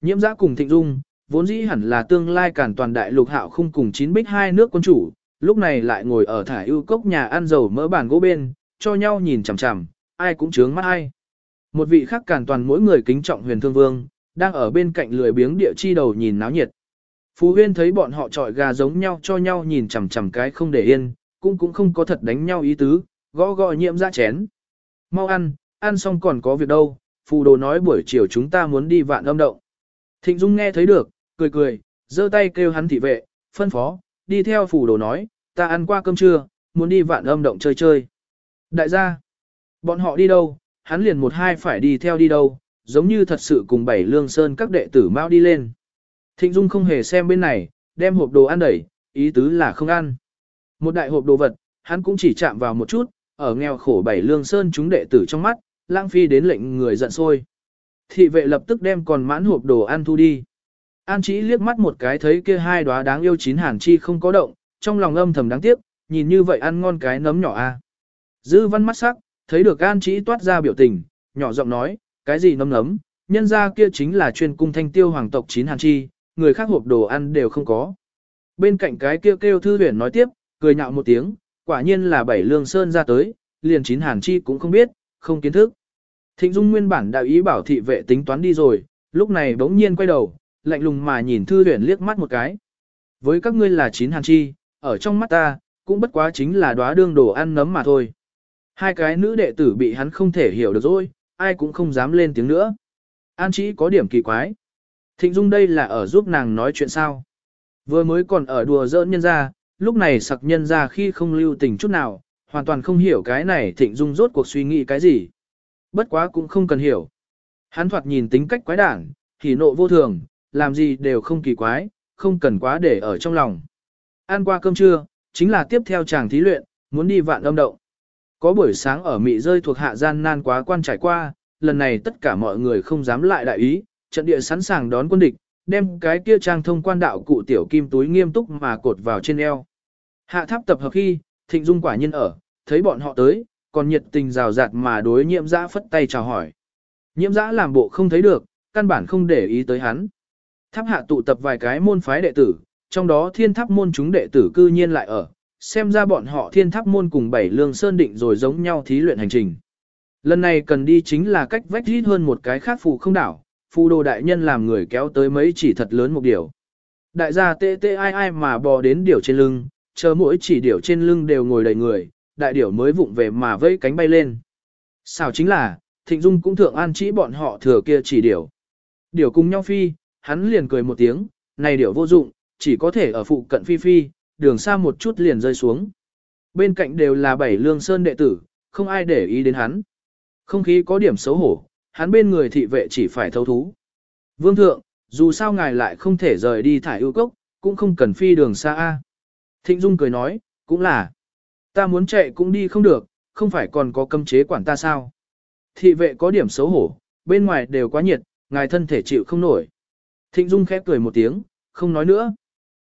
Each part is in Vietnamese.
Nhiễm giã cùng thịnh dung, vốn dĩ hẳn là tương lai cản toàn đại lục hạo không cùng chín bích hai nước quân chủ, lúc này lại ngồi ở thải ưu cốc nhà ăn dầu mỡ bàn gỗ bên, cho nhau nhìn chằm chằm, ai cũng chướng mắt ai. Một vị khác cản toàn mỗi người kính trọng huyền thương vương, đang ở bên cạnh lười biếng địa chi đầu nhìn náo nhiệt. Phú huyên thấy bọn họ trọi gà giống nhau cho nhau nhìn chằm chằm cái không để yên, cũng cũng không có thật đánh nhau ý tứ, gõ gõ nhiễm ra chén. Mau ăn, ăn xong còn có việc đâu, phù đồ nói buổi chiều chúng ta muốn đi vạn âm động. Thịnh Dung nghe thấy được, cười cười, giơ tay kêu hắn thị vệ, phân phó, đi theo phủ đồ nói, ta ăn qua cơm trưa, muốn đi vạn âm động chơi chơi. Đại gia, bọn họ đi đâu, hắn liền một hai phải đi theo đi đâu, giống như thật sự cùng bảy lương sơn các đệ tử mau đi lên. Thịnh Dung không hề xem bên này, đem hộp đồ ăn đẩy, ý tứ là không ăn. Một đại hộp đồ vật, hắn cũng chỉ chạm vào một chút, ở nghèo khổ bảy lương sơn chúng đệ tử trong mắt, lãng phi đến lệnh người giận sôi. Thị vệ lập tức đem còn mãn hộp đồ ăn thu đi. An chỉ liếc mắt một cái thấy kia hai đóa đáng yêu chín hàn chi không có động, trong lòng âm thầm đáng tiếc, nhìn như vậy ăn ngon cái nấm nhỏ a. Dư văn mắt sắc, thấy được An chỉ toát ra biểu tình, nhỏ giọng nói, cái gì nấm nấm, nhân ra kia chính là chuyên cung thanh tiêu hoàng tộc chín hàn chi, người khác hộp đồ ăn đều không có. Bên cạnh cái kêu kêu thư huyền nói tiếp, cười nhạo một tiếng, quả nhiên là bảy lương sơn ra tới, liền chín hàn chi cũng không biết, không kiến thức. Thịnh Dung nguyên bản đạo ý bảo thị vệ tính toán đi rồi, lúc này bỗng nhiên quay đầu, lạnh lùng mà nhìn thư huyền liếc mắt một cái. Với các ngươi là chín hàn chi, ở trong mắt ta, cũng bất quá chính là đóa đương đồ ăn nấm mà thôi. Hai cái nữ đệ tử bị hắn không thể hiểu được rồi, ai cũng không dám lên tiếng nữa. An chỉ có điểm kỳ quái. Thịnh Dung đây là ở giúp nàng nói chuyện sao. Vừa mới còn ở đùa giỡn nhân ra, lúc này sặc nhân ra khi không lưu tình chút nào, hoàn toàn không hiểu cái này Thịnh Dung rốt cuộc suy nghĩ cái gì. Bất quá cũng không cần hiểu. Hắn thoạt nhìn tính cách quái đản, hỉ nộ vô thường, làm gì đều không kỳ quái, không cần quá để ở trong lòng. Ăn qua cơm trưa, chính là tiếp theo chàng thí luyện, muốn đi vạn âm động. Có buổi sáng ở mị rơi thuộc hạ gian nan quá quan trải qua, lần này tất cả mọi người không dám lại đại ý, trận địa sẵn sàng đón quân địch, đem cái kia trang thông quan đạo cụ tiểu kim túi nghiêm túc mà cột vào trên eo. Hạ tháp tập hợp khi, thịnh dung quả nhiên ở, thấy bọn họ tới, còn nhiệt tình rào rạt mà đối nhiễm dã phất tay chào hỏi. Nhiễm dã làm bộ không thấy được, căn bản không để ý tới hắn. Tháp hạ tụ tập vài cái môn phái đệ tử, trong đó thiên tháp môn chúng đệ tử cư nhiên lại ở, xem ra bọn họ thiên tháp môn cùng bảy lương sơn định rồi giống nhau thí luyện hành trình. Lần này cần đi chính là cách vách rít hơn một cái khác phù không đảo, phù đồ đại nhân làm người kéo tới mấy chỉ thật lớn một điều. Đại gia tê tê ai ai mà bò đến điểu trên lưng, chờ mỗi chỉ điểu trên lưng đều ngồi đầy người, đại điểu mới vụng về mà vẫy cánh bay lên. Sao chính là, thịnh dung cũng thượng an chỉ bọn họ thừa kia chỉ điểu. Điểu cùng nhau phi, hắn liền cười một tiếng, này điểu vô dụng, chỉ có thể ở phụ cận phi phi, đường xa một chút liền rơi xuống. Bên cạnh đều là bảy lương sơn đệ tử, không ai để ý đến hắn. Không khí có điểm xấu hổ, hắn bên người thị vệ chỉ phải thấu thú. Vương thượng, dù sao ngài lại không thể rời đi thải ưu cốc, cũng không cần phi đường xa A. Thịnh Dung cười nói, cũng là. Ta muốn chạy cũng đi không được, không phải còn có cấm chế quản ta sao. Thị vệ có điểm xấu hổ, bên ngoài đều quá nhiệt, ngài thân thể chịu không nổi. Thịnh Dung khép cười một tiếng, không nói nữa.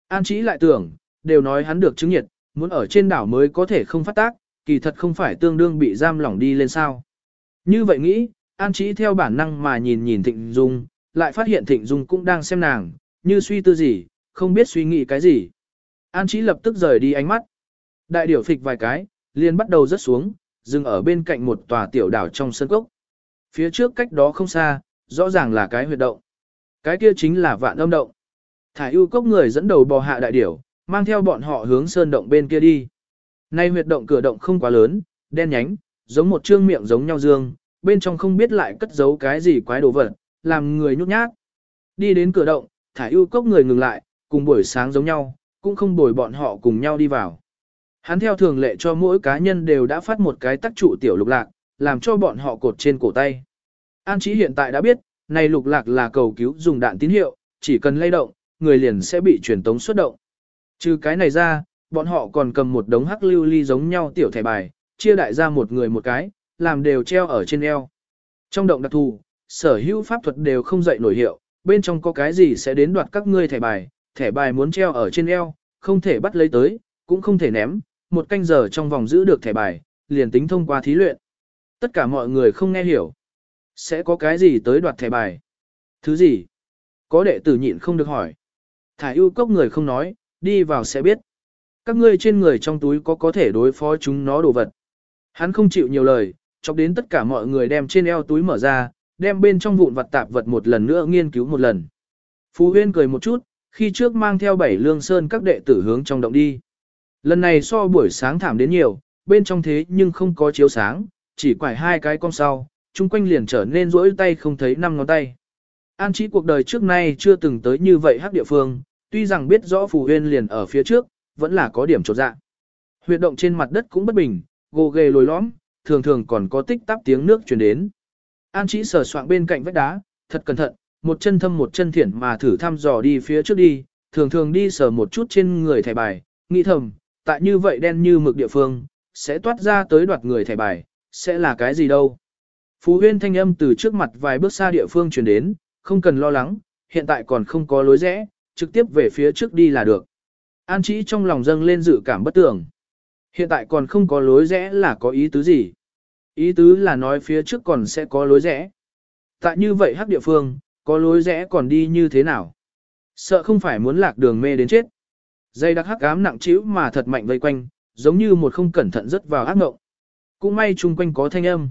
An Chí lại tưởng, đều nói hắn được chứng nhiệt, muốn ở trên đảo mới có thể không phát tác, kỳ thật không phải tương đương bị giam lỏng đi lên sao. Như vậy nghĩ, An Chí theo bản năng mà nhìn nhìn Thịnh Dung, lại phát hiện Thịnh Dung cũng đang xem nàng, như suy tư gì, không biết suy nghĩ cái gì. An Chí lập tức rời đi ánh mắt. Đại điểu phịch vài cái, liền bắt đầu rớt xuống, dừng ở bên cạnh một tòa tiểu đảo trong sân cốc. Phía trước cách đó không xa, rõ ràng là cái huyệt động. Cái kia chính là vạn âm động. Thải ưu cốc người dẫn đầu bò hạ đại điểu, mang theo bọn họ hướng sơn động bên kia đi. Nay huyệt động cửa động không quá lớn, đen nhánh, giống một trương miệng giống nhau dương, bên trong không biết lại cất giấu cái gì quái đồ vật, làm người nhút nhát. Đi đến cửa động, thả ưu cốc người ngừng lại, cùng buổi sáng giống nhau, cũng không bồi bọn họ cùng nhau đi vào. Hắn theo thường lệ cho mỗi cá nhân đều đã phát một cái tác trụ tiểu lục lạc, làm cho bọn họ cột trên cổ tay. An Chí hiện tại đã biết, này lục lạc là cầu cứu dùng đạn tín hiệu, chỉ cần lay động, người liền sẽ bị truyền tống xuất động. Trừ cái này ra, bọn họ còn cầm một đống hắc lưu ly giống nhau tiểu thẻ bài, chia đại ra một người một cái, làm đều treo ở trên eo. Trong động đặc thù, sở hữu pháp thuật đều không dậy nổi hiệu, bên trong có cái gì sẽ đến đoạt các ngươi thẻ bài, thẻ bài muốn treo ở trên eo, không thể bắt lấy tới, cũng không thể ném, một canh giờ trong vòng giữ được thẻ bài, liền tính thông qua thí luyện. Tất cả mọi người không nghe hiểu. Sẽ có cái gì tới đoạt thẻ bài? Thứ gì? Có đệ tử nhịn không được hỏi. Thải ưu cốc người không nói, đi vào sẽ biết. Các ngươi trên người trong túi có có thể đối phó chúng nó đồ vật. Hắn không chịu nhiều lời, chọc đến tất cả mọi người đem trên eo túi mở ra, đem bên trong vụn vật tạp vật một lần nữa nghiên cứu một lần. Phú Huyên cười một chút, khi trước mang theo bảy lương sơn các đệ tử hướng trong động đi. Lần này so buổi sáng thảm đến nhiều, bên trong thế nhưng không có chiếu sáng, chỉ quải hai cái con sau, chung quanh liền trở nên rỗi tay không thấy năm ngón tay. An trí cuộc đời trước nay chưa từng tới như vậy hắc địa phương, tuy rằng biết rõ phù huyên liền ở phía trước, vẫn là có điểm trột dạ. Huyệt động trên mặt đất cũng bất bình, gồ ghề lồi lõm, thường thường còn có tích tắp tiếng nước truyền đến. An trí sờ soạng bên cạnh vách đá, thật cẩn thận, một chân thâm một chân thiển mà thử thăm dò đi phía trước đi, thường thường đi sờ một chút trên người thẻ bài, nghĩ thầm, tại như vậy đen như mực địa phương, sẽ toát ra tới đoạt người thẻ bài, sẽ là cái gì đâu. Phú huyên thanh âm từ trước mặt vài bước xa địa phương truyền đến, không cần lo lắng, hiện tại còn không có lối rẽ, trực tiếp về phía trước đi là được. An Trí trong lòng dâng lên dự cảm bất tưởng. Hiện tại còn không có lối rẽ là có ý tứ gì? Ý tứ là nói phía trước còn sẽ có lối rẽ. Tại như vậy hắc địa phương, có lối rẽ còn đi như thế nào? Sợ không phải muốn lạc đường mê đến chết. Dây đặc hắc ám nặng trĩu mà thật mạnh vây quanh, giống như một không cẩn thận rớt vào ác ngộng. Cũng may chung quanh có thanh âm.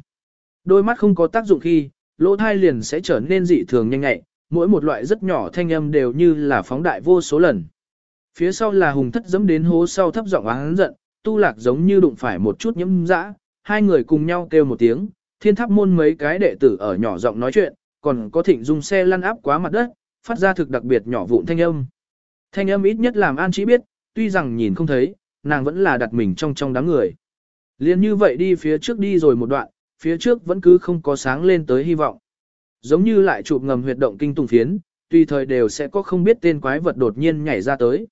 Đôi mắt không có tác dụng khi, lỗ thai liền sẽ trở nên dị thường nhanh nhạy, mỗi một loại rất nhỏ thanh âm đều như là phóng đại vô số lần. Phía sau là hùng thất dẫm đến hố sau thấp giọng oán giận, tu lạc giống như đụng phải một chút nhiễm dã, hai người cùng nhau kêu một tiếng, thiên tháp môn mấy cái đệ tử ở nhỏ giọng nói chuyện, còn có thịnh dung xe lăn áp quá mặt đất, phát ra thực đặc biệt nhỏ vụn thanh âm. Thanh âm ít nhất làm An Chí biết, tuy rằng nhìn không thấy, nàng vẫn là đặt mình trong trong đám người. Liên như vậy đi phía trước đi rồi một đoạn, phía trước vẫn cứ không có sáng lên tới hy vọng. Giống như lại chụp ngầm huyệt động kinh tùng phiến, tùy thời đều sẽ có không biết tên quái vật đột nhiên nhảy ra tới.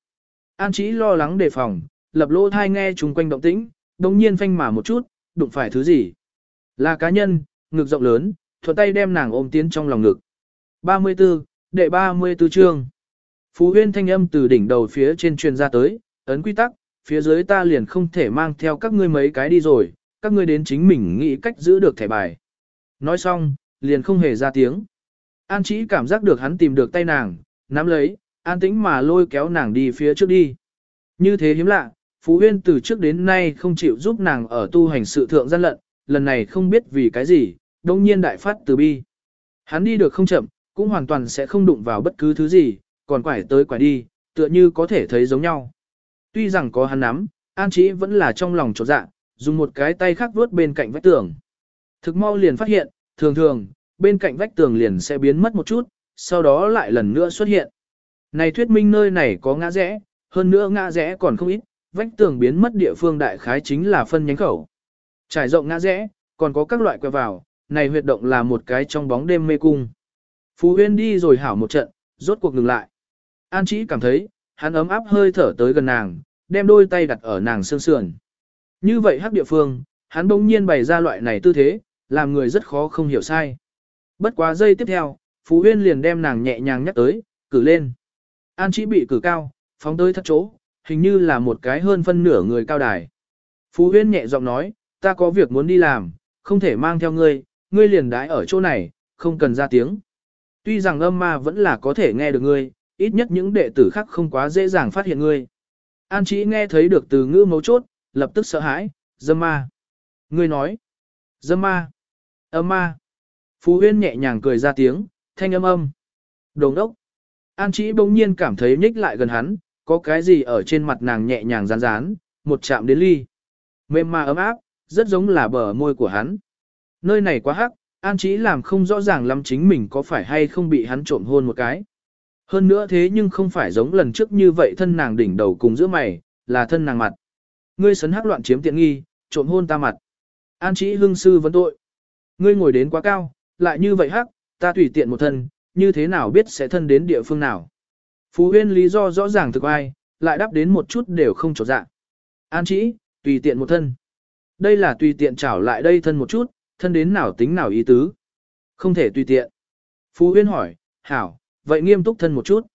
An Chí lo lắng đề phòng, lập lỗ thai nghe chung quanh động tĩnh, đồng nhiên phanh mà một chút, đụng phải thứ gì. Là cá nhân, ngực rộng lớn, thuận tay đem nàng ôm tiến trong lòng ngực. 34, đệ 34 chương. Phú huyên thanh âm từ đỉnh đầu phía trên truyền ra tới, ấn quy tắc, phía dưới ta liền không thể mang theo các ngươi mấy cái đi rồi, các ngươi đến chính mình nghĩ cách giữ được thẻ bài. Nói xong, liền không hề ra tiếng. An chỉ cảm giác được hắn tìm được tay nàng, nắm lấy, an tĩnh mà lôi kéo nàng đi phía trước đi. Như thế hiếm lạ, Phú Huyên từ trước đến nay không chịu giúp nàng ở tu hành sự thượng gian lận, lần này không biết vì cái gì, đông nhiên đại phát từ bi. Hắn đi được không chậm, cũng hoàn toàn sẽ không đụng vào bất cứ thứ gì, còn quải tới quải đi, tựa như có thể thấy giống nhau. Tuy rằng có hắn nắm, An Chí vẫn là trong lòng trột dạ, dùng một cái tay khác vuốt bên cạnh vách tường. Thực mau liền phát hiện, thường thường, bên cạnh vách tường liền sẽ biến mất một chút, sau đó lại lần nữa xuất hiện. Này thuyết minh nơi này có ngã rẽ, hơn nữa ngã rẽ còn không ít, vách tường biến mất địa phương đại khái chính là phân nhánh khẩu. Trải rộng ngã rẽ, còn có các loại quẹo vào, này huyệt động là một cái trong bóng đêm mê cung. Phú Huyên đi rồi hảo một trận, rốt cuộc ngừng lại. An Chí cảm thấy, hắn ấm áp hơi thở tới gần nàng, đem đôi tay đặt ở nàng xương sườn. Như vậy hắc địa phương, hắn bỗng nhiên bày ra loại này tư thế, làm người rất khó không hiểu sai. Bất quá giây tiếp theo, Phú Huyên liền đem nàng nhẹ nhàng nhắc tới, cử lên. An Chí bị cử cao, phóng tới thất chỗ, hình như là một cái hơn phân nửa người cao đài. Phú Huyên nhẹ giọng nói, ta có việc muốn đi làm, không thể mang theo ngươi, ngươi liền đái ở chỗ này, không cần ra tiếng. Tuy rằng âm ma vẫn là có thể nghe được ngươi, ít nhất những đệ tử khác không quá dễ dàng phát hiện ngươi. An Chí nghe thấy được từ ngữ mấu chốt, lập tức sợ hãi, dâm ma. Ngươi nói, dâm ma, âm ma. Phú Huyên nhẹ nhàng cười ra tiếng, thanh âm âm. Đồng đốc. An Chí bỗng nhiên cảm thấy nhích lại gần hắn, có cái gì ở trên mặt nàng nhẹ nhàng rán rán, một chạm đến ly. Mềm mà ấm áp, rất giống là bờ môi của hắn. Nơi này quá hắc, An Chí làm không rõ ràng lắm chính mình có phải hay không bị hắn trộm hôn một cái. Hơn nữa thế nhưng không phải giống lần trước như vậy thân nàng đỉnh đầu cùng giữa mày, là thân nàng mặt. Ngươi sấn hắc loạn chiếm tiện nghi, trộm hôn ta mặt. An chỉ hương sư vấn tội. Ngươi ngồi đến quá cao, lại như vậy hắc, ta tùy tiện một thân, như thế nào biết sẽ thân đến địa phương nào. Phú huyên lý do rõ ràng thực ai, lại đáp đến một chút đều không trọt dạ. An chỉ tùy tiện một thân. Đây là tùy tiện trảo lại đây thân một chút, thân đến nào tính nào ý tứ. Không thể tùy tiện. Phú huyên hỏi, hảo, vậy nghiêm túc thân một chút.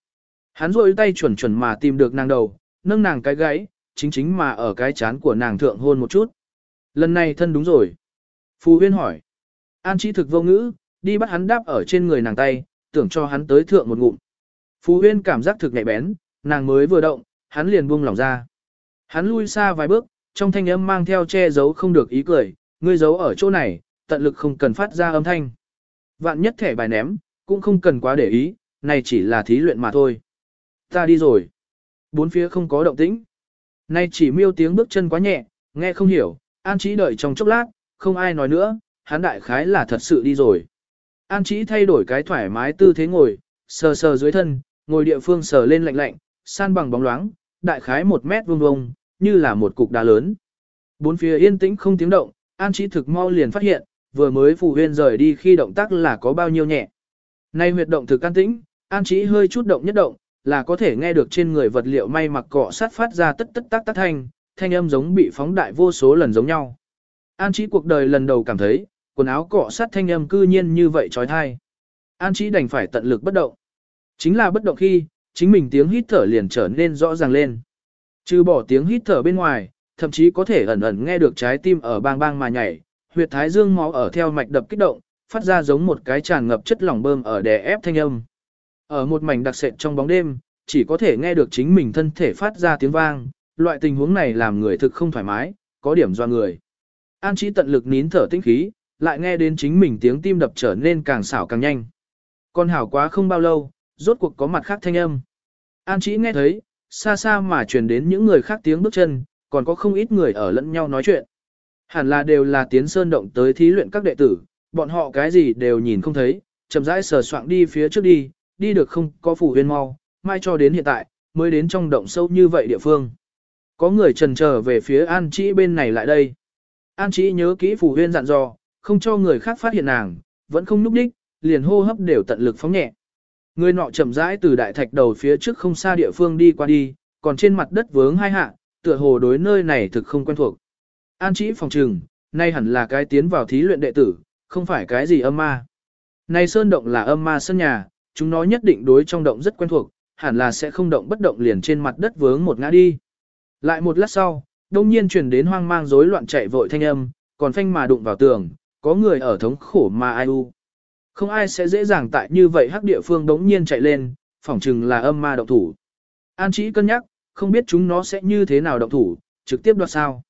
Hắn rôi tay chuẩn chuẩn mà tìm được nàng đầu, nâng nàng cái gáy, chính chính mà ở cái chán của nàng thượng hôn một chút. Lần này thân đúng rồi. phù huyên hỏi. An trí thực vô ngữ, đi bắt hắn đáp ở trên người nàng tay, tưởng cho hắn tới thượng một ngụm. phù Huyên cảm giác thực nhạy bén, nàng mới vừa động, hắn liền buông lỏng ra. Hắn lui xa vài bước, trong thanh âm mang theo che giấu không được ý cười, ngươi giấu ở chỗ này, tận lực không cần phát ra âm thanh. Vạn nhất thẻ bài ném, cũng không cần quá để ý, này chỉ là thí luyện mà thôi. Ta đi rồi. Bốn phía không có động tĩnh. Nay chỉ miêu tiếng bước chân quá nhẹ, nghe không hiểu, An Chí đợi trong chốc lát, không ai nói nữa, hắn đại khái là thật sự đi rồi. An Chí thay đổi cái thoải mái tư thế ngồi, sờ sờ dưới thân, ngồi địa phương sờ lên lạnh lạnh, san bằng bóng loáng, đại khái một mét vuông vuông, như là một cục đá lớn. Bốn phía yên tĩnh không tiếng động, An Chí thực mau liền phát hiện, vừa mới phù huyên rời đi khi động tác là có bao nhiêu nhẹ. Nay huyệt động thực an tĩnh, An Chí hơi chút động nhất động, là có thể nghe được trên người vật liệu may mặc cọ sát phát ra tất tất tác tác thanh, thanh âm giống bị phóng đại vô số lần giống nhau. An Chí cuộc đời lần đầu cảm thấy, quần áo cọ sát thanh âm cư nhiên như vậy trói thai. An Chí đành phải tận lực bất động. Chính là bất động khi, chính mình tiếng hít thở liền trở nên rõ ràng lên. Trừ bỏ tiếng hít thở bên ngoài, thậm chí có thể ẩn ẩn nghe được trái tim ở bang bang mà nhảy, huyệt thái dương máu ở theo mạch đập kích động, phát ra giống một cái tràn ngập chất lỏng bơm ở đè ép thanh âm. Ở một mảnh đặc sệt trong bóng đêm, chỉ có thể nghe được chính mình thân thể phát ra tiếng vang, loại tình huống này làm người thực không thoải mái, có điểm do người. An Chí tận lực nín thở tinh khí, lại nghe đến chính mình tiếng tim đập trở nên càng xảo càng nhanh. Con hảo quá không bao lâu, rốt cuộc có mặt khác thanh âm. An Chí nghe thấy, xa xa mà truyền đến những người khác tiếng bước chân, còn có không ít người ở lẫn nhau nói chuyện. Hẳn là đều là tiến sơn động tới thí luyện các đệ tử, bọn họ cái gì đều nhìn không thấy, chậm rãi sờ soạng đi phía trước đi, đi được không có phủ huyên mau, mai cho đến hiện tại, mới đến trong động sâu như vậy địa phương. Có người trần chờ về phía An Chí bên này lại đây. An Chí nhớ kỹ phủ huyên dặn dò, không cho người khác phát hiện nàng, vẫn không núp đích, liền hô hấp đều tận lực phóng nhẹ. Người nọ chậm rãi từ đại thạch đầu phía trước không xa địa phương đi qua đi, còn trên mặt đất vướng hai hạ, tựa hồ đối nơi này thực không quen thuộc. An Chí phòng trừng, nay hẳn là cái tiến vào thí luyện đệ tử, không phải cái gì âm ma. Này sơn động là âm ma sân nhà, chúng nó nhất định đối trong động rất quen thuộc, hẳn là sẽ không động bất động liền trên mặt đất vướng một ngã đi. Lại một lát sau, đông nhiên truyền đến hoang mang rối loạn chạy vội thanh âm, còn phanh mà đụng vào tường, có người ở thống khổ mà ai u. Không ai sẽ dễ dàng tại như vậy hắc địa phương đống nhiên chạy lên, phỏng chừng là âm ma động thủ. An Chí cân nhắc, không biết chúng nó sẽ như thế nào động thủ, trực tiếp đoạt sao.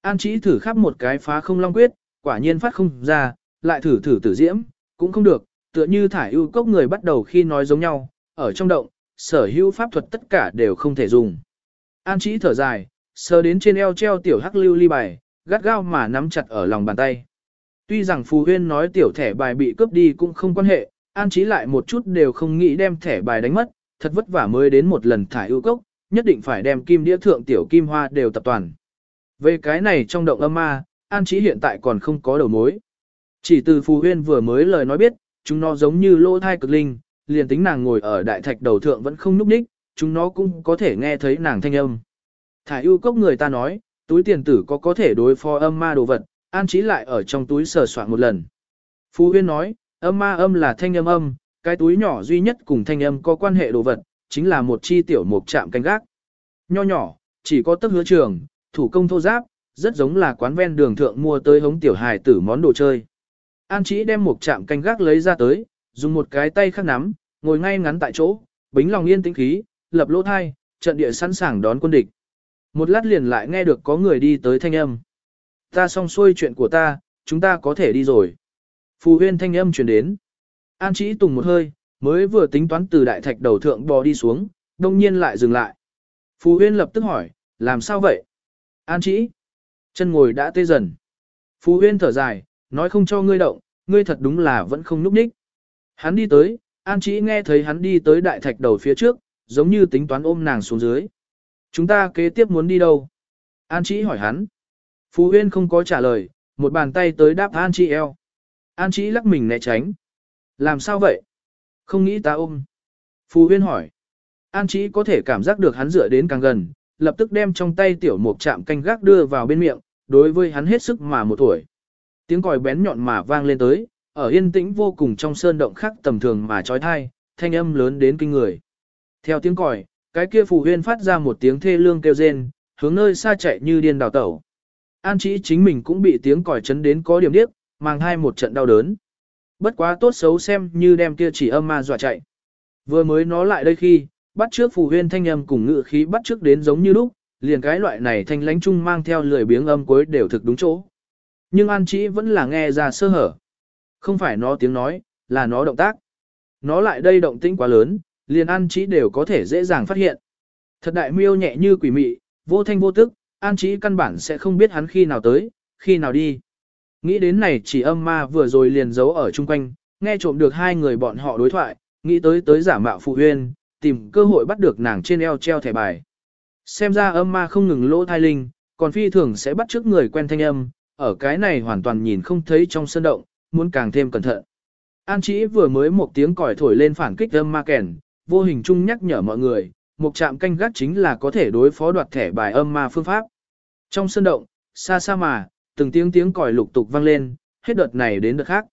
An Chí thử khắp một cái phá không long quyết, quả nhiên phát không ra, lại thử thử tử diễm, cũng không được, tựa như thải ưu cốc người bắt đầu khi nói giống nhau, ở trong động, sở hữu pháp thuật tất cả đều không thể dùng. An Trí thở dài, sờ đến trên eo treo tiểu hắc lưu ly bài, gắt gao mà nắm chặt ở lòng bàn tay. Tuy rằng Phù Huyên nói tiểu thẻ bài bị cướp đi cũng không quan hệ, An Chí lại một chút đều không nghĩ đem thẻ bài đánh mất, thật vất vả mới đến một lần thải ưu cốc, nhất định phải đem kim đĩa thượng tiểu kim hoa đều tập toàn. Về cái này trong động âm ma, An Chí hiện tại còn không có đầu mối. Chỉ từ Phù Huyên vừa mới lời nói biết, chúng nó giống như lỗ thai cực linh, liền tính nàng ngồi ở đại thạch đầu thượng vẫn không núp đích, chúng nó cũng có thể nghe thấy nàng thanh âm. Thải ưu cốc người ta nói, túi tiền tử có có thể đối phó âm ma đồ vật, an trí lại ở trong túi sờ soạn một lần. Phú Huyên nói, âm ma âm là thanh âm âm, cái túi nhỏ duy nhất cùng thanh âm có quan hệ đồ vật, chính là một chi tiểu mục chạm canh gác. Nho nhỏ, chỉ có tấc hứa trường, thủ công thô giáp, rất giống là quán ven đường thượng mua tới hống tiểu hài tử món đồ chơi. An Chí đem một chạm canh gác lấy ra tới, dùng một cái tay khác nắm, ngồi ngay ngắn tại chỗ, bính lòng yên tĩnh khí, lập lỗ thai, trận địa sẵn sàng đón quân địch. Một lát liền lại nghe được có người đi tới thanh âm. Ta xong xuôi chuyện của ta, chúng ta có thể đi rồi. Phù huyên thanh âm truyền đến. An Chí tùng một hơi, mới vừa tính toán từ đại thạch đầu thượng bò đi xuống, đông nhiên lại dừng lại. Phù huyên lập tức hỏi, làm sao vậy? An Chí. Chân ngồi đã tê dần. Phù huyên thở dài, nói không cho ngươi động, ngươi thật đúng là vẫn không núp ních. Hắn đi tới, An Chí nghe thấy hắn đi tới đại thạch đầu phía trước, giống như tính toán ôm nàng xuống dưới. Chúng ta kế tiếp muốn đi đâu? An Chí hỏi hắn. Phú Huyên không có trả lời, một bàn tay tới đáp An Chí eo. An Chí lắc mình né tránh. Làm sao vậy? Không nghĩ ta ôm. Phú Huyên hỏi. An Chí có thể cảm giác được hắn dựa đến càng gần, lập tức đem trong tay tiểu mục chạm canh gác đưa vào bên miệng, đối với hắn hết sức mà một tuổi. Tiếng còi bén nhọn mà vang lên tới, ở yên tĩnh vô cùng trong sơn động khác tầm thường mà trói thai, thanh âm lớn đến kinh người. Theo tiếng còi, cái kia phù huyên phát ra một tiếng thê lương kêu rên, hướng nơi xa chạy như điên đào tẩu. An chỉ chính mình cũng bị tiếng còi chấn đến có điểm điếc, mang hai một trận đau đớn. Bất quá tốt xấu xem như đem kia chỉ âm ma dọa chạy. Vừa mới nó lại đây khi, bắt trước phù huyên thanh âm cùng ngự khí bắt trước đến giống như lúc, liền cái loại này thanh lánh chung mang theo lười biếng âm cuối đều thực đúng chỗ. Nhưng An Chí vẫn là nghe ra sơ hở. Không phải nó tiếng nói, là nó động tác. Nó lại đây động tĩnh quá lớn, liền An Chí đều có thể dễ dàng phát hiện. Thật đại miêu nhẹ như quỷ mị, vô thanh vô tức, An Chí căn bản sẽ không biết hắn khi nào tới, khi nào đi. Nghĩ đến này chỉ âm ma vừa rồi liền giấu ở chung quanh, nghe trộm được hai người bọn họ đối thoại, nghĩ tới tới giả mạo phụ huyên, tìm cơ hội bắt được nàng trên eo treo thẻ bài. Xem ra âm ma không ngừng lỗ thai linh, còn phi thường sẽ bắt trước người quen thanh âm, ở cái này hoàn toàn nhìn không thấy trong sân động, muốn càng thêm cẩn thận. An Chí vừa mới một tiếng còi thổi lên phản kích âm ma kèn, vô hình chung nhắc nhở mọi người, một trạm canh gác chính là có thể đối phó đoạt thẻ bài âm ma phương pháp. Trong sân động, xa xa mà, từng tiếng tiếng còi lục tục vang lên, hết đợt này đến đợt khác.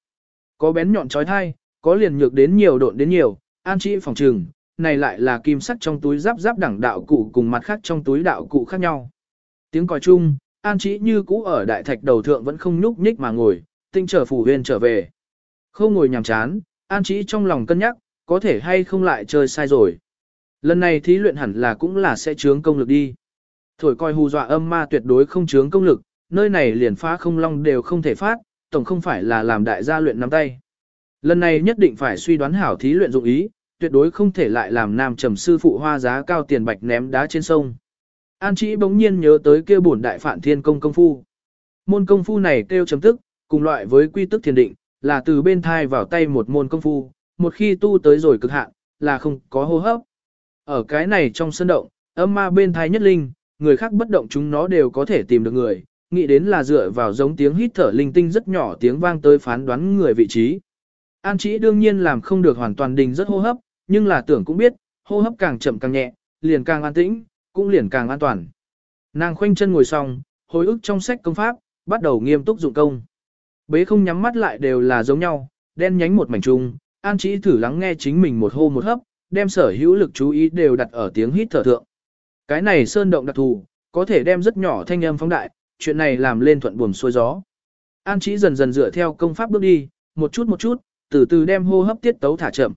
Có bén nhọn trói thai, có liền nhược đến nhiều độn đến nhiều, an Chí phòng trừng, này lại là kim sắt trong túi giáp giáp đẳng đạo cụ cùng mặt khác trong túi đạo cụ khác nhau. Tiếng còi chung, an Trí như cũ ở đại thạch đầu thượng vẫn không nhúc nhích mà ngồi, tinh trở phủ huyên trở về. Không ngồi nhàm chán, an Trí trong lòng cân nhắc, có thể hay không lại chơi sai rồi. Lần này thí luyện hẳn là cũng là sẽ chướng công lực đi. Thổi coi hù dọa âm ma tuyệt đối không chướng công lực, nơi này liền phá không long đều không thể phát, tổng không phải là làm đại gia luyện nắm tay. Lần này nhất định phải suy đoán hảo thí luyện dụng ý, tuyệt đối không thể lại làm nam trầm sư phụ hoa giá cao tiền bạch ném đá trên sông. An Chí bỗng nhiên nhớ tới kia bổn đại phản thiên công công phu. Môn công phu này kêu chấm tức, cùng loại với quy tức thiền định, là từ bên thai vào tay một môn công phu, một khi tu tới rồi cực hạn, là không có hô hấp. Ở cái này trong sân động, âm ma bên thai nhất linh, người khác bất động chúng nó đều có thể tìm được người, nghĩ đến là dựa vào giống tiếng hít thở linh tinh rất nhỏ tiếng vang tới phán đoán người vị trí. An Chí đương nhiên làm không được hoàn toàn đình rất hô hấp, nhưng là tưởng cũng biết, hô hấp càng chậm càng nhẹ, liền càng an tĩnh, cũng liền càng an toàn. Nàng khoanh chân ngồi xong, hồi ức trong sách công pháp, bắt đầu nghiêm túc dụng công. Bế không nhắm mắt lại đều là giống nhau, đen nhánh một mảnh trùng, an trí thử lắng nghe chính mình một hô một hấp, đem sở hữu lực chú ý đều đặt ở tiếng hít thở thượng. Cái này sơn động đặc thù, có thể đem rất nhỏ thanh âm phóng đại, chuyện này làm lên thuận buồm xuôi gió. An trí dần dần dựa theo công pháp bước đi, một chút một chút, từ từ đem hô hấp tiết tấu thả chậm.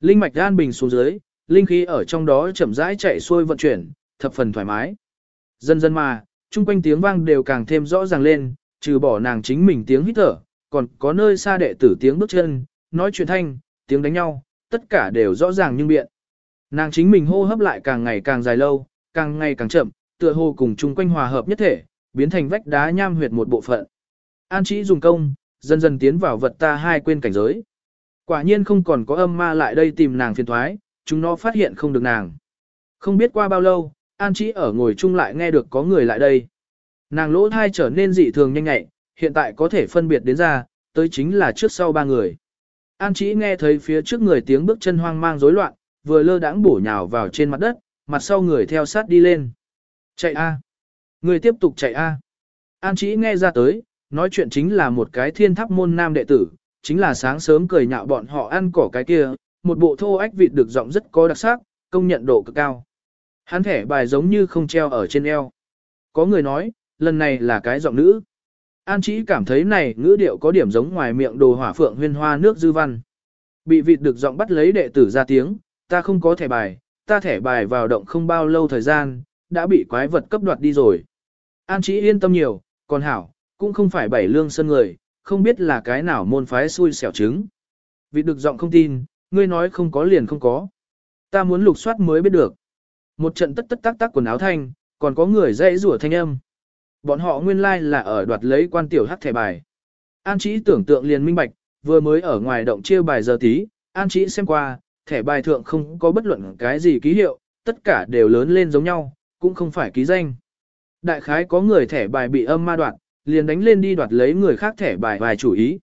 Linh mạch an bình xuống dưới, linh khí ở trong đó chậm rãi chạy xuôi vận chuyển, thập phần thoải mái. Dần dần mà, chung quanh tiếng vang đều càng thêm rõ ràng lên, trừ bỏ nàng chính mình tiếng hít thở, còn có nơi xa đệ tử tiếng bước chân, nói chuyện thanh, tiếng đánh nhau, tất cả đều rõ ràng nhưng biện. Nàng chính mình hô hấp lại càng ngày càng dài lâu, càng ngày càng chậm, tựa hồ cùng chung quanh hòa hợp nhất thể, biến thành vách đá nham huyệt một bộ phận. An chỉ dùng công, dần dần tiến vào vật ta hai quên cảnh giới. Quả nhiên không còn có âm ma lại đây tìm nàng phiền thoái, chúng nó phát hiện không được nàng. Không biết qua bao lâu, An Chí ở ngồi chung lại nghe được có người lại đây. Nàng lỗ thai trở nên dị thường nhanh nhạy, hiện tại có thể phân biệt đến ra, tới chính là trước sau ba người. An Chí nghe thấy phía trước người tiếng bước chân hoang mang rối loạn, vừa lơ đãng bổ nhào vào trên mặt đất, mặt sau người theo sát đi lên. Chạy a, Người tiếp tục chạy a. An Chí nghe ra tới, nói chuyện chính là một cái thiên tháp môn nam đệ tử, chính là sáng sớm cười nhạo bọn họ ăn cỏ cái kia, một bộ thô ách vịt được giọng rất có đặc sắc, công nhận độ cực cao. Hắn thẻ bài giống như không treo ở trên eo. Có người nói, lần này là cái giọng nữ. An Chí cảm thấy này ngữ điệu có điểm giống ngoài miệng đồ hỏa phượng huyên hoa nước dư văn. Bị vịt được giọng bắt lấy đệ tử ra tiếng, ta không có thẻ bài, ta thẻ bài vào động không bao lâu thời gian, đã bị quái vật cấp đoạt đi rồi. An Chí yên tâm nhiều, còn hảo, cũng không phải bảy lương sân người, không biết là cái nào môn phái xui xẻo trứng. Vịt được giọng không tin, ngươi nói không có liền không có. Ta muốn lục soát mới biết được. Một trận tất tất tác tác quần áo thanh, còn có người dãy rủa thanh âm. Bọn họ nguyên lai like là ở đoạt lấy quan tiểu hắc thẻ bài. An Chí tưởng tượng liền minh bạch, vừa mới ở ngoài động chia bài giờ tí, An Chí xem qua, thẻ bài thượng không có bất luận cái gì ký hiệu, tất cả đều lớn lên giống nhau, cũng không phải ký danh. Đại khái có người thẻ bài bị âm ma đoạn, liền đánh lên đi đoạt lấy người khác thẻ bài vài chủ ý.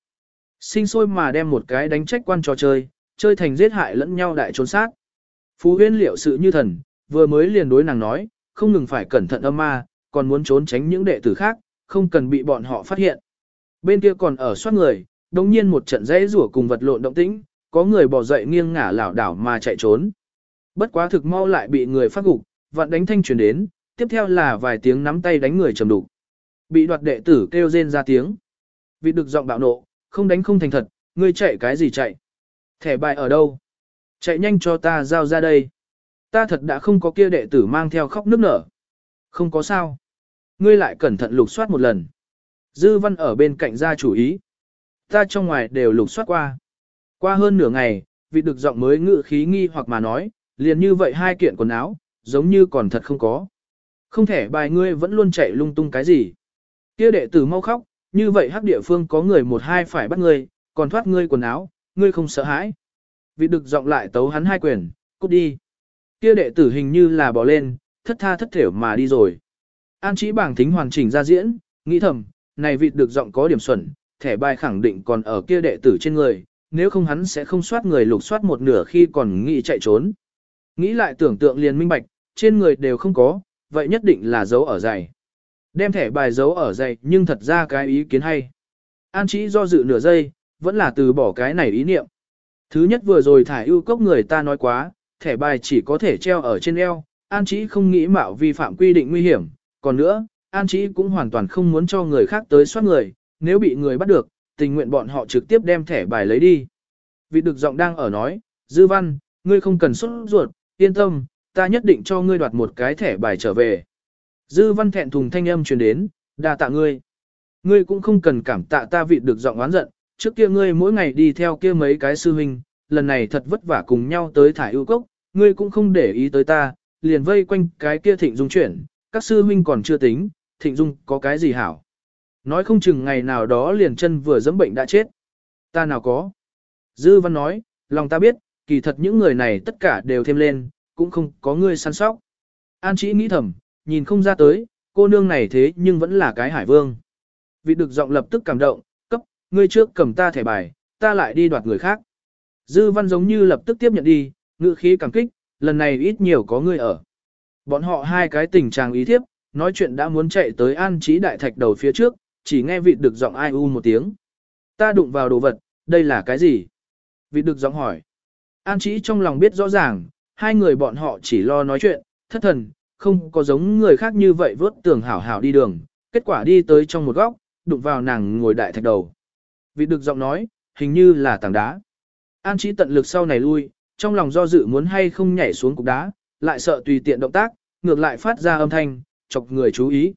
Sinh sôi mà đem một cái đánh trách quan trò chơi, chơi thành giết hại lẫn nhau đại trốn sát. Phú huyên liệu sự như thần, vừa mới liền đối nàng nói, không ngừng phải cẩn thận âm ma, còn muốn trốn tránh những đệ tử khác, không cần bị bọn họ phát hiện. Bên kia còn ở soát người, đồng nhiên một trận dãy rủa cùng vật lộn động tĩnh, có người bỏ dậy nghiêng ngả lảo đảo mà chạy trốn. Bất quá thực mau lại bị người phát gục, vạn đánh thanh truyền đến, tiếp theo là vài tiếng nắm tay đánh người trầm đục. Bị đoạt đệ tử kêu rên ra tiếng. Vị được giọng bạo nộ, không đánh không thành thật, ngươi chạy cái gì chạy? Thẻ bài ở đâu? Chạy nhanh cho ta giao ra đây. Ta thật đã không có kia đệ tử mang theo khóc nước nở. Không có sao. Ngươi lại cẩn thận lục soát một lần. Dư văn ở bên cạnh ra chủ ý. Ta trong ngoài đều lục soát qua. Qua hơn nửa ngày, vị được giọng mới ngự khí nghi hoặc mà nói, liền như vậy hai kiện quần áo, giống như còn thật không có. Không thể bài ngươi vẫn luôn chạy lung tung cái gì. Kia đệ tử mau khóc, như vậy hắc địa phương có người một hai phải bắt ngươi, còn thoát ngươi quần áo, ngươi không sợ hãi. Vị được giọng lại tấu hắn hai quyền, cút đi. Kia đệ tử hình như là bỏ lên, thất tha thất thểu mà đi rồi. An chỉ bảng thính hoàn chỉnh ra diễn, nghĩ thầm, này vịt được giọng có điểm xuẩn, thẻ bài khẳng định còn ở kia đệ tử trên người, nếu không hắn sẽ không soát người lục soát một nửa khi còn nghĩ chạy trốn. Nghĩ lại tưởng tượng liền minh bạch, trên người đều không có, vậy nhất định là dấu ở giày. Đem thẻ bài dấu ở giày nhưng thật ra cái ý kiến hay. An chỉ do dự nửa giây, vẫn là từ bỏ cái này ý niệm. Thứ nhất vừa rồi thải ưu cốc người ta nói quá, thẻ bài chỉ có thể treo ở trên eo, An Chí không nghĩ mạo vi phạm quy định nguy hiểm, còn nữa, An Chí cũng hoàn toàn không muốn cho người khác tới soát người, nếu bị người bắt được, tình nguyện bọn họ trực tiếp đem thẻ bài lấy đi. Vị được giọng đang ở nói, Dư Văn, ngươi không cần xuất ruột, yên tâm, ta nhất định cho ngươi đoạt một cái thẻ bài trở về. Dư Văn thẹn thùng thanh âm truyền đến, đa tạ ngươi. Ngươi cũng không cần cảm tạ ta vị được giọng oán giận, trước kia ngươi mỗi ngày đi theo kia mấy cái sư huynh, lần này thật vất vả cùng nhau tới thải ưu cốc, ngươi cũng không để ý tới ta, liền vây quanh cái kia thịnh dung chuyển, các sư huynh còn chưa tính, thịnh dung có cái gì hảo. Nói không chừng ngày nào đó liền chân vừa dẫm bệnh đã chết. Ta nào có. Dư văn nói, lòng ta biết, kỳ thật những người này tất cả đều thêm lên, cũng không có ngươi săn sóc. An chỉ nghĩ thầm, nhìn không ra tới, cô nương này thế nhưng vẫn là cái hải vương. Vị được giọng lập tức cảm động, cấp, ngươi trước cầm ta thẻ bài, ta lại đi đoạt người khác. Dư văn giống như lập tức tiếp nhận đi, ngữ khí cảm kích, lần này ít nhiều có ngươi ở. Bọn họ hai cái tình trạng ý thiếp, nói chuyện đã muốn chạy tới an trí đại thạch đầu phía trước, chỉ nghe vị được giọng ai u một tiếng. Ta đụng vào đồ vật, đây là cái gì? Vị được giọng hỏi. An trí trong lòng biết rõ ràng, hai người bọn họ chỉ lo nói chuyện, thất thần, không có giống người khác như vậy vớt tường hảo hảo đi đường, kết quả đi tới trong một góc, đụng vào nàng ngồi đại thạch đầu. Vị được giọng nói, hình như là tảng đá. An trí tận lực sau này lui, trong lòng do dự muốn hay không nhảy xuống cục đá, lại sợ tùy tiện động tác, ngược lại phát ra âm thanh, chọc người chú ý.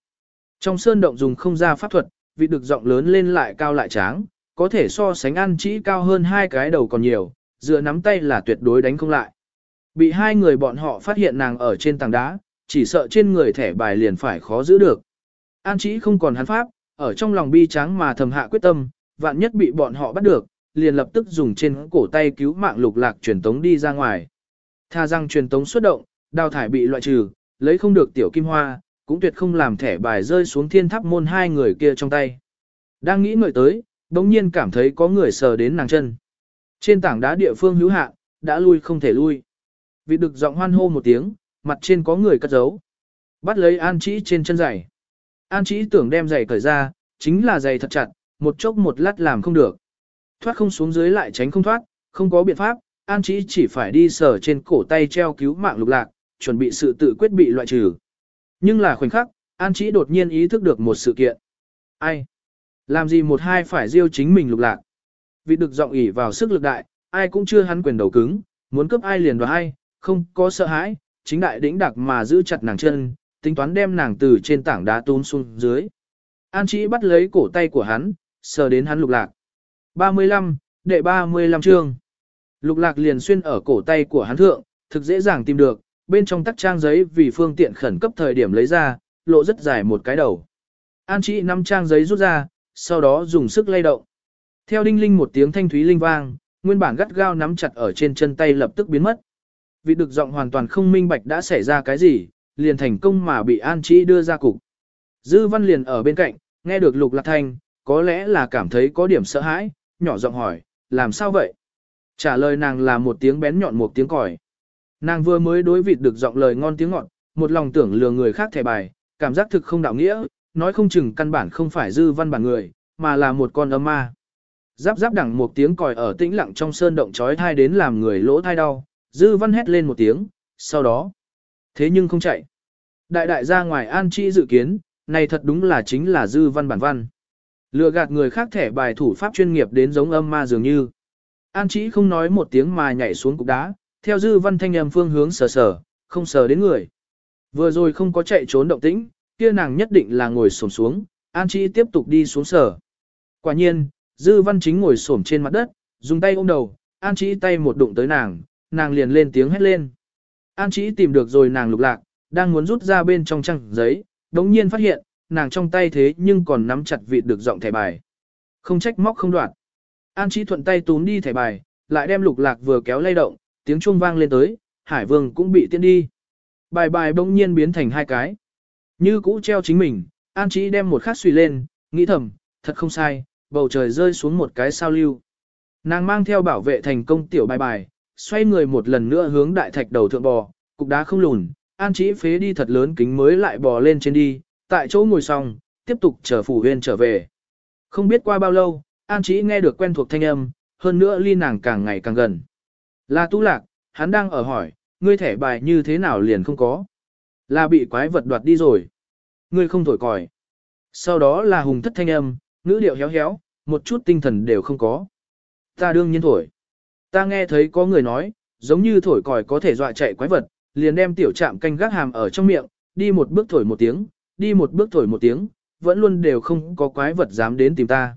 Trong sơn động dùng không ra pháp thuật, vị được giọng lớn lên lại cao lại tráng, có thể so sánh ăn chỉ cao hơn hai cái đầu còn nhiều, dựa nắm tay là tuyệt đối đánh không lại. Bị hai người bọn họ phát hiện nàng ở trên tảng đá, chỉ sợ trên người thẻ bài liền phải khó giữ được. An chỉ không còn hắn pháp, ở trong lòng bi tráng mà thầm hạ quyết tâm, vạn nhất bị bọn họ bắt được, liền lập tức dùng trên cổ tay cứu mạng lục lạc truyền tống đi ra ngoài. Tha rằng truyền tống xuất động, đào thải bị loại trừ, lấy không được tiểu kim hoa, cũng tuyệt không làm thẻ bài rơi xuống thiên tháp môn hai người kia trong tay. Đang nghĩ ngợi tới, bỗng nhiên cảm thấy có người sờ đến nàng chân. Trên tảng đá địa phương hữu hạ, đã lui không thể lui. Vị đực giọng hoan hô một tiếng, mặt trên có người cất giấu. Bắt lấy an chỉ trên chân giày. An chỉ tưởng đem giày cởi ra, chính là giày thật chặt, một chốc một lát làm không được. Thoát không xuống dưới lại tránh không thoát, không có biện pháp, An Chí chỉ phải đi sờ trên cổ tay treo cứu mạng lục lạc, chuẩn bị sự tự quyết bị loại trừ. Nhưng là khoảnh khắc, An Chí đột nhiên ý thức được một sự kiện. Ai? Làm gì một hai phải diêu chính mình lục lạc? Vì được giọng ỉ vào sức lực đại, ai cũng chưa hắn quyền đầu cứng, muốn cướp ai liền đoạt ai, không có sợ hãi, chính đại đĩnh đặc mà giữ chặt nàng chân, tính toán đem nàng từ trên tảng đá tún xuống dưới. An Chí bắt lấy cổ tay của hắn, sờ đến hắn lục lạc. 35, đệ 35 chương. Lục lạc liền xuyên ở cổ tay của hắn thượng, thực dễ dàng tìm được, bên trong tắc trang giấy vì phương tiện khẩn cấp thời điểm lấy ra, lộ rất dài một cái đầu. An trị năm trang giấy rút ra, sau đó dùng sức lay động. Theo đinh linh một tiếng thanh thúy linh vang, nguyên bản gắt gao nắm chặt ở trên chân tay lập tức biến mất. Vị được giọng hoàn toàn không minh bạch đã xảy ra cái gì, liền thành công mà bị An trị đưa ra cục. Dư văn liền ở bên cạnh, nghe được lục lạc thanh, có lẽ là cảm thấy có điểm sợ hãi, nhỏ giọng hỏi, làm sao vậy? Trả lời nàng là một tiếng bén nhọn một tiếng còi. Nàng vừa mới đối vịt được giọng lời ngon tiếng ngọt, một lòng tưởng lừa người khác thẻ bài, cảm giác thực không đạo nghĩa, nói không chừng căn bản không phải dư văn bản người, mà là một con âm ma. Giáp giáp đẳng một tiếng còi ở tĩnh lặng trong sơn động trói thai đến làm người lỗ thai đau, dư văn hét lên một tiếng, sau đó. Thế nhưng không chạy. Đại đại ra ngoài an chi dự kiến, này thật đúng là chính là dư văn bản văn. Lừa gạt người khác thẻ bài thủ pháp chuyên nghiệp đến giống âm ma dường như. An chỉ không nói một tiếng mà nhảy xuống cục đá, Theo dư văn thanh âm phương hướng sờ sờ, không sờ đến người. Vừa rồi không có chạy trốn động tĩnh, kia nàng nhất định là ngồi xổm xuống, An Chí tiếp tục đi xuống sờ. Quả nhiên, dư văn chính ngồi xổm trên mặt đất, dùng tay ôm đầu, An Chí tay một đụng tới nàng, nàng liền lên tiếng hét lên. An Chí tìm được rồi nàng lục lạc, đang muốn rút ra bên trong trang giấy, đống nhiên phát hiện, nàng trong tay thế nhưng còn nắm chặt vịt được giọng thẻ bài. Không trách móc không đoạt. An Chí thuận tay túm đi thẻ bài, lại đem lục lạc vừa kéo lay động, tiếng chuông vang lên tới, Hải Vương cũng bị tiên đi. Bài bài bỗng nhiên biến thành hai cái. Như cũ treo chính mình, An Chí đem một khát suy lên, nghĩ thầm, thật không sai, bầu trời rơi xuống một cái sao lưu. Nàng mang theo bảo vệ thành công tiểu bài bài, xoay người một lần nữa hướng đại thạch đầu thượng bò, cục đá không lùn, An Chí phế đi thật lớn kính mới lại bò lên trên đi, tại chỗ ngồi xong, tiếp tục chờ phủ huyên trở về. Không biết qua bao lâu, An Chí nghe được quen thuộc thanh âm, hơn nữa ly nàng càng ngày càng gần. Là Tu Lạc, hắn đang ở hỏi, ngươi thẻ bài như thế nào liền không có. Là bị quái vật đoạt đi rồi. Ngươi không thổi còi. Sau đó là hùng thất thanh âm, ngữ điệu héo héo, một chút tinh thần đều không có. Ta đương nhiên thổi. Ta nghe thấy có người nói, giống như thổi còi có thể dọa chạy quái vật, liền đem tiểu trạm canh gác hàm ở trong miệng, đi một bước thổi một tiếng, đi một bước thổi một tiếng, vẫn luôn đều không có quái vật dám đến tìm ta.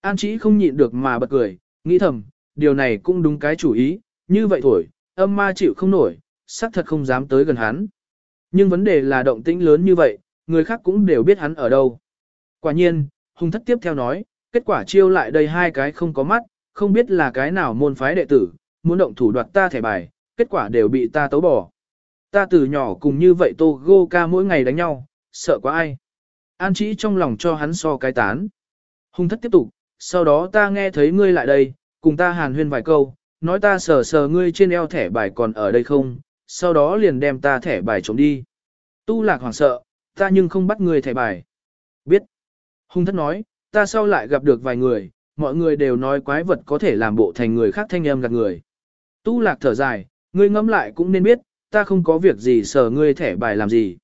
An chỉ không nhịn được mà bật cười, nghĩ thầm, điều này cũng đúng cái chủ ý, như vậy thổi, âm ma chịu không nổi, xác thật không dám tới gần hắn. Nhưng vấn đề là động tĩnh lớn như vậy, người khác cũng đều biết hắn ở đâu. Quả nhiên, hung thất tiếp theo nói, kết quả chiêu lại đây hai cái không có mắt, không biết là cái nào môn phái đệ tử, muốn động thủ đoạt ta thẻ bài, kết quả đều bị ta tấu bỏ. Ta từ nhỏ cùng như vậy tô gô ca mỗi ngày đánh nhau, sợ quá ai. An chỉ trong lòng cho hắn so cái tán. Hung thất tiếp tục, sau đó ta nghe thấy ngươi lại đây, cùng ta hàn huyên vài câu, nói ta sờ sờ ngươi trên eo thẻ bài còn ở đây không, sau đó liền đem ta thẻ bài trộm đi. Tu lạc hoảng sợ, ta nhưng không bắt ngươi thẻ bài. Biết. Hung thất nói, ta sau lại gặp được vài người, mọi người đều nói quái vật có thể làm bộ thành người khác thanh âm gạt người. Tu lạc thở dài, ngươi ngẫm lại cũng nên biết, ta không có việc gì sờ ngươi thẻ bài làm gì.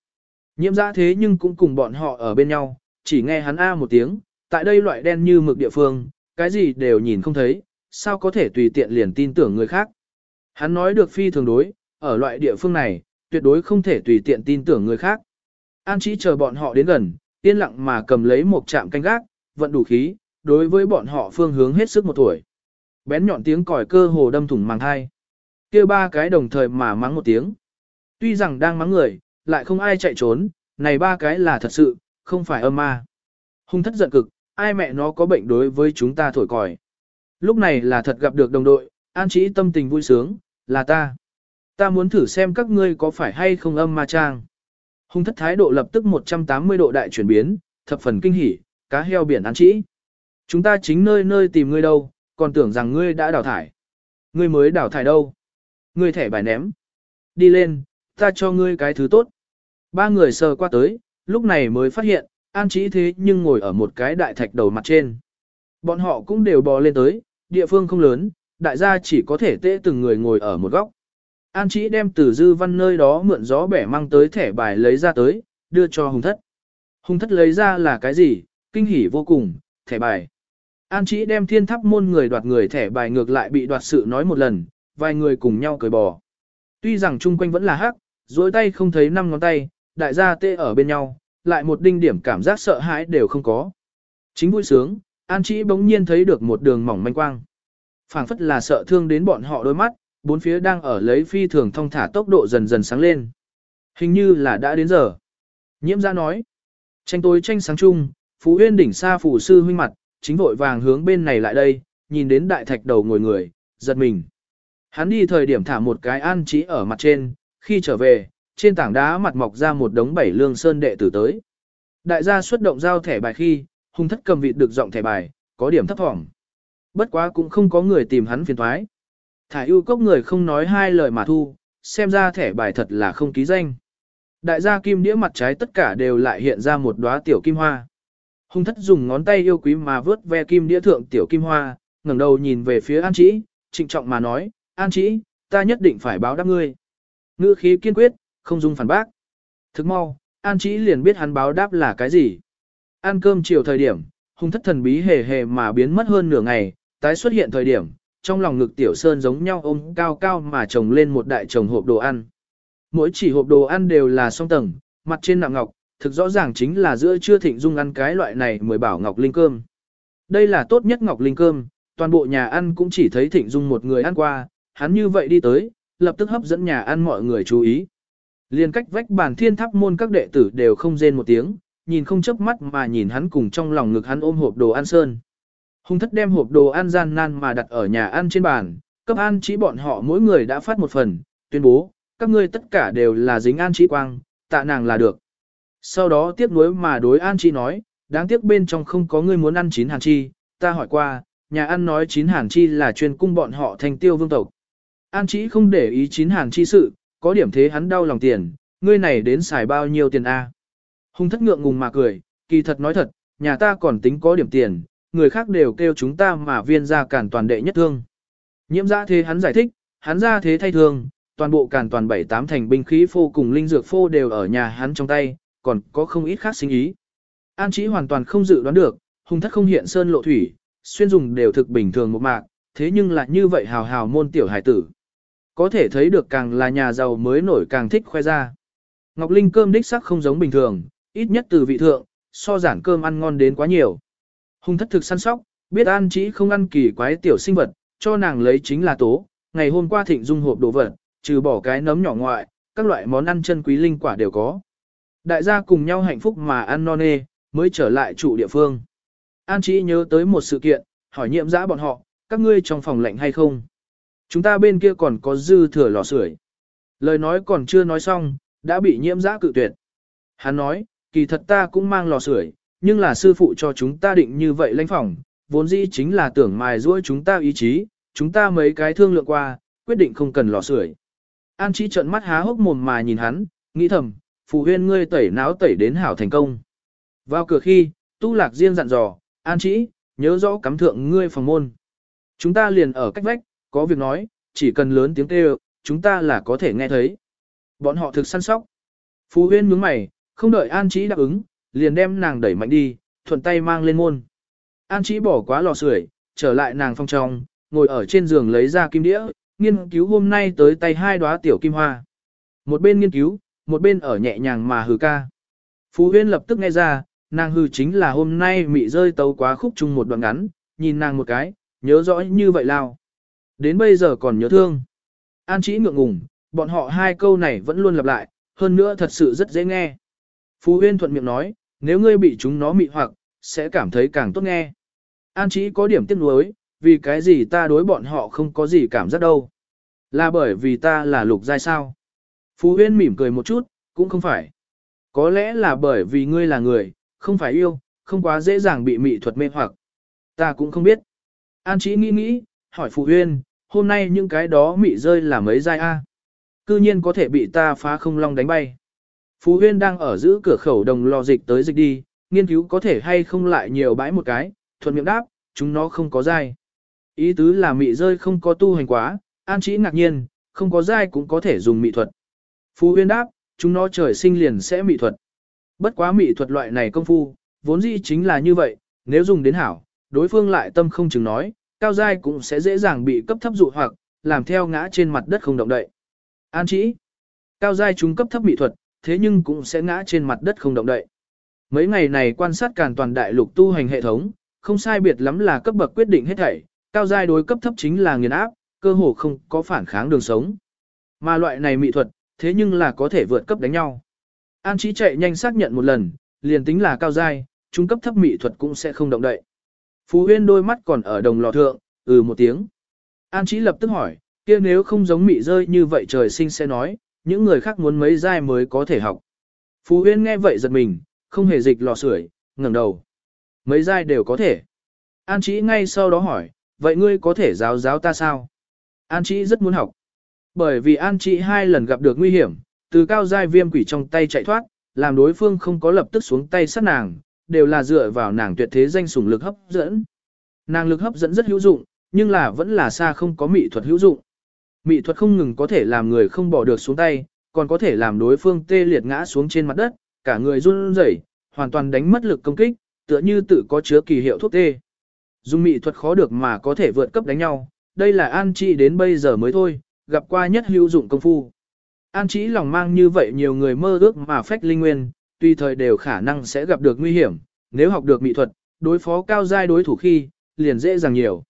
Nhiễm giã thế nhưng cũng cùng bọn họ ở bên nhau, chỉ nghe hắn a một tiếng, tại đây loại đen như mực địa phương, cái gì đều nhìn không thấy, sao có thể tùy tiện liền tin tưởng người khác. Hắn nói được phi thường đối, ở loại địa phương này, tuyệt đối không thể tùy tiện tin tưởng người khác. An chỉ chờ bọn họ đến gần, yên lặng mà cầm lấy một chạm canh gác, vận đủ khí, đối với bọn họ phương hướng hết sức một tuổi. Bén nhọn tiếng còi cơ hồ đâm thủng màng hai. kia ba cái đồng thời mà mắng một tiếng. Tuy rằng đang mắng người, lại không ai chạy trốn, này ba cái là thật sự, không phải âm ma. Hung thất giận cực, ai mẹ nó có bệnh đối với chúng ta thổi còi. Lúc này là thật gặp được đồng đội, an trí tâm tình vui sướng, là ta. Ta muốn thử xem các ngươi có phải hay không âm ma trang. Hung thất thái độ lập tức 180 độ đại chuyển biến, thập phần kinh hỉ, cá heo biển an trí. Chúng ta chính nơi nơi tìm ngươi đâu, còn tưởng rằng ngươi đã đào thải. Ngươi mới đào thải đâu. Ngươi thẻ bài ném. Đi lên, ta cho ngươi cái thứ tốt. Ba người sờ qua tới, lúc này mới phát hiện, an trí thế nhưng ngồi ở một cái đại thạch đầu mặt trên. Bọn họ cũng đều bò lên tới, địa phương không lớn, đại gia chỉ có thể tễ từng người ngồi ở một góc. An Chí đem từ dư văn nơi đó mượn gió bẻ mang tới thẻ bài lấy ra tới, đưa cho Hùng Thất. Hùng Thất lấy ra là cái gì? Kinh hỉ vô cùng, thẻ bài. An Chí đem thiên thắp môn người đoạt người thẻ bài ngược lại bị đoạt sự nói một lần, vài người cùng nhau cười bò. Tuy rằng chung quanh vẫn là hắc, dối tay không thấy năm ngón tay, đại gia tê ở bên nhau, lại một đinh điểm cảm giác sợ hãi đều không có. Chính vui sướng, An Chí bỗng nhiên thấy được một đường mỏng manh quang. phảng phất là sợ thương đến bọn họ đôi mắt, bốn phía đang ở lấy phi thường thông thả tốc độ dần dần sáng lên. Hình như là đã đến giờ. Nhiễm gia nói. Tranh tối tranh sáng chung, Phú Huyên đỉnh xa phủ sư huynh mặt, chính vội vàng hướng bên này lại đây, nhìn đến đại thạch đầu ngồi người, giật mình. Hắn đi thời điểm thả một cái an trí ở mặt trên, khi trở về, trên tảng đá mặt mọc ra một đống bảy lương sơn đệ tử tới. Đại gia xuất động giao thẻ bài khi, hung thất cầm vịt được giọng thẻ bài, có điểm thấp thỏm. Bất quá cũng không có người tìm hắn phiền thoái. Thả ưu cốc người không nói hai lời mà thu, xem ra thẻ bài thật là không ký danh. Đại gia kim đĩa mặt trái tất cả đều lại hiện ra một đóa tiểu kim hoa. Hung thất dùng ngón tay yêu quý mà vớt ve kim đĩa thượng tiểu kim hoa, ngẩng đầu nhìn về phía An Chỉ, trịnh trọng mà nói, An Chỉ, ta nhất định phải báo đáp ngươi. Ngữ khí kiên quyết, không dung phản bác. Thức mau, An Chỉ liền biết hắn báo đáp là cái gì. Ăn cơm chiều thời điểm, hung thất thần bí hề hề mà biến mất hơn nửa ngày, tái xuất hiện thời điểm, trong lòng ngực tiểu sơn giống nhau ôm cao cao mà trồng lên một đại chồng hộp đồ ăn. Mỗi chỉ hộp đồ ăn đều là song tầng, mặt trên nặng ngọc, thực rõ ràng chính là giữa trưa thịnh dung ăn cái loại này mới bảo ngọc linh cơm. Đây là tốt nhất ngọc linh cơm, toàn bộ nhà ăn cũng chỉ thấy thịnh dung một người ăn qua, hắn như vậy đi tới, lập tức hấp dẫn nhà ăn mọi người chú ý. Liên cách vách bàn thiên tháp môn các đệ tử đều không rên một tiếng, nhìn không chớp mắt mà nhìn hắn cùng trong lòng ngực hắn ôm hộp đồ ăn sơn. Hùng thất đem hộp đồ ăn gian nan mà đặt ở nhà ăn trên bàn, cấp ăn chỉ bọn họ mỗi người đã phát một phần, tuyên bố, các ngươi tất cả đều là dính an trí quang, tạ nàng là được. Sau đó tiếp nối mà đối an trí nói, đáng tiếc bên trong không có người muốn ăn chín hàn chi, ta hỏi qua, nhà ăn nói chín hàn chi là chuyên cung bọn họ thành tiêu vương tộc. An trí không để ý chín hàn chi sự, có điểm thế hắn đau lòng tiền, ngươi này đến xài bao nhiêu tiền a? Hùng thất ngượng ngùng mà cười, kỳ thật nói thật, nhà ta còn tính có điểm tiền, người khác đều kêu chúng ta mà viên ra cản toàn đệ nhất thương. Nhiễm ra thế hắn giải thích, hắn ra thế thay thương, toàn bộ cản toàn bảy tám thành binh khí phô cùng linh dược phô đều ở nhà hắn trong tay, còn có không ít khác sinh ý. An trí hoàn toàn không dự đoán được, hung thất không hiện sơn lộ thủy, xuyên dùng đều thực bình thường một mạc, thế nhưng lại như vậy hào hào môn tiểu hải tử. Có thể thấy được càng là nhà giàu mới nổi càng thích khoe ra. Ngọc Linh cơm đích sắc không giống bình thường, ít nhất từ vị thượng, so giản cơm ăn ngon đến quá nhiều. Hùng thất thực săn sóc, biết An chỉ không ăn kỳ quái tiểu sinh vật, cho nàng lấy chính là tố. Ngày hôm qua thịnh dung hộp đồ vật, trừ bỏ cái nấm nhỏ ngoại, các loại món ăn chân quý linh quả đều có. Đại gia cùng nhau hạnh phúc mà ăn non nê, mới trở lại trụ địa phương. An chỉ nhớ tới một sự kiện, hỏi nhiệm giã bọn họ, các ngươi trong phòng lạnh hay không? Chúng ta bên kia còn có dư thừa lò sưởi. Lời nói còn chưa nói xong, đã bị nhiễm giã cự tuyệt. Hắn nói, kỳ thật ta cũng mang lò sưởi, nhưng là sư phụ cho chúng ta định như vậy lãnh phòng, vốn dĩ chính là tưởng mài ruôi chúng ta ý chí, chúng ta mấy cái thương lượng qua, quyết định không cần lò sưởi. An Chí trợn mắt há hốc mồm mà nhìn hắn, nghĩ thầm, phụ huyên ngươi tẩy náo tẩy đến hảo thành công. Vào cửa khi, tu lạc riêng dặn dò, An Chí, nhớ rõ cắm thượng ngươi phòng môn. Chúng ta liền ở cách vách, có việc nói, chỉ cần lớn tiếng kêu, chúng ta là có thể nghe thấy. Bọn họ thực săn sóc. phú huyên nhướng mày, không đợi An Chí đáp ứng, liền đem nàng đẩy mạnh đi, thuận tay mang lên môn. An Chí bỏ quá lò sưởi, trở lại nàng phong trong, ngồi ở trên giường lấy ra kim đĩa, nghiên cứu hôm nay tới tay hai đóa tiểu kim hoa. Một bên nghiên cứu, một bên ở nhẹ nhàng mà hừ ca. Phú Huyên lập tức nghe ra, nàng hừ chính là hôm nay mị rơi tấu quá khúc chung một đoạn ngắn, nhìn nàng một cái, nhớ rõ như vậy lao. Đến bây giờ còn nhớ thương. An Chí ngượng ngùng, bọn họ hai câu này vẫn luôn lặp lại, hơn nữa thật sự rất dễ nghe. Phú Huyên thuận miệng nói, nếu ngươi bị chúng nó mị hoặc, sẽ cảm thấy càng tốt nghe. An Chí có điểm tiếc nuối, vì cái gì ta đối bọn họ không có gì cảm giác đâu. Là bởi vì ta là lục giai sao. Phú Huyên mỉm cười một chút, cũng không phải. Có lẽ là bởi vì ngươi là người, không phải yêu, không quá dễ dàng bị mị thuật mê hoặc. Ta cũng không biết. An Chí nghĩ nghĩ, hỏi Phú Huyên, hôm nay những cái đó mị rơi là mấy giai A. Cư nhiên có thể bị ta phá không long đánh bay. Phú Huyên đang ở giữ cửa khẩu đồng lò dịch tới dịch đi, nghiên cứu có thể hay không lại nhiều bãi một cái, thuận miệng đáp, chúng nó không có dai. Ý tứ là mị rơi không có tu hành quá, an chỉ ngạc nhiên, không có dai cũng có thể dùng mị thuật. Phú Huyên đáp, chúng nó trời sinh liền sẽ mị thuật. Bất quá mị thuật loại này công phu, vốn dĩ chính là như vậy, nếu dùng đến hảo, đối phương lại tâm không chừng nói, cao giai cũng sẽ dễ dàng bị cấp thấp dụ hoặc, làm theo ngã trên mặt đất không động đậy. An chỉ, cao giai chúng cấp thấp mị thuật, thế nhưng cũng sẽ ngã trên mặt đất không động đậy. Mấy ngày này quan sát càn toàn đại lục tu hành hệ thống, không sai biệt lắm là cấp bậc quyết định hết thảy, cao giai đối cấp thấp chính là nghiền áp, cơ hồ không có phản kháng đường sống. Mà loại này mỹ thuật, thế nhưng là có thể vượt cấp đánh nhau. An Chí chạy nhanh xác nhận một lần, liền tính là cao giai, trung cấp thấp mỹ thuật cũng sẽ không động đậy. Phú Huyên đôi mắt còn ở đồng lò thượng, ừ một tiếng. An Chí lập tức hỏi, kia nếu không giống mị rơi như vậy trời sinh sẽ nói, những người khác muốn mấy giai mới có thể học. Phú Huyên nghe vậy giật mình, không hề dịch lò sưởi, ngẩng đầu. Mấy giai đều có thể. An Chí ngay sau đó hỏi, vậy ngươi có thể giáo giáo ta sao? An Chí rất muốn học. Bởi vì An Chí hai lần gặp được nguy hiểm, từ cao giai viêm quỷ trong tay chạy thoát, làm đối phương không có lập tức xuống tay sát nàng, đều là dựa vào nàng tuyệt thế danh sủng lực hấp dẫn. Nàng lực hấp dẫn rất hữu dụng, nhưng là vẫn là xa không có mỹ thuật hữu dụng. Mỹ thuật không ngừng có thể làm người không bỏ được xuống tay, còn có thể làm đối phương tê liệt ngã xuống trên mặt đất, cả người run rẩy, hoàn toàn đánh mất lực công kích, tựa như tự có chứa kỳ hiệu thuốc tê. Dùng mỹ thuật khó được mà có thể vượt cấp đánh nhau, đây là An Chi đến bây giờ mới thôi, gặp qua nhất hữu dụng công phu. An Chí lòng mang như vậy nhiều người mơ ước mà phách linh nguyên, tùy thời đều khả năng sẽ gặp được nguy hiểm, nếu học được mỹ thuật, đối phó cao giai đối thủ khi, liền dễ dàng nhiều.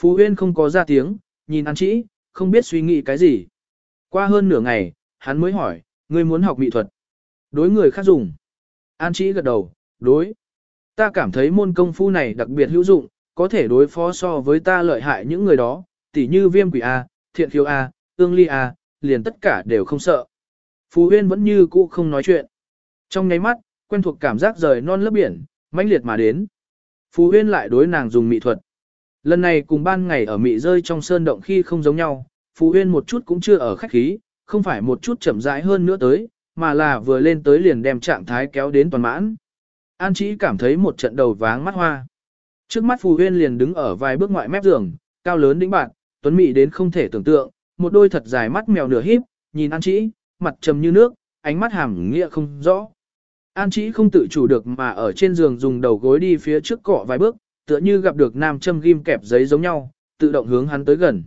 Phú Huyên không có ra tiếng, nhìn An Chĩ, không biết suy nghĩ cái gì. Qua hơn nửa ngày, hắn mới hỏi, ngươi muốn học mỹ thuật. Đối người khác dùng. An Chĩ gật đầu, đối. Ta cảm thấy môn công phu này đặc biệt hữu dụng, có thể đối phó so với ta lợi hại những người đó, tỉ như viêm quỷ A, thiện khiếu A, ương ly A, liền tất cả đều không sợ. Phú Huyên vẫn như cũ không nói chuyện. Trong nháy mắt, quen thuộc cảm giác rời non lớp biển, mãnh liệt mà đến. Phú Huyên lại đối nàng dùng mỹ thuật. Lần này cùng ban ngày ở mị rơi trong sơn động khi không giống nhau, Phú Huyên một chút cũng chưa ở khách khí, không phải một chút chậm rãi hơn nữa tới, mà là vừa lên tới liền đem trạng thái kéo đến toàn mãn. An Chí cảm thấy một trận đầu váng mắt hoa. Trước mắt Phù Huyên liền đứng ở vài bước ngoại mép giường, cao lớn đĩnh bạn, tuấn mỹ đến không thể tưởng tượng, một đôi thật dài mắt mèo nửa híp, nhìn An Chí, mặt trầm như nước, ánh mắt hàm nghĩa không rõ. An Chí không tự chủ được mà ở trên giường dùng đầu gối đi phía trước cọ vài bước, tựa như gặp được nam châm ghim kẹp giấy giống nhau, tự động hướng hắn tới gần.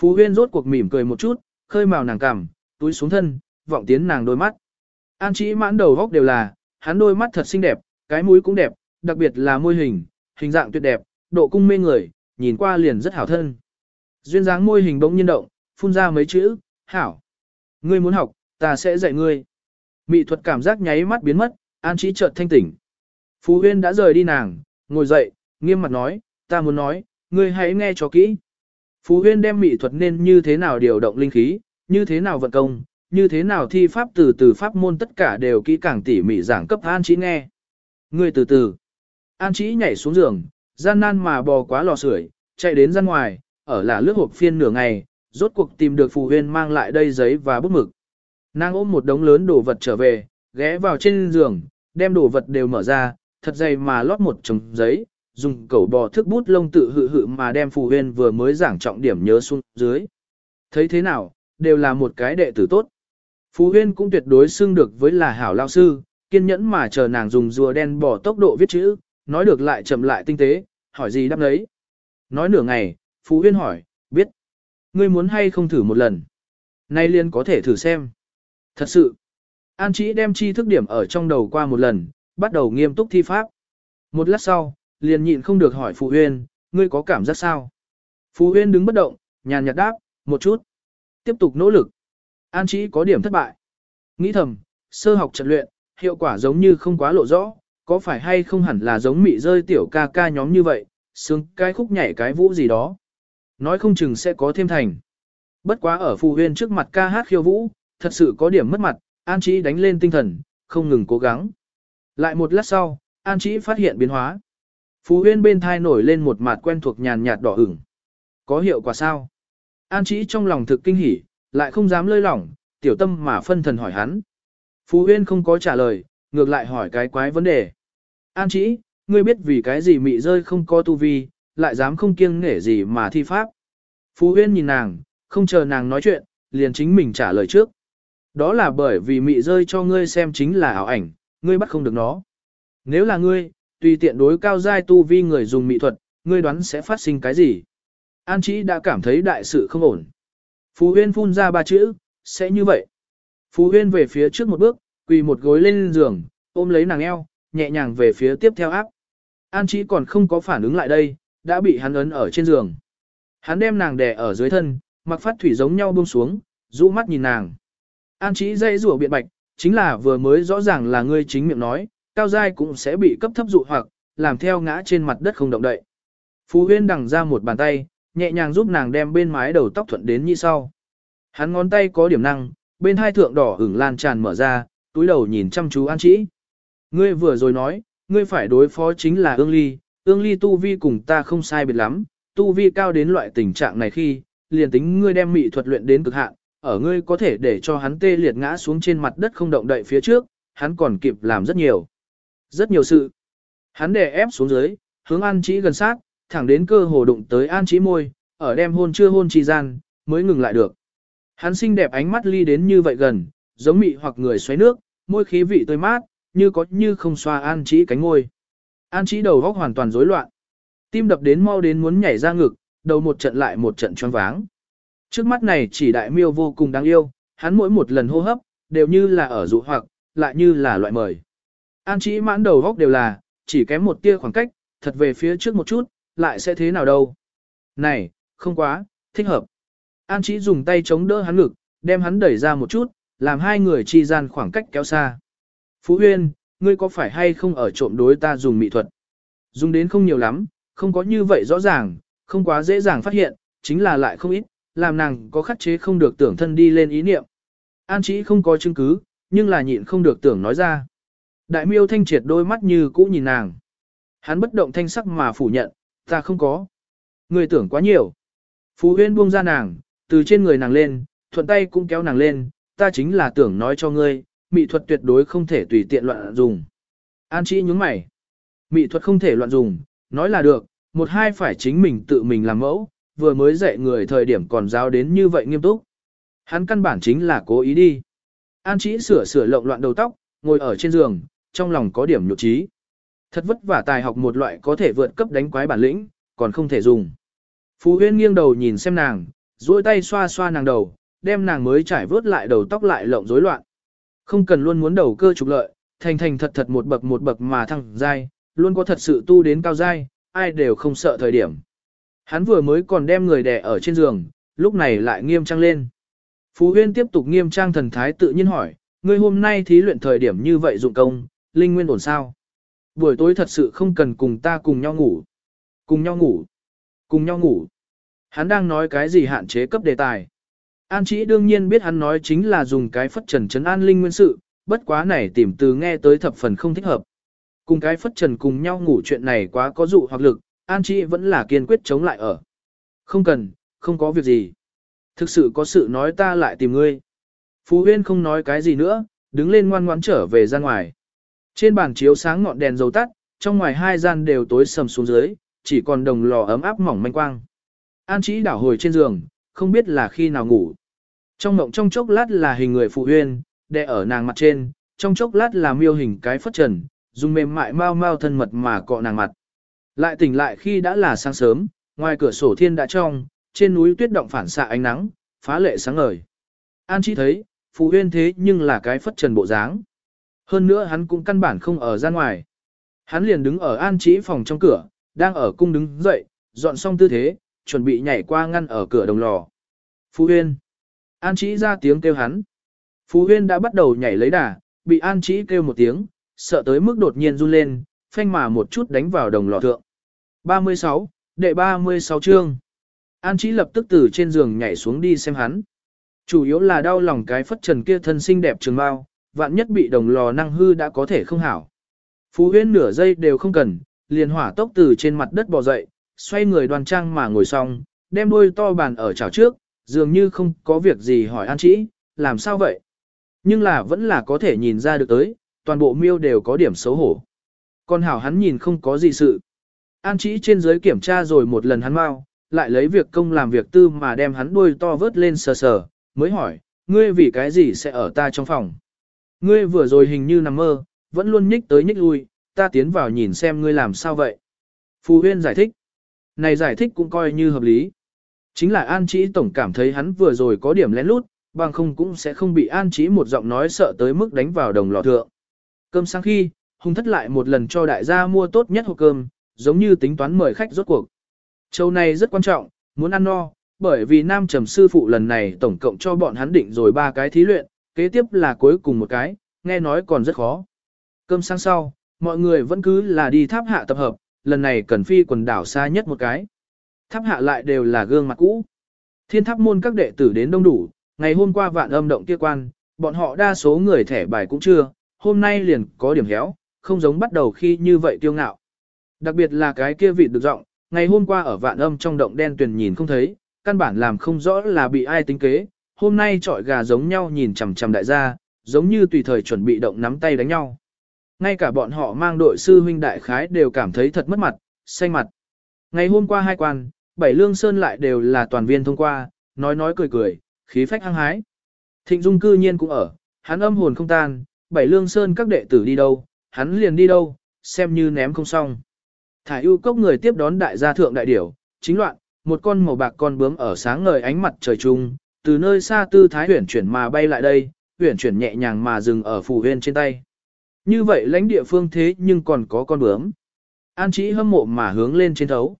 Phú Huyên rốt cuộc mỉm cười một chút, khơi màu nàng cằm, túi xuống thân, vọng tiến nàng đôi mắt. An Chí mãn đầu góc đều là, hắn đôi mắt thật xinh đẹp, cái mũi cũng đẹp, đặc biệt là môi hình, hình dạng tuyệt đẹp, độ cung mê người, nhìn qua liền rất hảo thân. Duyên dáng môi hình bỗng nhiên động, phun ra mấy chữ, hảo. Ngươi muốn học, ta sẽ dạy ngươi. Mị thuật cảm giác nháy mắt biến mất, an trí chợt thanh tỉnh. Phú Huyên đã rời đi nàng, ngồi dậy, nghiêm mặt nói, ta muốn nói, ngươi hãy nghe cho kỹ. Phú Huyên đem mị thuật nên như thế nào điều động linh khí, như thế nào vận công, như thế nào thi pháp từ từ pháp môn tất cả đều kỹ càng tỉ mỉ giảng cấp an trí nghe. Ngươi từ từ. An Chí nhảy xuống giường, gian nan mà bò quá lò sưởi, chạy đến ra ngoài, ở là lướt hộp phiên nửa ngày, rốt cuộc tìm được phù huyên mang lại đây giấy và bút mực. Nàng ôm một đống lớn đồ vật trở về, ghé vào trên giường, đem đồ vật đều mở ra, thật dày mà lót một chồng giấy, dùng cẩu bò thước bút lông tự hự hự mà đem phù huyên vừa mới giảng trọng điểm nhớ xuống dưới. Thấy thế nào, đều là một cái đệ tử tốt. Phù huyên cũng tuyệt đối xưng được với là hảo lao sư, kiên nhẫn mà chờ nàng dùng rùa đen bỏ tốc độ viết chữ, nói được lại chậm lại tinh tế, hỏi gì đáp đấy. Nói nửa ngày, Phú Huyên hỏi, biết. Ngươi muốn hay không thử một lần? Nay liền có thể thử xem. Thật sự. An Chí đem chi thức điểm ở trong đầu qua một lần, bắt đầu nghiêm túc thi pháp. Một lát sau, liền nhịn không được hỏi Phú Huyên, ngươi có cảm giác sao? Phú Huyên đứng bất động, nhàn nhạt đáp, một chút. Tiếp tục nỗ lực. An Chí có điểm thất bại. Nghĩ thầm, sơ học trận luyện, hiệu quả giống như không quá lộ rõ, có phải hay không hẳn là giống mị rơi tiểu ca ca nhóm như vậy, sướng cái khúc nhảy cái vũ gì đó. Nói không chừng sẽ có thêm thành. Bất quá ở phù huyên trước mặt ca hát khiêu vũ, thật sự có điểm mất mặt, An Chí đánh lên tinh thần, không ngừng cố gắng. Lại một lát sau, An Chí phát hiện biến hóa. Phú huyên bên thai nổi lên một mặt quen thuộc nhàn nhạt đỏ ửng. Có hiệu quả sao? An Chí trong lòng thực kinh hỉ, lại không dám lơi lỏng, tiểu tâm mà phân thần hỏi hắn. Phú Huyên không có trả lời, ngược lại hỏi cái quái vấn đề. An Chí, ngươi biết vì cái gì mị rơi không có tu vi, lại dám không kiêng nể gì mà thi pháp. Phú Huyên nhìn nàng, không chờ nàng nói chuyện, liền chính mình trả lời trước. Đó là bởi vì mị rơi cho ngươi xem chính là ảo ảnh, ngươi bắt không được nó. Nếu là ngươi, tùy tiện đối cao giai tu vi người dùng mị thuật, ngươi đoán sẽ phát sinh cái gì? An Chí đã cảm thấy đại sự không ổn. Phú Huyên phun ra ba chữ, sẽ như vậy. Phú Huyên về phía trước một bước, quỳ một gối lên giường, ôm lấy nàng eo, nhẹ nhàng về phía tiếp theo áp. An Chí còn không có phản ứng lại đây, đã bị hắn ấn ở trên giường. Hắn đem nàng đè ở dưới thân, mặc phát thủy giống nhau buông xuống, rũ mắt nhìn nàng. An Chí dây rủa biện bạch, chính là vừa mới rõ ràng là ngươi chính miệng nói, cao giai cũng sẽ bị cấp thấp dụ hoặc, làm theo ngã trên mặt đất không động đậy. Phú Huyên đằng ra một bàn tay, nhẹ nhàng giúp nàng đem bên mái đầu tóc thuận đến như sau. Hắn ngón tay có điểm năng, bên hai thượng đỏ ửng lan tràn mở ra, túi đầu nhìn chăm chú An Chí. Ngươi vừa rồi nói, ngươi phải đối phó chính là ương ly, ương ly tu vi cùng ta không sai biệt lắm, tu vi cao đến loại tình trạng này khi, liền tính ngươi đem mị thuật luyện đến cực hạn, ở ngươi có thể để cho hắn tê liệt ngã xuống trên mặt đất không động đậy phía trước, hắn còn kịp làm rất nhiều. Rất nhiều sự. Hắn đè ép xuống dưới, hướng An Chí gần sát, thẳng đến cơ hồ đụng tới An Chí môi, ở đem hôn chưa hôn trì gian, mới ngừng lại được. Hắn xinh đẹp ánh mắt ly đến như vậy gần, giống mị hoặc người xoáy nước, môi khí vị tươi mát, như có như không xoa an Chí cánh môi. An Chí đầu góc hoàn toàn rối loạn. Tim đập đến mau đến muốn nhảy ra ngực, đầu một trận lại một trận choáng váng. Trước mắt này chỉ đại miêu vô cùng đáng yêu, hắn mỗi một lần hô hấp, đều như là ở dụ hoặc, lại như là loại mời. An chỉ mãn đầu góc đều là, chỉ kém một tia khoảng cách, thật về phía trước một chút, lại sẽ thế nào đâu. Này, không quá, thích hợp. An chỉ dùng tay chống đỡ hắn ngực, đem hắn đẩy ra một chút, làm hai người chi gian khoảng cách kéo xa. Phú Huyên, ngươi có phải hay không ở trộm đối ta dùng mỹ thuật? Dùng đến không nhiều lắm, không có như vậy rõ ràng, không quá dễ dàng phát hiện, chính là lại không ít, làm nàng có khắc chế không được tưởng thân đi lên ý niệm. An chỉ không có chứng cứ, nhưng là nhịn không được tưởng nói ra. Đại miêu thanh triệt đôi mắt như cũ nhìn nàng. Hắn bất động thanh sắc mà phủ nhận, ta không có. Người tưởng quá nhiều. Phú huyên buông ra nàng, từ trên người nàng lên, thuận tay cũng kéo nàng lên, ta chính là tưởng nói cho ngươi, mỹ thuật tuyệt đối không thể tùy tiện loạn dùng. An chỉ nhúng mày. Mỹ thuật không thể loạn dùng, nói là được, một hai phải chính mình tự mình làm mẫu, vừa mới dạy người thời điểm còn giáo đến như vậy nghiêm túc. Hắn căn bản chính là cố ý đi. An chỉ sửa sửa lộn loạn đầu tóc, ngồi ở trên giường, trong lòng có điểm nhục trí. Thật vất vả tài học một loại có thể vượt cấp đánh quái bản lĩnh, còn không thể dùng. Phú Huyên nghiêng đầu nhìn xem nàng, duỗi tay xoa xoa nàng đầu, đem nàng mới trải vớt lại đầu tóc lại lộn rối loạn. Không cần luôn muốn đầu cơ trục lợi, thành thành thật thật một bậc một bậc mà thăng dai, luôn có thật sự tu đến cao dai, ai đều không sợ thời điểm. Hắn vừa mới còn đem người đè ở trên giường, lúc này lại nghiêm trang lên. Phú Huyên tiếp tục nghiêm trang thần thái tự nhiên hỏi, ngươi hôm nay thí luyện thời điểm như vậy dụng công, linh nguyên ổn sao? Buổi tối thật sự không cần cùng ta cùng nhau ngủ. Cùng nhau ngủ. Cùng nhau ngủ. Hắn đang nói cái gì hạn chế cấp đề tài. An chỉ đương nhiên biết hắn nói chính là dùng cái phất trần chấn an linh nguyên sự, bất quá này tìm từ nghe tới thập phần không thích hợp. Cùng cái phất trần cùng nhau ngủ chuyện này quá có dụ hoặc lực, An Chi vẫn là kiên quyết chống lại ở. Không cần, không có việc gì. Thực sự có sự nói ta lại tìm ngươi. Phú Huyên không nói cái gì nữa, đứng lên ngoan ngoãn trở về ra ngoài. Trên bàn chiếu sáng ngọn đèn dầu tắt, trong ngoài hai gian đều tối sầm xuống dưới, chỉ còn đồng lò ấm áp mỏng manh quang. An chỉ đảo hồi trên giường, không biết là khi nào ngủ. Trong mộng trong chốc lát là hình người phụ huyên, đè ở nàng mặt trên, trong chốc lát là miêu hình cái phất trần, dùng mềm mại mau mau thân mật mà cọ nàng mặt. Lại tỉnh lại khi đã là sáng sớm, ngoài cửa sổ thiên đã trong, trên núi tuyết động phản xạ ánh nắng, phá lệ sáng ngời. An chỉ thấy, Phù huyên thế nhưng là cái phất trần bộ dáng. Hơn nữa hắn cũng căn bản không ở ra ngoài. Hắn liền đứng ở an Trí phòng trong cửa, đang ở cung đứng dậy, dọn xong tư thế, chuẩn bị nhảy qua ngăn ở cửa đồng lò. Phú Huyên. An Chí ra tiếng kêu hắn. Phú Huyên đã bắt đầu nhảy lấy đà, bị An Chí kêu một tiếng, sợ tới mức đột nhiên run lên, phanh mà một chút đánh vào đồng lò thượng. 36, đệ 36 chương. An Chí lập tức từ trên giường nhảy xuống đi xem hắn. Chủ yếu là đau lòng cái phất trần kia thân xinh đẹp trường bao, vạn nhất bị đồng lò năng hư đã có thể không hảo. Phú Huyên nửa giây đều không cần, liền hỏa tốc từ trên mặt đất bò dậy, xoay người đoàn trang mà ngồi xong, đem đôi to bàn ở chảo trước, dường như không có việc gì hỏi An Chí, làm sao vậy? Nhưng là vẫn là có thể nhìn ra được tới, toàn bộ miêu đều có điểm xấu hổ. Còn hảo hắn nhìn không có gì sự. An Chí trên dưới kiểm tra rồi một lần hắn mau, lại lấy việc công làm việc tư mà đem hắn đuôi to vớt lên sờ sờ, mới hỏi, ngươi vì cái gì sẽ ở ta trong phòng? Ngươi vừa rồi hình như nằm mơ, vẫn luôn nhích tới nhích lui, ta tiến vào nhìn xem ngươi làm sao vậy. Phù huyên giải thích. Này giải thích cũng coi như hợp lý. Chính là An Chí Tổng cảm thấy hắn vừa rồi có điểm lén lút, bằng không cũng sẽ không bị An Chí một giọng nói sợ tới mức đánh vào đồng lò thượng. Cơm sáng khi, Hùng thất lại một lần cho đại gia mua tốt nhất hộp cơm, giống như tính toán mời khách rốt cuộc. Châu này rất quan trọng, muốn ăn no, bởi vì Nam Trầm sư phụ lần này tổng cộng cho bọn hắn định rồi ba cái thí luyện, kế tiếp là cuối cùng một cái, nghe nói còn rất khó. Cơm sáng sau, mọi người vẫn cứ là đi tháp hạ tập hợp, lần này cần phi quần đảo xa nhất một cái. Tháp hạ lại đều là gương mặt cũ. Thiên tháp môn các đệ tử đến đông đủ, ngày hôm qua vạn âm động kia quan, bọn họ đa số người thẻ bài cũng chưa, hôm nay liền có điểm héo, không giống bắt đầu khi như vậy tiêu ngạo. Đặc biệt là cái kia vị được rộng, ngày hôm qua ở vạn âm trong động đen tuyền nhìn không thấy, căn bản làm không rõ là bị ai tính kế, hôm nay trọi gà giống nhau nhìn chằm chằm đại gia, giống như tùy thời chuẩn bị động nắm tay đánh nhau. Ngay cả bọn họ mang đội sư huynh đại khái đều cảm thấy thật mất mặt, xanh mặt. Ngày hôm qua hai quan, bảy lương sơn lại đều là toàn viên thông qua, nói nói cười cười, khí phách hăng hái. Thịnh Dung cư nhiên cũng ở, hắn âm hồn không tan, bảy lương sơn các đệ tử đi đâu, hắn liền đi đâu, xem như ném không xong. Thải ưu cốc người tiếp đón đại gia thượng đại điểu, chính loạn, một con màu bạc con bướm ở sáng ngời ánh mặt trời trung, từ nơi xa tư thái huyển chuyển mà bay lại đây, huyển chuyển nhẹ nhàng mà dừng ở phù huyên trên tay. Như vậy lãnh địa phương thế nhưng còn có con bướm. An chỉ hâm mộ mà hướng lên trên thấu.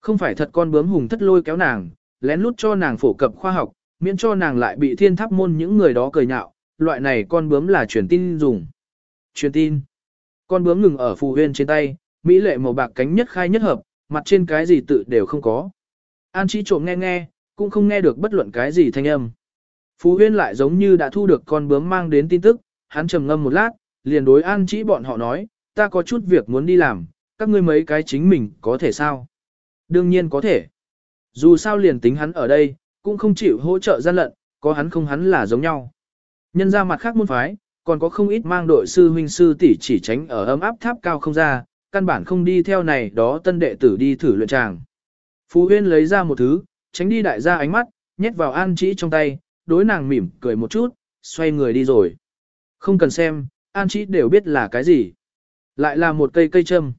Không phải thật con bướm hùng thất lôi kéo nàng, lén lút cho nàng phổ cập khoa học, miễn cho nàng lại bị thiên tháp môn những người đó cười nhạo, loại này con bướm là truyền tin dùng. Truyền tin. Con bướm ngừng ở phù huyên trên tay, mỹ lệ màu bạc cánh nhất khai nhất hợp, mặt trên cái gì tự đều không có. An chỉ trộm nghe nghe, cũng không nghe được bất luận cái gì thanh âm. Phú Huyên lại giống như đã thu được con bướm mang đến tin tức, hắn trầm ngâm một lát, liền đối An Chỉ bọn họ nói, ta có chút việc muốn đi làm, các ngươi mấy cái chính mình có thể sao? Đương nhiên có thể. Dù sao liền tính hắn ở đây, cũng không chịu hỗ trợ gian lận, có hắn không hắn là giống nhau. Nhân ra mặt khác môn phái, còn có không ít mang đội sư huynh sư tỷ chỉ tránh ở ấm áp tháp cao không ra, căn bản không đi theo này đó tân đệ tử đi thử luyện tràng. Phú Huyên lấy ra một thứ, tránh đi đại gia ánh mắt, nhét vào An Chỉ trong tay, đối nàng mỉm cười một chút, xoay người đi rồi. Không cần xem, An Chỉ đều biết là cái gì. Lại là một cây cây châm.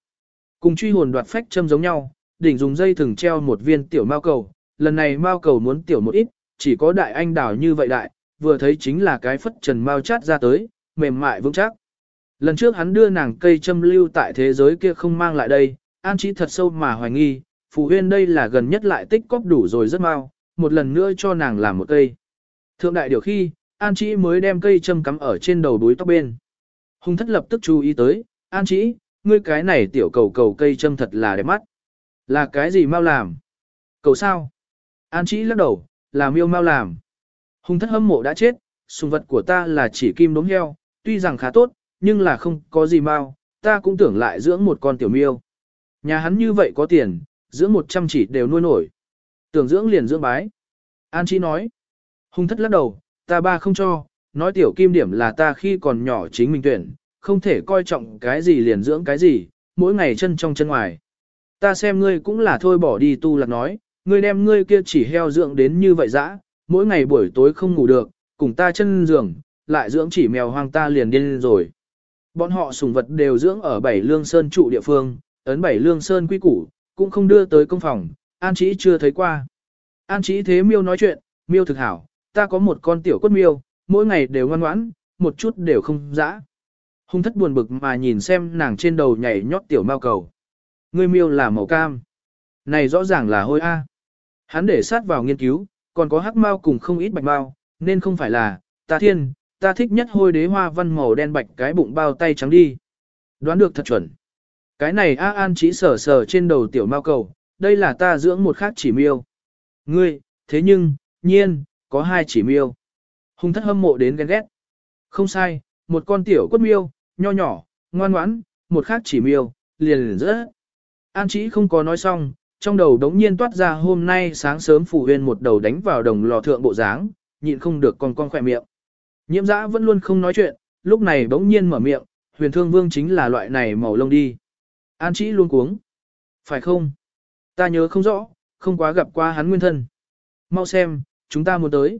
Cùng truy hồn đoạt phách châm giống nhau, đỉnh dùng dây thừng treo một viên tiểu mao cầu, lần này mao cầu muốn tiểu một ít, chỉ có đại anh đảo như vậy đại, vừa thấy chính là cái phất trần mao chát ra tới, mềm mại vững chắc. Lần trước hắn đưa nàng cây châm lưu tại thế giới kia không mang lại đây, An Chí thật sâu mà hoài nghi, Phù Huyên đây là gần nhất lại tích cóp đủ rồi rất mau, một lần nữa cho nàng làm một cây. Thượng đại điều khi, An Chí mới đem cây châm cắm ở trên đầu đuôi tóc bên. Hùng thất lập tức chú ý tới, An Chí, ngươi cái này tiểu cầu cầu cây châm thật là đẹp mắt. Là cái gì mau làm? Cầu sao? An Chí lắc đầu, là miêu mau làm. Hùng thất hâm mộ đã chết, sùng vật của ta là chỉ kim đốm heo, tuy rằng khá tốt, nhưng là không có gì mau, ta cũng tưởng lại dưỡng một con tiểu miêu. Nhà hắn như vậy có tiền, dưỡng một trăm chỉ đều nuôi nổi. Tưởng dưỡng liền dưỡng bái. An Chi nói. Hùng thất lắc đầu, ta ba không cho, nói tiểu kim điểm là ta khi còn nhỏ chính mình tuyển, không thể coi trọng cái gì liền dưỡng cái gì, mỗi ngày chân trong chân ngoài. Ta xem ngươi cũng là thôi bỏ đi tu lạc nói, ngươi đem ngươi kia chỉ heo dưỡng đến như vậy dã, mỗi ngày buổi tối không ngủ được, cùng ta chân giường, lại dưỡng chỉ mèo hoang ta liền điên rồi. Bọn họ sùng vật đều dưỡng ở bảy lương sơn trụ địa phương, ấn bảy lương sơn quy củ, cũng không đưa tới công phòng, An Trí chưa thấy qua. An Trí thế miêu nói chuyện, miêu thực hảo, ta có một con tiểu quất miêu, mỗi ngày đều ngoan ngoãn, một chút đều không dã. Hung thất buồn bực mà nhìn xem nàng trên đầu nhảy nhót tiểu mao cầu. Người miêu là màu cam. Này rõ ràng là hôi A. Hắn để sát vào nghiên cứu, còn có hắc mao cùng không ít bạch mao, nên không phải là, ta thiên, ta thích nhất hôi đế hoa văn màu đen bạch cái bụng bao tay trắng đi. Đoán được thật chuẩn. Cái này A An chỉ sờ sờ trên đầu tiểu mao cầu, đây là ta dưỡng một khác chỉ miêu. Ngươi, thế nhưng, nhiên, có hai chỉ miêu. Hùng thất hâm mộ đến ghen ghét. Không sai, một con tiểu quất miêu, nho nhỏ, ngoan ngoãn, một khác chỉ miêu, liền liền rỡ. An chỉ không có nói xong, trong đầu đống nhiên toát ra hôm nay sáng sớm phủ huyên một đầu đánh vào đồng lò thượng bộ dáng, nhịn không được còn con khỏe miệng. Nhiễm giã vẫn luôn không nói chuyện, lúc này bỗng nhiên mở miệng, huyền thương vương chính là loại này màu lông đi. An Chỉ luôn cuống. Phải không? Ta nhớ không rõ, không quá gặp qua hắn nguyên thân. Mau xem, chúng ta muốn tới.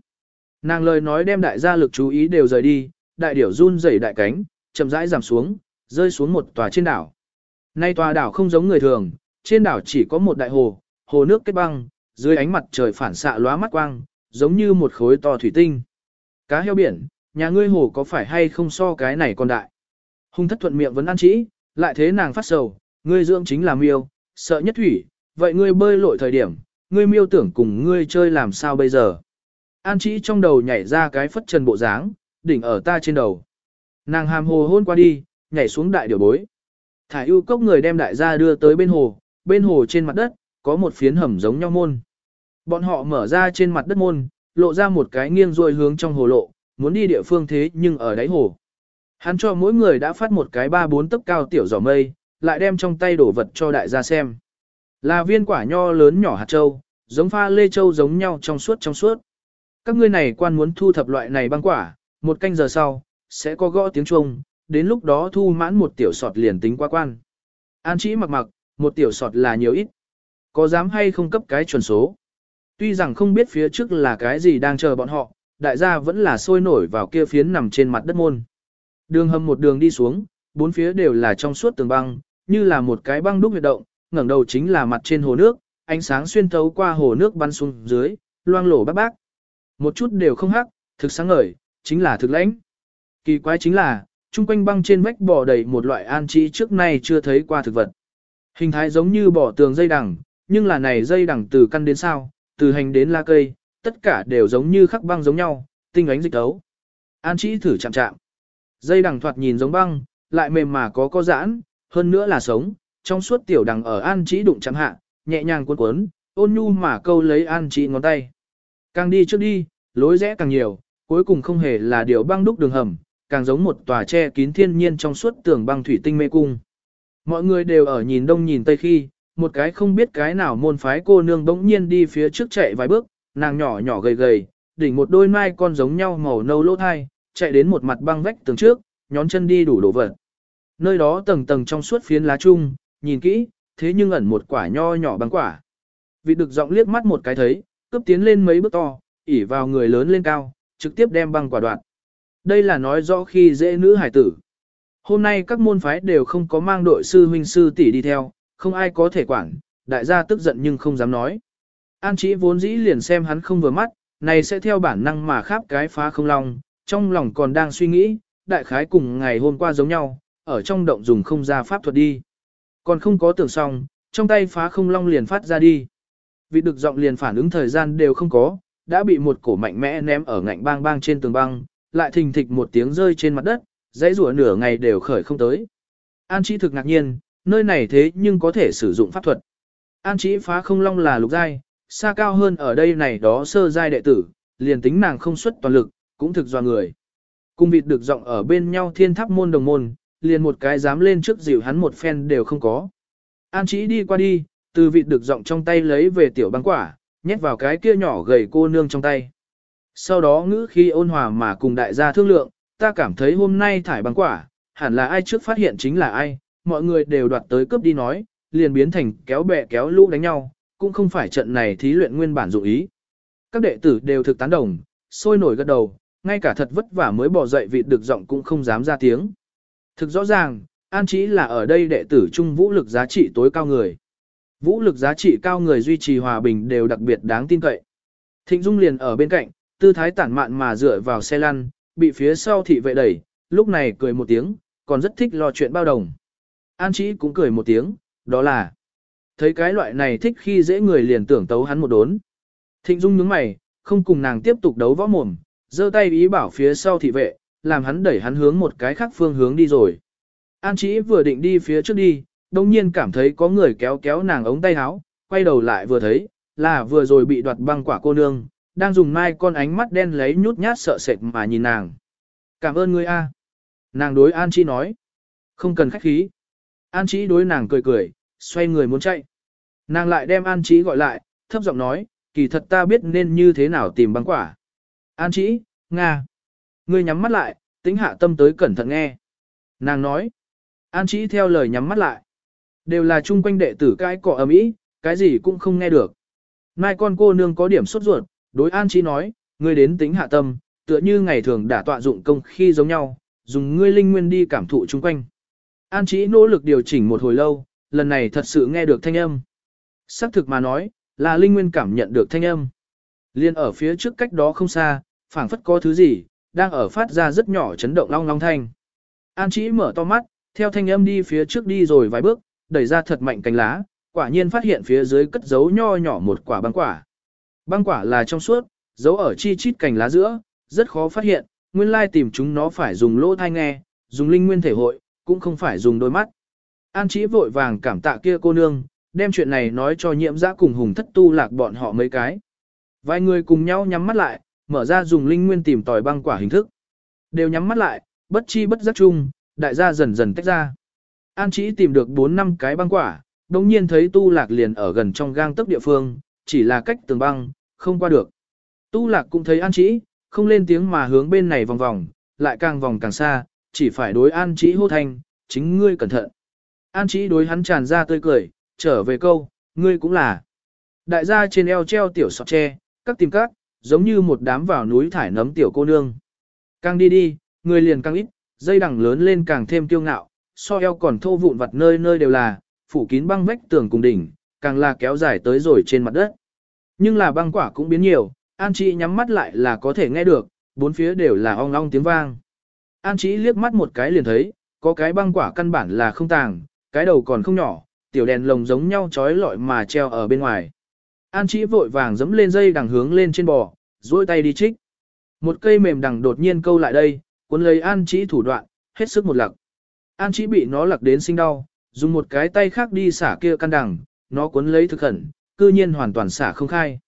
Nàng lời nói đem đại gia lực chú ý đều rời đi, đại điểu run rẩy đại cánh, chậm rãi giảm xuống, rơi xuống một tòa trên đảo. Nay tòa đảo không giống người thường, trên đảo chỉ có một đại hồ, hồ nước kết băng, dưới ánh mặt trời phản xạ lóa mắt quang, giống như một khối to thủy tinh. Cá heo biển, nhà ngươi hồ có phải hay không so cái này còn đại? Hung thất thuận miệng vẫn ăn chỉ, lại thế nàng phát sầu, Ngươi dưỡng chính là miêu, sợ nhất thủy, vậy ngươi bơi lội thời điểm, ngươi miêu tưởng cùng ngươi chơi làm sao bây giờ. An chỉ trong đầu nhảy ra cái phất trần bộ dáng, đỉnh ở ta trên đầu. Nàng hàm hồ hôn qua đi, nhảy xuống đại điều bối. Thải ưu cốc người đem đại gia đưa tới bên hồ, bên hồ trên mặt đất, có một phiến hầm giống nhau môn. Bọn họ mở ra trên mặt đất môn, lộ ra một cái nghiêng rồi hướng trong hồ lộ, muốn đi địa phương thế nhưng ở đáy hồ. Hắn cho mỗi người đã phát một cái ba bốn tấc cao tiểu giỏ mây, lại đem trong tay đổ vật cho đại gia xem. Là viên quả nho lớn nhỏ hạt châu, giống pha lê châu giống nhau trong suốt trong suốt. Các ngươi này quan muốn thu thập loại này băng quả, một canh giờ sau, sẽ có gõ tiếng chuông, đến lúc đó thu mãn một tiểu sọt liền tính qua quan. An chỉ mặc mặc, một tiểu sọt là nhiều ít. Có dám hay không cấp cái chuẩn số? Tuy rằng không biết phía trước là cái gì đang chờ bọn họ, đại gia vẫn là sôi nổi vào kia phiến nằm trên mặt đất môn. Đường hầm một đường đi xuống, bốn phía đều là trong suốt tường băng, như là một cái băng đúc huyệt động, ngẩng đầu chính là mặt trên hồ nước, ánh sáng xuyên thấu qua hồ nước bắn xuống dưới, loang lổ bác bác. Một chút đều không hắc, thực sáng ngời, chính là thực lãnh. Kỳ quái chính là, chung quanh băng trên vách bò đầy một loại an trí trước nay chưa thấy qua thực vật. Hình thái giống như bỏ tường dây đằng, nhưng là này dây đằng từ căn đến sao, từ hành đến la cây, tất cả đều giống như khắc băng giống nhau, tinh ánh dịch thấu. An Chí thử chạm chạm. Dây đằng thoạt nhìn giống băng, lại mềm mà có có giãn, hơn nữa là sống, trong suốt tiểu đằng ở an Chí đụng chạm hạ, nhẹ nhàng cuốn cuốn, ôn nhu mà câu lấy an Chí ngón tay. Càng đi trước đi, lối rẽ càng nhiều, cuối cùng không hề là điều băng đúc đường hầm, càng giống một tòa tre kín thiên nhiên trong suốt tường băng thủy tinh mê cung. Mọi người đều ở nhìn đông nhìn tây khi, một cái không biết cái nào môn phái cô nương bỗng nhiên đi phía trước chạy vài bước, nàng nhỏ nhỏ gầy gầy, đỉnh một đôi mai con giống nhau màu nâu lỗ thai, chạy đến một mặt băng vách tường trước, nhón chân đi đủ đồ vật. Nơi đó tầng tầng trong suốt phiến lá chung, nhìn kỹ, thế nhưng ẩn một quả nho nhỏ băng quả. Vị được giọng liếc mắt một cái thấy, cướp tiến lên mấy bước to, ỉ vào người lớn lên cao, trực tiếp đem băng quả đoạn. Đây là nói rõ khi dễ nữ hải tử. Hôm nay các môn phái đều không có mang đội sư huynh sư tỷ đi theo, không ai có thể quản, đại gia tức giận nhưng không dám nói. An Chí vốn dĩ liền xem hắn không vừa mắt, này sẽ theo bản năng mà kháp cái phá không long, trong lòng còn đang suy nghĩ, đại khái cùng ngày hôm qua giống nhau, ở trong động dùng không ra pháp thuật đi. Còn không có tưởng xong, trong tay phá không long liền phát ra đi. Vị được giọng liền phản ứng thời gian đều không có, đã bị một cổ mạnh mẽ ném ở ngạnh bang bang trên tường băng, lại thình thịch một tiếng rơi trên mặt đất, dãy rủa nửa ngày đều khởi không tới. An Chí thực ngạc nhiên, nơi này thế nhưng có thể sử dụng pháp thuật. An Chí phá không long là lục giai, xa cao hơn ở đây này đó sơ giai đệ tử, liền tính nàng không xuất toàn lực, cũng thực do người. Cung vịt được giọng ở bên nhau thiên tháp môn đồng môn, liền một cái dám lên trước dịu hắn một phen đều không có. An chỉ đi qua đi, từ vịt được giọng trong tay lấy về tiểu băng quả, nhét vào cái kia nhỏ gầy cô nương trong tay. Sau đó ngữ khi ôn hòa mà cùng đại gia thương lượng, ta cảm thấy hôm nay thải băng quả, hẳn là ai trước phát hiện chính là ai, mọi người đều đoạt tới cướp đi nói, liền biến thành kéo bè kéo lũ đánh nhau, cũng không phải trận này thí luyện nguyên bản dụng ý. Các đệ tử đều thực tán đồng, sôi nổi gật đầu, ngay cả thật vất vả mới bỏ dậy vị được giọng cũng không dám ra tiếng. Thực rõ ràng, an Chí là ở đây đệ tử trung vũ lực giá trị tối cao người. Vũ lực giá trị cao người duy trì hòa bình đều đặc biệt đáng tin cậy. Thịnh Dung liền ở bên cạnh, tư thái tản mạn mà dựa vào xe lăn, bị phía sau thị vệ đẩy, lúc này cười một tiếng, còn rất thích lo chuyện bao đồng. An Chí cũng cười một tiếng, đó là thấy cái loại này thích khi dễ người liền tưởng tấu hắn một đốn. Thịnh Dung nhướng mày, không cùng nàng tiếp tục đấu võ mồm, giơ tay ý bảo phía sau thị vệ, làm hắn đẩy hắn hướng một cái khác phương hướng đi rồi. An Chí vừa định đi phía trước đi, đồng nhiên cảm thấy có người kéo kéo nàng ống tay áo, quay đầu lại vừa thấy, là vừa rồi bị đoạt băng quả cô nương, đang dùng mai con ánh mắt đen lấy nhút nhát sợ sệt mà nhìn nàng. Cảm ơn ngươi a. Nàng đối An Chí nói. Không cần khách khí. An Chí đối nàng cười cười, xoay người muốn chạy. Nàng lại đem An Chí gọi lại, thấp giọng nói, kỳ thật ta biết nên như thế nào tìm băng quả. An Chí, Nga. Ngươi nhắm mắt lại, tính hạ tâm tới cẩn thận nghe. Nàng nói. An Chí theo lời nhắm mắt lại. Đều là chung quanh đệ tử cái cọ ầm ý, cái gì cũng không nghe được. Mai con cô nương có điểm sốt ruột, đối An Chí nói, ngươi đến tính hạ tâm, tựa như ngày thường đã tọa dụng công khi giống nhau, dùng ngươi linh nguyên đi cảm thụ chung quanh. An Chí nỗ lực điều chỉnh một hồi lâu, lần này thật sự nghe được thanh âm. Xác thực mà nói, là linh nguyên cảm nhận được thanh âm. Liên ở phía trước cách đó không xa, phảng phất có thứ gì, đang ở phát ra rất nhỏ chấn động long long thanh. An chỉ mở to mắt, theo thanh âm đi phía trước đi rồi vài bước, đẩy ra thật mạnh cánh lá, quả nhiên phát hiện phía dưới cất giấu nho nhỏ một quả băng quả. Băng quả là trong suốt, giấu ở chi chít cành lá giữa, rất khó phát hiện, nguyên lai tìm chúng nó phải dùng lỗ thai nghe, dùng linh nguyên thể hội, cũng không phải dùng đôi mắt. An chỉ vội vàng cảm tạ kia cô nương, đem chuyện này nói cho nhiễm giã cùng hùng thất tu lạc bọn họ mấy cái. Vài người cùng nhau nhắm mắt lại, mở ra dùng linh nguyên tìm tòi băng quả hình thức. Đều nhắm mắt lại, bất chi bất giác chung, đại gia dần dần tách ra. An chỉ tìm được 4 năm cái băng quả, đồng nhiên thấy tu lạc liền ở gần trong gang tấc địa phương, chỉ là cách tường băng, không qua được. Tu lạc cũng thấy an chỉ, không lên tiếng mà hướng bên này vòng vòng, lại càng vòng càng xa, chỉ phải đối an chỉ hô thanh, chính ngươi cẩn thận. An chỉ đối hắn tràn ra tươi cười, trở về câu, ngươi cũng là. Đại gia trên eo treo tiểu sọt tre, các tìm các, giống như một đám vào núi thải nấm tiểu cô nương. Càng đi đi, người liền càng ít, dây đằng lớn lên càng thêm tiêu ngạo, so eo còn thô vụn vặt nơi nơi đều là, phủ kín băng vách tường cùng đỉnh, càng là kéo dài tới rồi trên mặt đất. Nhưng là băng quả cũng biến nhiều, An Chị nhắm mắt lại là có thể nghe được, bốn phía đều là ong ong tiếng vang. An Chị liếc mắt một cái liền thấy, có cái băng quả căn bản là không tàng, cái đầu còn không nhỏ, tiểu đèn lồng giống nhau trói lọi mà treo ở bên ngoài. An Chí vội vàng dẫm lên dây đằng hướng lên trên bò, duỗi tay đi trích. Một cây mềm đằng đột nhiên câu lại đây, cuốn lấy An Chí thủ đoạn, hết sức một lặc. An Chí bị nó lặc đến sinh đau, dùng một cái tay khác đi xả kia căn đằng, nó cuốn lấy thực khẩn, cư nhiên hoàn toàn xả không khai.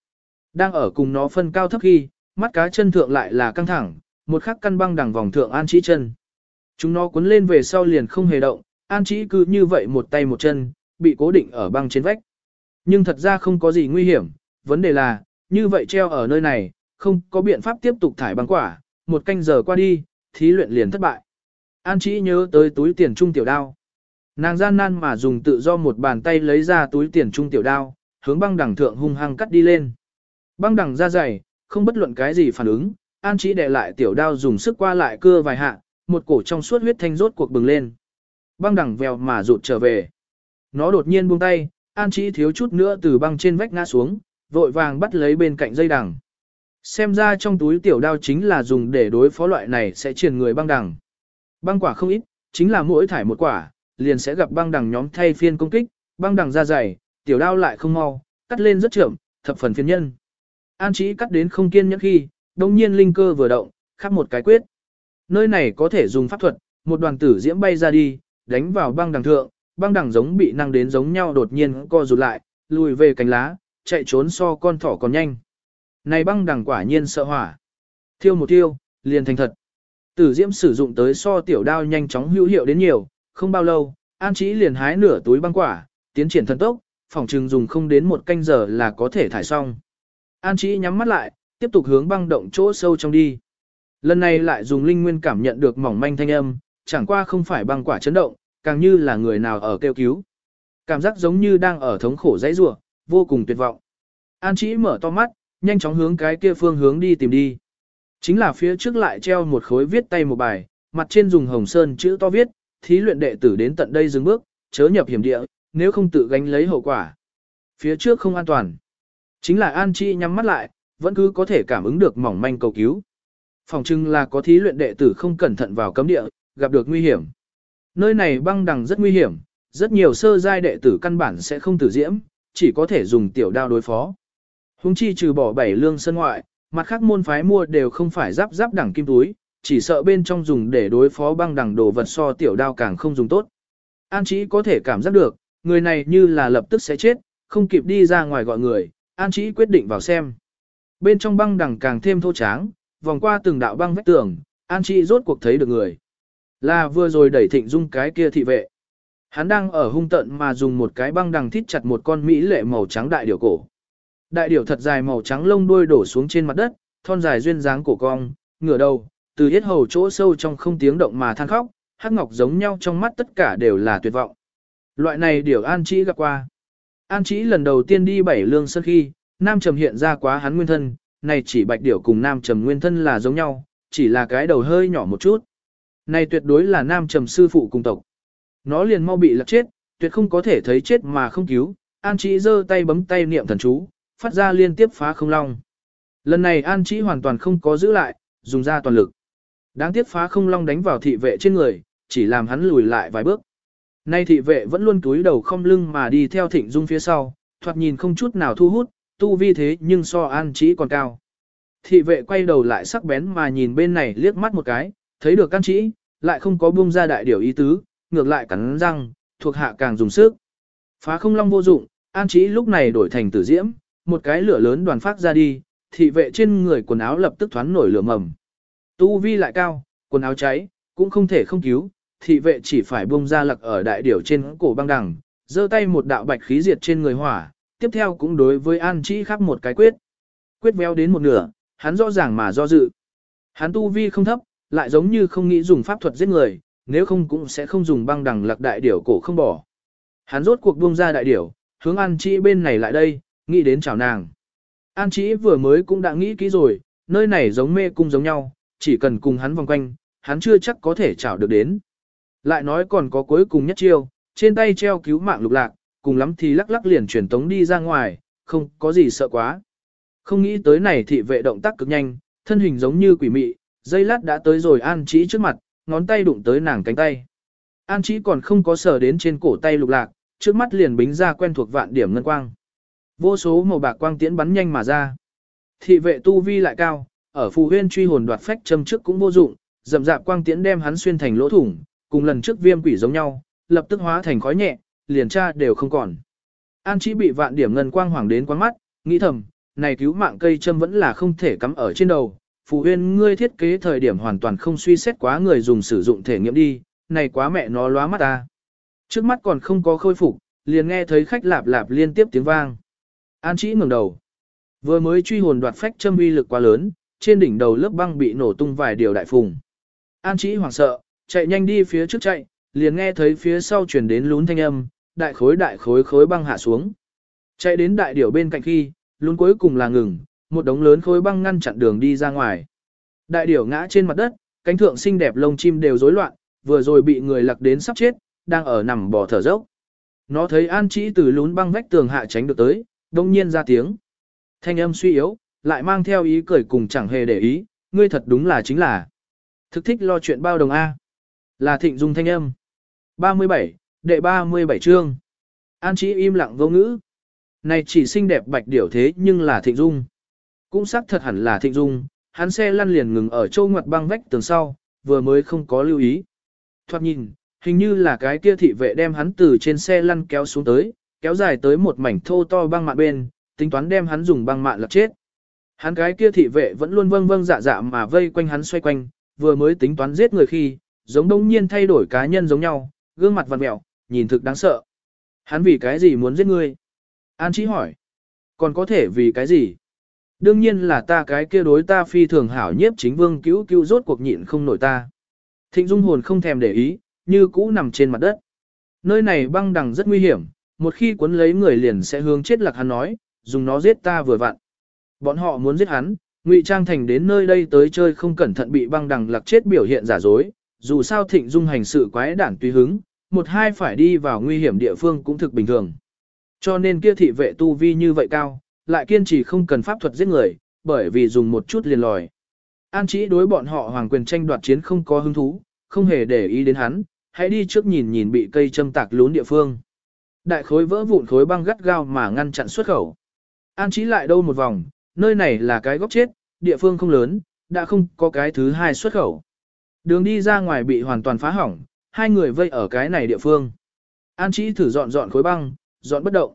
Đang ở cùng nó phân cao thấp khi, mắt cá chân thượng lại là căng thẳng, một khắc căn băng đằng vòng thượng An Chí chân. Chúng nó cuốn lên về sau liền không hề động, An Chí cứ như vậy một tay một chân, bị cố định ở băng trên vách. Nhưng thật ra không có gì nguy hiểm, vấn đề là, như vậy treo ở nơi này, không có biện pháp tiếp tục thải băng quả, một canh giờ qua đi, thí luyện liền thất bại. An Chí nhớ tới túi tiền trung tiểu đao. Nàng gian nan mà dùng tự do một bàn tay lấy ra túi tiền trung tiểu đao, hướng băng đẳng thượng hung hăng cắt đi lên. Băng đẳng ra dày, không bất luận cái gì phản ứng, An Chí đè lại tiểu đao dùng sức qua lại cưa vài hạ, một cổ trong suốt huyết thanh rốt cuộc bừng lên. Băng đẳng vèo mà rụt trở về. Nó đột nhiên buông tay, An Chí thiếu chút nữa từ băng trên vách ngã xuống, vội vàng bắt lấy bên cạnh dây đằng. Xem ra trong túi tiểu đao chính là dùng để đối phó loại này sẽ truyền người băng đằng. Băng quả không ít, chính là mỗi thải một quả, liền sẽ gặp băng đằng nhóm thay phiên công kích, băng đằng ra dày, tiểu đao lại không mau, cắt lên rất chậm, thập phần phiền nhân. An Chí cắt đến không kiên nhẫn khi, đồng nhiên linh cơ vừa động, khắc một cái quyết. Nơi này có thể dùng pháp thuật, một đoàn tử diễm bay ra đi, đánh vào băng đằng thượng, băng đằng giống bị năng đến giống nhau đột nhiên co rụt lại, lùi về cánh lá, chạy trốn so con thỏ còn nhanh. Này băng đằng quả nhiên sợ hỏa. Thiêu một thiêu, liền thành thật. Tử diễm sử dụng tới so tiểu đao nhanh chóng hữu hiệu đến nhiều, không bao lâu, An Chí liền hái nửa túi băng quả, tiến triển thần tốc, phòng trừng dùng không đến một canh giờ là có thể thải xong. An Chí nhắm mắt lại, tiếp tục hướng băng động chỗ sâu trong đi. Lần này lại dùng linh nguyên cảm nhận được mỏng manh thanh âm, chẳng qua không phải băng quả chấn động, càng như là người nào ở kêu cứu. Cảm giác giống như đang ở thống khổ dãy rủa, vô cùng tuyệt vọng. An Chí mở to mắt, nhanh chóng hướng cái kia phương hướng đi tìm đi. Chính là phía trước lại treo một khối viết tay một bài, mặt trên dùng hồng sơn chữ to viết, thí luyện đệ tử đến tận đây dừng bước, chớ nhập hiểm địa, nếu không tự gánh lấy hậu quả. Phía trước không an toàn. Chính là An Chi nhắm mắt lại, vẫn cứ có thể cảm ứng được mỏng manh cầu cứu. Phòng trưng là có thí luyện đệ tử không cẩn thận vào cấm địa, gặp được nguy hiểm. Nơi này băng đằng rất nguy hiểm, rất nhiều sơ giai đệ tử căn bản sẽ không tử diễm, chỉ có thể dùng tiểu đao đối phó. Hùng chi trừ bỏ bảy lương sân ngoại, mặt khác môn phái mua đều không phải giáp giáp đẳng kim túi, chỉ sợ bên trong dùng để đối phó băng đẳng đồ vật so tiểu đao càng không dùng tốt. An Chí có thể cảm giác được, người này như là lập tức sẽ chết, không kịp đi ra ngoài gọi người, An Chí quyết định vào xem. Bên trong băng đằng càng thêm thô tráng, vòng qua từng đạo băng vách tường, An Chí rốt cuộc thấy được người. Là vừa rồi đẩy thịnh dung cái kia thị vệ. Hắn đang ở hung tận mà dùng một cái băng đằng thít chặt một con mỹ lệ màu trắng đại điểu cổ. Đại điểu thật dài màu trắng lông đuôi đổ xuống trên mặt đất, thon dài duyên dáng cổ cong, ngửa đầu, từ yết hầu chỗ sâu trong không tiếng động mà than khóc, hắc ngọc giống nhau trong mắt tất cả đều là tuyệt vọng. Loại này điểu An Chí gặp qua. An Chí lần đầu tiên đi bảy lương sơn khi, Nam Trầm hiện ra quá hắn nguyên thân, này chỉ bạch điểu cùng Nam Trầm nguyên thân là giống nhau, chỉ là cái đầu hơi nhỏ một chút. Này tuyệt đối là Nam Trầm sư phụ cùng tộc. Nó liền mau bị lật chết, tuyệt không có thể thấy chết mà không cứu. An Chí giơ tay bấm tay niệm thần chú, phát ra liên tiếp phá không long. Lần này An Chí hoàn toàn không có giữ lại, dùng ra toàn lực. Đáng tiếc phá không long đánh vào thị vệ trên người, chỉ làm hắn lùi lại vài bước. Nay thị vệ vẫn luôn túi đầu không lưng mà đi theo thịnh dung phía sau, thoạt nhìn không chút nào thu hút, tu vi thế nhưng so an chỉ còn cao. Thị vệ quay đầu lại sắc bén mà nhìn bên này liếc mắt một cái, thấy được can chỉ, lại không có buông ra đại điều ý tứ, ngược lại cắn răng, thuộc hạ càng dùng sức. Phá không long vô dụng, an chỉ lúc này đổi thành tử diễm, một cái lửa lớn đoàn phát ra đi, thị vệ trên người quần áo lập tức thoán nổi lửa mầm. Tu vi lại cao, quần áo cháy, cũng không thể không cứu, thị vệ chỉ phải buông ra lặc ở đại điểu trên cổ băng đằng, giơ tay một đạo bạch khí diệt trên người hỏa, tiếp theo cũng đối với An Chí khắc một cái quyết. Quyết véo đến một nửa, hắn rõ ràng mà do dự. Hắn tu vi không thấp, lại giống như không nghĩ dùng pháp thuật giết người, nếu không cũng sẽ không dùng băng đằng lạc đại điểu cổ không bỏ. Hắn rốt cuộc buông ra đại điểu, hướng An Chí bên này lại đây, nghĩ đến chào nàng. An Chí vừa mới cũng đã nghĩ kỹ rồi, nơi này giống mê cung giống nhau, chỉ cần cùng hắn vòng quanh, hắn chưa chắc có thể chào được đến. Lại nói còn có cuối cùng nhất chiêu, trên tay treo cứu mạng lục lạc, cùng lắm thì lắc lắc liền chuyển tống đi ra ngoài, không có gì sợ quá. Không nghĩ tới này thị vệ động tác cực nhanh, thân hình giống như quỷ mị, dây lát đã tới rồi An Chí trước mặt, ngón tay đụng tới nàng cánh tay. An Chí còn không có sờ đến trên cổ tay lục lạc, trước mắt liền bính ra quen thuộc vạn điểm ngân quang. Vô số màu bạc quang tiễn bắn nhanh mà ra. Thị vệ tu vi lại cao, ở phù huyên truy hồn đoạt phách châm trước cũng vô dụng, dầm dạp quang tiễn đem hắn xuyên thành lỗ thủng, cùng lần trước viêm quỷ giống nhau, lập tức hóa thành khói nhẹ, liền tra đều không còn. An Chí bị vạn điểm ngân quang hoàng đến quáng mắt, nghĩ thầm, này cứu mạng cây châm vẫn là không thể cắm ở trên đầu. Phụ huyên ngươi thiết kế thời điểm hoàn toàn không suy xét quá người dùng sử dụng thể nghiệm đi, này quá mẹ nó lóa mắt ta. Trước mắt còn không có khôi phục, liền nghe thấy khách lạp lạp liên tiếp tiếng vang. An Chí ngẩng đầu. Vừa mới truy hồn đoạt phách châm uy lực quá lớn, trên đỉnh đầu lớp băng bị nổ tung vài điều đại phùng. An Chí hoảng sợ, chạy nhanh đi phía trước chạy, liền nghe thấy phía sau truyền đến lún thanh âm, đại khối đại khối khối băng hạ xuống. Chạy đến đại điểu bên cạnh khi, lún cuối cùng là ngừng, một đống lớn khối băng ngăn chặn đường đi ra ngoài. Đại điểu ngã trên mặt đất, cánh thượng xinh đẹp lông chim đều rối loạn, vừa rồi bị người lặc đến sắp chết, đang ở nằm bò thở dốc. Nó thấy An Chí từ lún băng vách tường hạ tránh được tới, đông nhiên ra tiếng. Thanh âm suy yếu, lại mang theo ý cười cùng chẳng hề để ý, ngươi thật đúng là chính là. Thực thích lo chuyện bao đồng A. Là thịnh dung thanh âm. 37, đệ 37 chương. An Chí im lặng vô ngữ. Này chỉ xinh đẹp bạch điểu thế nhưng là thịnh dung. Cũng xác thật hẳn là thịnh dung, hắn xe lăn liền ngừng ở châu ngoặt băng vách tường sau, vừa mới không có lưu ý. Thoát nhìn, hình như là cái kia thị vệ đem hắn từ trên xe lăn kéo xuống tới, kéo dài tới một mảnh thô to băng mạn bên, tính toán đem hắn dùng băng mạn lật chết. Hắn cái kia thị vệ vẫn luôn vâng vâng dạ dạ mà vây quanh hắn xoay quanh, vừa mới tính toán giết người khi, giống đông nhiên thay đổi cá nhân giống nhau, gương mặt vặn mẹo, nhìn thực đáng sợ. Hắn vì cái gì muốn giết ngươi? An Chí hỏi. Còn có thể vì cái gì? Đương nhiên là ta cái kia đối ta phi thường hảo nhiếp chính vương cứu cứu rốt cuộc nhịn không nổi ta. Thịnh dung hồn không thèm để ý, như cũ nằm trên mặt đất. Nơi này băng đằng rất nguy hiểm, một khi cuốn lấy người liền sẽ hướng chết lạc hắn nói, dùng nó giết ta vừa vặn. Bọn họ muốn giết hắn, ngụy trang thành đến nơi đây tới chơi không cẩn thận bị băng đằng lạc chết biểu hiện giả dối, dù sao thịnh dung hành sự quái đản tùy hứng, một hai phải đi vào nguy hiểm địa phương cũng thực bình thường. Cho nên kia thị vệ tu vi như vậy cao, lại kiên trì không cần pháp thuật giết người, bởi vì dùng một chút liền lòi. An Chí đối bọn họ hoàng quyền tranh đoạt chiến không có hứng thú, không hề để ý đến hắn, hãy đi trước nhìn nhìn bị cây châm tạc lún địa phương. Đại khối vỡ vụn khối băng gắt gao mà ngăn chặn xuất khẩu. An trí lại đâu một vòng, nơi này là cái góc chết, địa phương không lớn, đã không có cái thứ hai xuất khẩu. Đường đi ra ngoài bị hoàn toàn phá hỏng, hai người vây ở cái này địa phương. An trí thử dọn dọn khối băng, dọn bất động.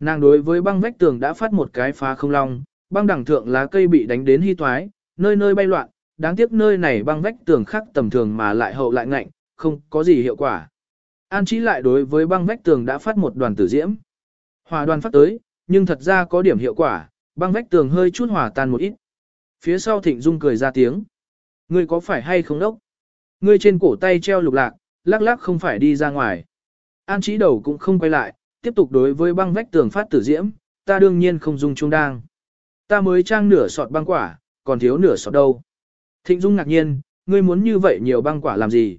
Nàng đối với băng vách tường đã phát một cái phá không long, băng đẳng thượng lá cây bị đánh đến hy toái, nơi nơi bay loạn, đáng tiếc nơi này băng vách tường khác tầm thường mà lại hậu lại ngạnh, không có gì hiệu quả. An trí lại đối với băng vách tường đã phát một đoàn tử diễm. Hòa đoàn phát tới, nhưng thật ra có điểm hiệu quả, băng vách tường hơi chút hòa tan một ít. Phía sau thịnh dung cười ra tiếng. Ngươi có phải hay không đốc? Ngươi trên cổ tay treo lục lạc, lắc lắc không phải đi ra ngoài. An trí đầu cũng không quay lại, tiếp tục đối với băng vách tường phát tử diễm, ta đương nhiên không dùng trung đang. Ta mới trang nửa sọt băng quả, còn thiếu nửa sọt đâu. Thịnh dung ngạc nhiên, ngươi muốn như vậy nhiều băng quả làm gì?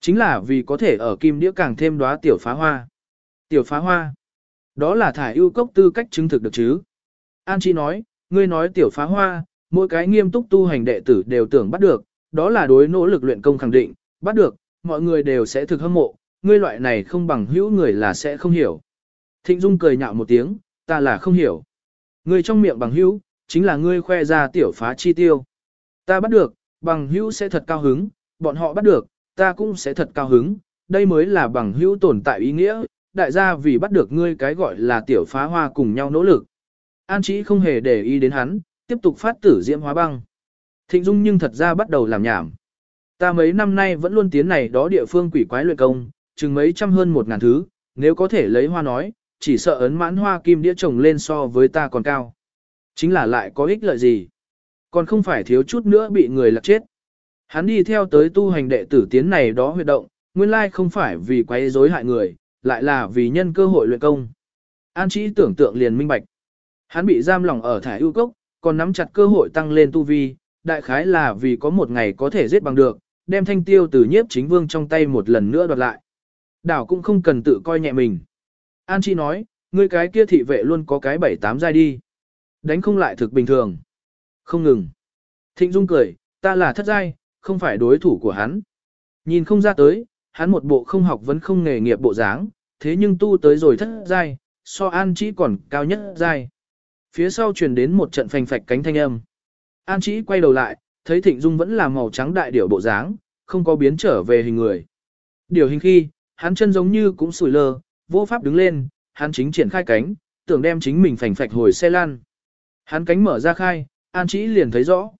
Chính là vì có thể ở kim đĩa càng thêm đóa tiểu phá hoa. Tiểu phá hoa. Đó là thải ưu cốc tư cách chứng thực được chứ. An Chi nói, ngươi nói tiểu phá hoa, mỗi cái nghiêm túc tu hành đệ tử đều tưởng bắt được, đó là đối nỗ lực luyện công khẳng định, bắt được, mọi người đều sẽ thực hâm mộ, ngươi loại này không bằng hữu người là sẽ không hiểu. Thịnh Dung cười nhạo một tiếng, ta là không hiểu. Ngươi trong miệng bằng hữu, chính là ngươi khoe ra tiểu phá chi tiêu. Ta bắt được, bằng hữu sẽ thật cao hứng, bọn họ bắt được, ta cũng sẽ thật cao hứng, đây mới là bằng hữu tồn tại ý nghĩa, đại gia vì bắt được ngươi cái gọi là tiểu phá hoa cùng nhau nỗ lực. An Chí không hề để ý đến hắn, tiếp tục phát tử diễm hóa băng. Thịnh Dung nhưng thật ra bắt đầu làm nhảm. Ta mấy năm nay vẫn luôn tiến này đó địa phương quỷ quái luyện công, chừng mấy trăm hơn một ngàn thứ, nếu có thể lấy hoa nói, chỉ sợ ấn mãn hoa kim đĩa trồng lên so với ta còn cao. Chính là lại có ích lợi gì? Còn không phải thiếu chút nữa bị người lật chết. Hắn đi theo tới tu hành đệ tử tiến này đó huyệt động, nguyên lai không phải vì quấy rối hại người, lại là vì nhân cơ hội luyện công. An chỉ tưởng tượng liền minh bạch. Hắn bị giam lỏng ở thải ưu cốc, còn nắm chặt cơ hội tăng lên tu vi, đại khái là vì có một ngày có thể giết bằng được, đem thanh tiêu từ nhiếp chính vương trong tay một lần nữa đoạt lại. Đảo cũng không cần tự coi nhẹ mình. An Chi nói, ngươi cái kia thị vệ luôn có cái bảy tám giai đi. Đánh không lại thực bình thường. Không ngừng. Thịnh Dung cười, ta là thất giai, không phải đối thủ của hắn. Nhìn không ra tới, hắn một bộ không học vẫn không nghề nghiệp bộ dáng, thế nhưng tu tới rồi thất giai, so An Chi còn cao nhất giai. Phía sau truyền đến một trận phành phạch cánh thanh âm. An Chi quay đầu lại, thấy Thịnh Dung vẫn là màu trắng đại điểu bộ dáng, không có biến trở về hình người. Điều hình khi, hắn chân giống như cũng sủi lơ, vô pháp đứng lên, hắn chính triển khai cánh, tưởng đem chính mình phành phạch hồi xe lan. Hắn cánh mở ra khai, An Chỉ liền thấy rõ.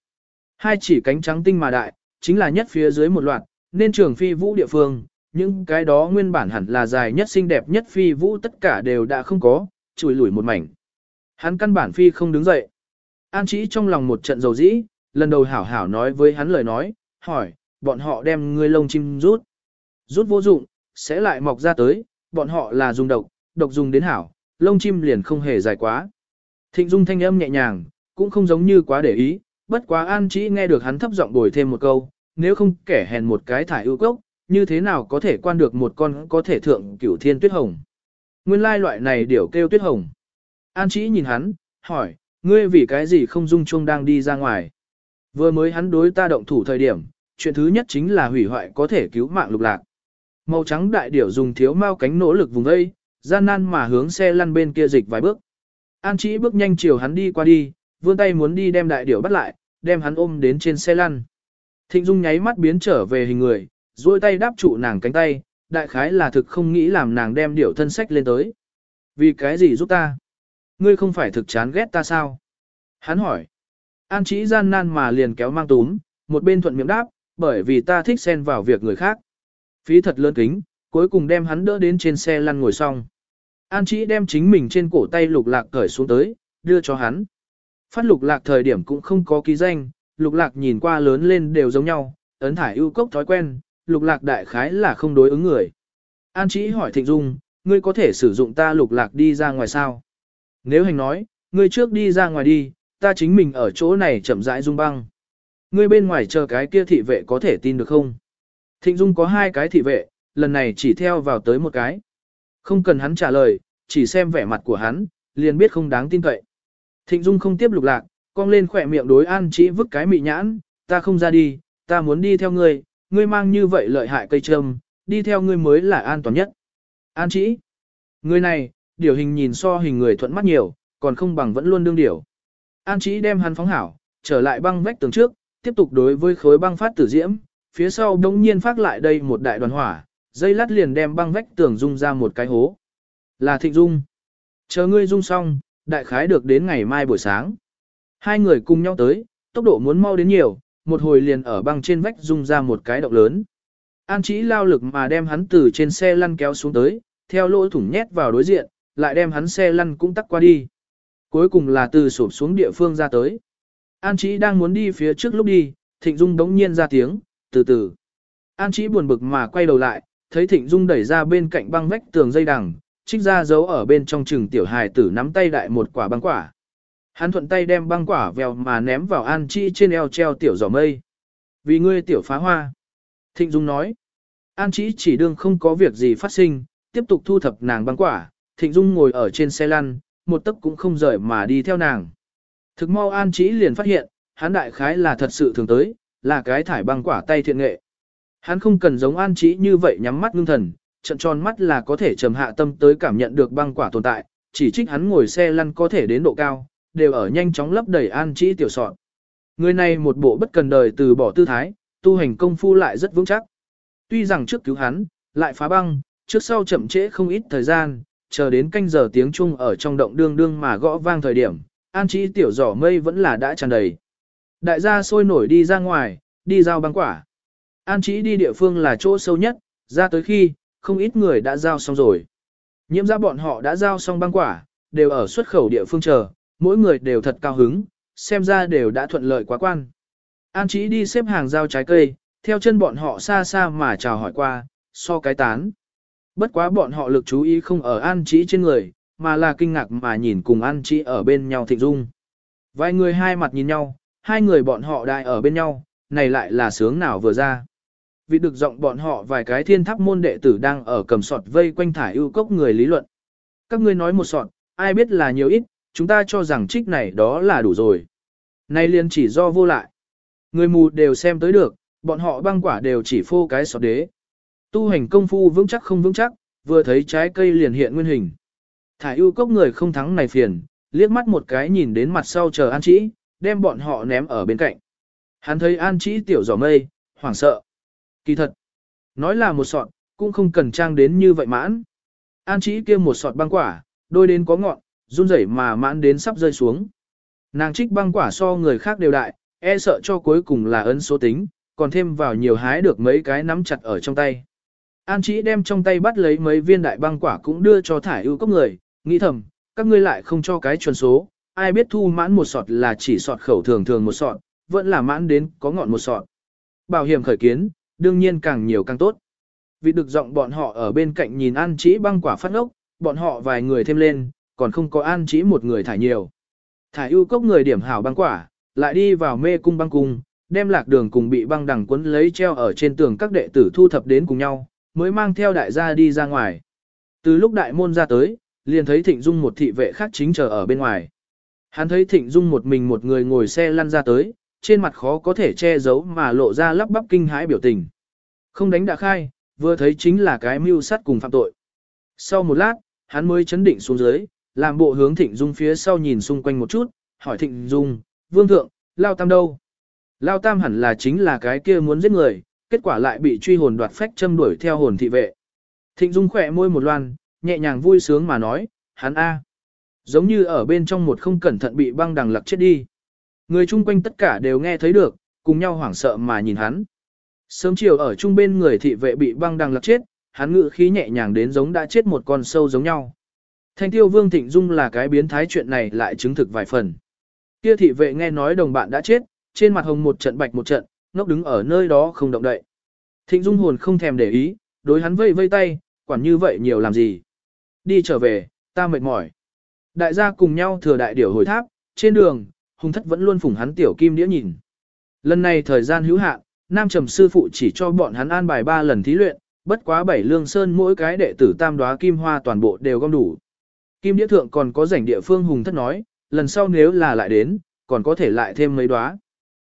Hai chỉ cánh trắng tinh mà đại, chính là nhất phía dưới một loạt, nên trường phi vũ địa phương, những cái đó nguyên bản hẳn là dài nhất xinh đẹp nhất phi vũ tất cả đều đã không có, chùi lủi một mảnh. Hắn căn bản phi không đứng dậy. An chỉ trong lòng một trận dầu dĩ, lần đầu hảo hảo nói với hắn lời nói, hỏi, bọn họ đem ngươi lông chim rút. Rút vô dụng, sẽ lại mọc ra tới, bọn họ là dùng độc, độc dùng đến hảo, lông chim liền không hề dài quá. Thịnh dung thanh âm nhẹ nhàng, cũng không giống như quá để ý, bất quá an Chí nghe được hắn thấp giọng bồi thêm một câu, nếu không kẻ hèn một cái thải ưu cốc, như thế nào có thể quan được một con có thể thượng cửu thiên tuyết hồng. Nguyên lai loại này điểu kêu tuyết hồng. An Chí nhìn hắn, hỏi, ngươi vì cái gì không dung chuông đang đi ra ngoài. Vừa mới hắn đối ta động thủ thời điểm, chuyện thứ nhất chính là hủy hoại có thể cứu mạng lục lạc. Màu trắng đại điểu dùng thiếu mau cánh nỗ lực vùng đây, gian nan mà hướng xe lăn bên kia dịch vài bước. An chỉ bước nhanh chiều hắn đi qua đi, vươn tay muốn đi đem đại điểu bắt lại, đem hắn ôm đến trên xe lăn. Thịnh Dung nháy mắt biến trở về hình người, duỗi tay đáp trụ nàng cánh tay, đại khái là thực không nghĩ làm nàng đem điểu thân sách lên tới. Vì cái gì giúp ta? Ngươi không phải thực chán ghét ta sao? Hắn hỏi. An chỉ gian nan mà liền kéo mang túm, một bên thuận miệng đáp, bởi vì ta thích xen vào việc người khác. Phí thật lớn kính, cuối cùng đem hắn đỡ đến trên xe lăn ngồi xong. An Chí đem chính mình trên cổ tay lục lạc cởi xuống tới, đưa cho hắn. Phát lục lạc thời điểm cũng không có ký danh, lục lạc nhìn qua lớn lên đều giống nhau, ấn thải ưu cốc thói quen, lục lạc đại khái là không đối ứng người. An Chí hỏi Thịnh Dung, ngươi có thể sử dụng ta lục lạc đi ra ngoài sao? Nếu hành nói, ngươi trước đi ra ngoài đi, ta chính mình ở chỗ này chậm rãi dung băng. Ngươi bên ngoài chờ cái kia thị vệ có thể tin được không? Thịnh Dung có hai cái thị vệ, lần này chỉ theo vào tới một cái. Không cần hắn trả lời, chỉ xem vẻ mặt của hắn, liền biết không đáng tin cậy. Thịnh Dung không tiếp lục lạc, cong lên khỏe miệng đối An Chỉ vứt cái mị nhãn, ta không ra đi, ta muốn đi theo ngươi, ngươi mang như vậy lợi hại cây trâm, đi theo ngươi mới là an toàn nhất. An Chỉ, người này, điều hình nhìn so hình người thuận mắt nhiều, còn không bằng vẫn luôn đương điểu. An Chỉ đem hắn phóng hảo, trở lại băng vách tường trước, tiếp tục đối với khối băng phát tử diễm, phía sau đống nhiên phát lại đây một đại đoàn hỏa, dây lát liền đem băng vách tường dung ra một cái hố. Là Thịnh Dung. Chờ ngươi dung xong, đại khái được đến ngày mai buổi sáng. Hai người cùng nhau tới, tốc độ muốn mau đến nhiều, một hồi liền ở băng trên vách dung ra một cái động lớn. An chỉ lao lực mà đem hắn từ trên xe lăn kéo xuống tới, theo lỗ thủng nhét vào đối diện, lại đem hắn xe lăn cũng tắt qua đi. Cuối cùng là từ sụp xuống địa phương ra tới. An chỉ đang muốn đi phía trước lúc đi, Thịnh Dung đống nhiên ra tiếng, từ từ. An Chí buồn bực mà quay đầu lại, thấy Thịnh Dung đẩy ra bên cạnh băng vách tường dây đằng, trích ra giấu ở bên trong chừng tiểu hài tử nắm tay đại một quả băng quả. Hắn thuận tay đem băng quả vèo mà ném vào An Chi trên eo treo tiểu giỏ mây. Vì ngươi tiểu phá hoa. Thịnh Dung nói. An Chi chỉ đương không có việc gì phát sinh, tiếp tục thu thập nàng băng quả. Thịnh Dung ngồi ở trên xe lăn, một tấc cũng không rời mà đi theo nàng. Thực mau An Chi liền phát hiện, hắn đại khái là thật sự thường tới, là cái thải băng quả tay thiện nghệ. Hắn không cần giống An trí như vậy nhắm mắt ngưng thần, trận tròn mắt là có thể trầm hạ tâm tới cảm nhận được băng quả tồn tại, chỉ trích hắn ngồi xe lăn có thể đến độ cao, đều ở nhanh chóng lấp đầy an trí tiểu sọn. Người này một bộ bất cần đời từ bỏ tư thái, tu hành công phu lại rất vững chắc. Tuy rằng trước cứu hắn, lại phá băng, trước sau chậm trễ không ít thời gian, chờ đến canh giờ tiếng chung ở trong động đương đương mà gõ vang thời điểm, an trí tiểu giỏ mây vẫn là đã tràn đầy. Đại gia sôi nổi đi ra ngoài, đi giao băng quả. An Trí đi địa phương là chỗ sâu nhất, ra tới khi, không ít người đã giao xong rồi. Nhiễm ra bọn họ đã giao xong băng quả, đều ở xuất khẩu địa phương chờ, mỗi người đều thật cao hứng, xem ra đều đã thuận lợi quá quan. An Trí đi xếp hàng giao trái cây, theo chân bọn họ xa xa mà chào hỏi qua, so cái tán. Bất quá bọn họ lực chú ý không ở An Trí trên người, mà là kinh ngạc mà nhìn cùng An Trí ở bên nhau thịnh dung. Vài người hai mặt nhìn nhau, hai người bọn họ đại ở bên nhau, này lại là sướng nào vừa ra. Vì được giọng bọn họ vài cái thiên tháp môn đệ tử đang ở cầm sọt vây quanh thải ưu cốc người lý luận. Các ngươi nói một sọt, ai biết là nhiều ít, chúng ta cho rằng trích này đó là đủ rồi. Nay liền chỉ do vô lại. Người mù đều xem tới được, bọn họ băng quả đều chỉ phô cái sọt đế. Tu hành công phu vững chắc không vững chắc, vừa thấy trái cây liền hiện nguyên hình. Thải ưu cốc người không thắng này phiền, liếc mắt một cái nhìn đến mặt sau chờ an trĩ, đem bọn họ ném ở bên cạnh. Hắn thấy an trĩ tiểu giỏ mây, hoảng sợ. Kỳ thật, nói là một sọt, cũng không cần trang đến như vậy mãn. An trĩ kia một sọt băng quả, đôi đến có ngọn, run rẩy mà mãn đến sắp rơi xuống. Nàng trích băng quả so người khác đều đại, e sợ cho cuối cùng là ấn số tính, còn thêm vào nhiều hái được mấy cái nắm chặt ở trong tay. An Chí đem trong tay bắt lấy mấy viên đại băng quả cũng đưa cho thải ưu cốc người, nghĩ thầm, các ngươi lại không cho cái chuẩn số, ai biết thu mãn một sọt là chỉ sọt khẩu thường thường một sọt, vẫn là mãn đến có ngọn một sọt. Bảo hiểm khởi kiến, đương nhiên càng nhiều càng tốt. Vì được giọng bọn họ ở bên cạnh nhìn An Chí băng quả phát ốc, bọn họ vài người thêm lên, còn không có An Chí một người thải nhiều. Thải ưu cốc người điểm hảo băng quả, lại đi vào mê cung băng cung, đem lạc đường cùng bị băng đằng quấn lấy treo ở trên tường các đệ tử thu thập đến cùng nhau, mới mang theo đại gia đi ra ngoài. Từ lúc đại môn ra tới, liền thấy Thịnh Dung một thị vệ khác chính chờ ở bên ngoài. Hắn thấy Thịnh Dung một mình một người ngồi xe lăn ra tới, trên mặt khó có thể che giấu mà lộ ra lắp bắp kinh hãi biểu tình. Không đánh đã khai, vừa thấy chính là cái mưu sát cùng phạm tội. Sau một lát, hắn mới chấn định xuống dưới, làm bộ hướng Thịnh Dung phía sau nhìn xung quanh một chút, hỏi Thịnh Dung, Vương Thượng, Lao Tam đâu? Lao Tam hẳn là chính là cái kia muốn giết người, kết quả lại bị truy hồn đoạt phách châm đuổi theo hồn thị vệ. Thịnh Dung khỏe môi một loan, nhẹ nhàng vui sướng mà nói, hắn A. Giống như ở bên trong một không cẩn thận bị băng đằng lặc chết đi. Người chung quanh tất cả đều nghe thấy được, cùng nhau hoảng sợ mà nhìn hắn. Sớm chiều ở chung bên người thị vệ bị băng đằng lặc chết, hắn ngự khí nhẹ nhàng đến giống đã chết một con sâu giống nhau. Thanh tiêu vương thịnh dung là cái biến thái chuyện này lại chứng thực vài phần. Kia thị vệ nghe nói đồng bạn đã chết, trên mặt hồng một trận bạch một trận, ngốc đứng ở nơi đó không động đậy. Thịnh dung hồn không thèm để ý, đối hắn vây vây tay, quản như vậy nhiều làm gì. Đi trở về, ta mệt mỏi. Đại gia cùng nhau thừa đại điểu hồi tháp, trên đường, hùng thất vẫn luôn phủng hắn tiểu kim đĩa nhìn. Lần này thời gian hữu hạn, Nam Trầm sư phụ chỉ cho bọn hắn an bài 3 lần thí luyện, bất quá bảy lương sơn mỗi cái đệ tử tam đoá kim hoa toàn bộ đều gom đủ. Kim đĩa thượng còn có rảnh địa phương hùng thất nói, lần sau nếu là lại đến, còn có thể lại thêm mấy đoá.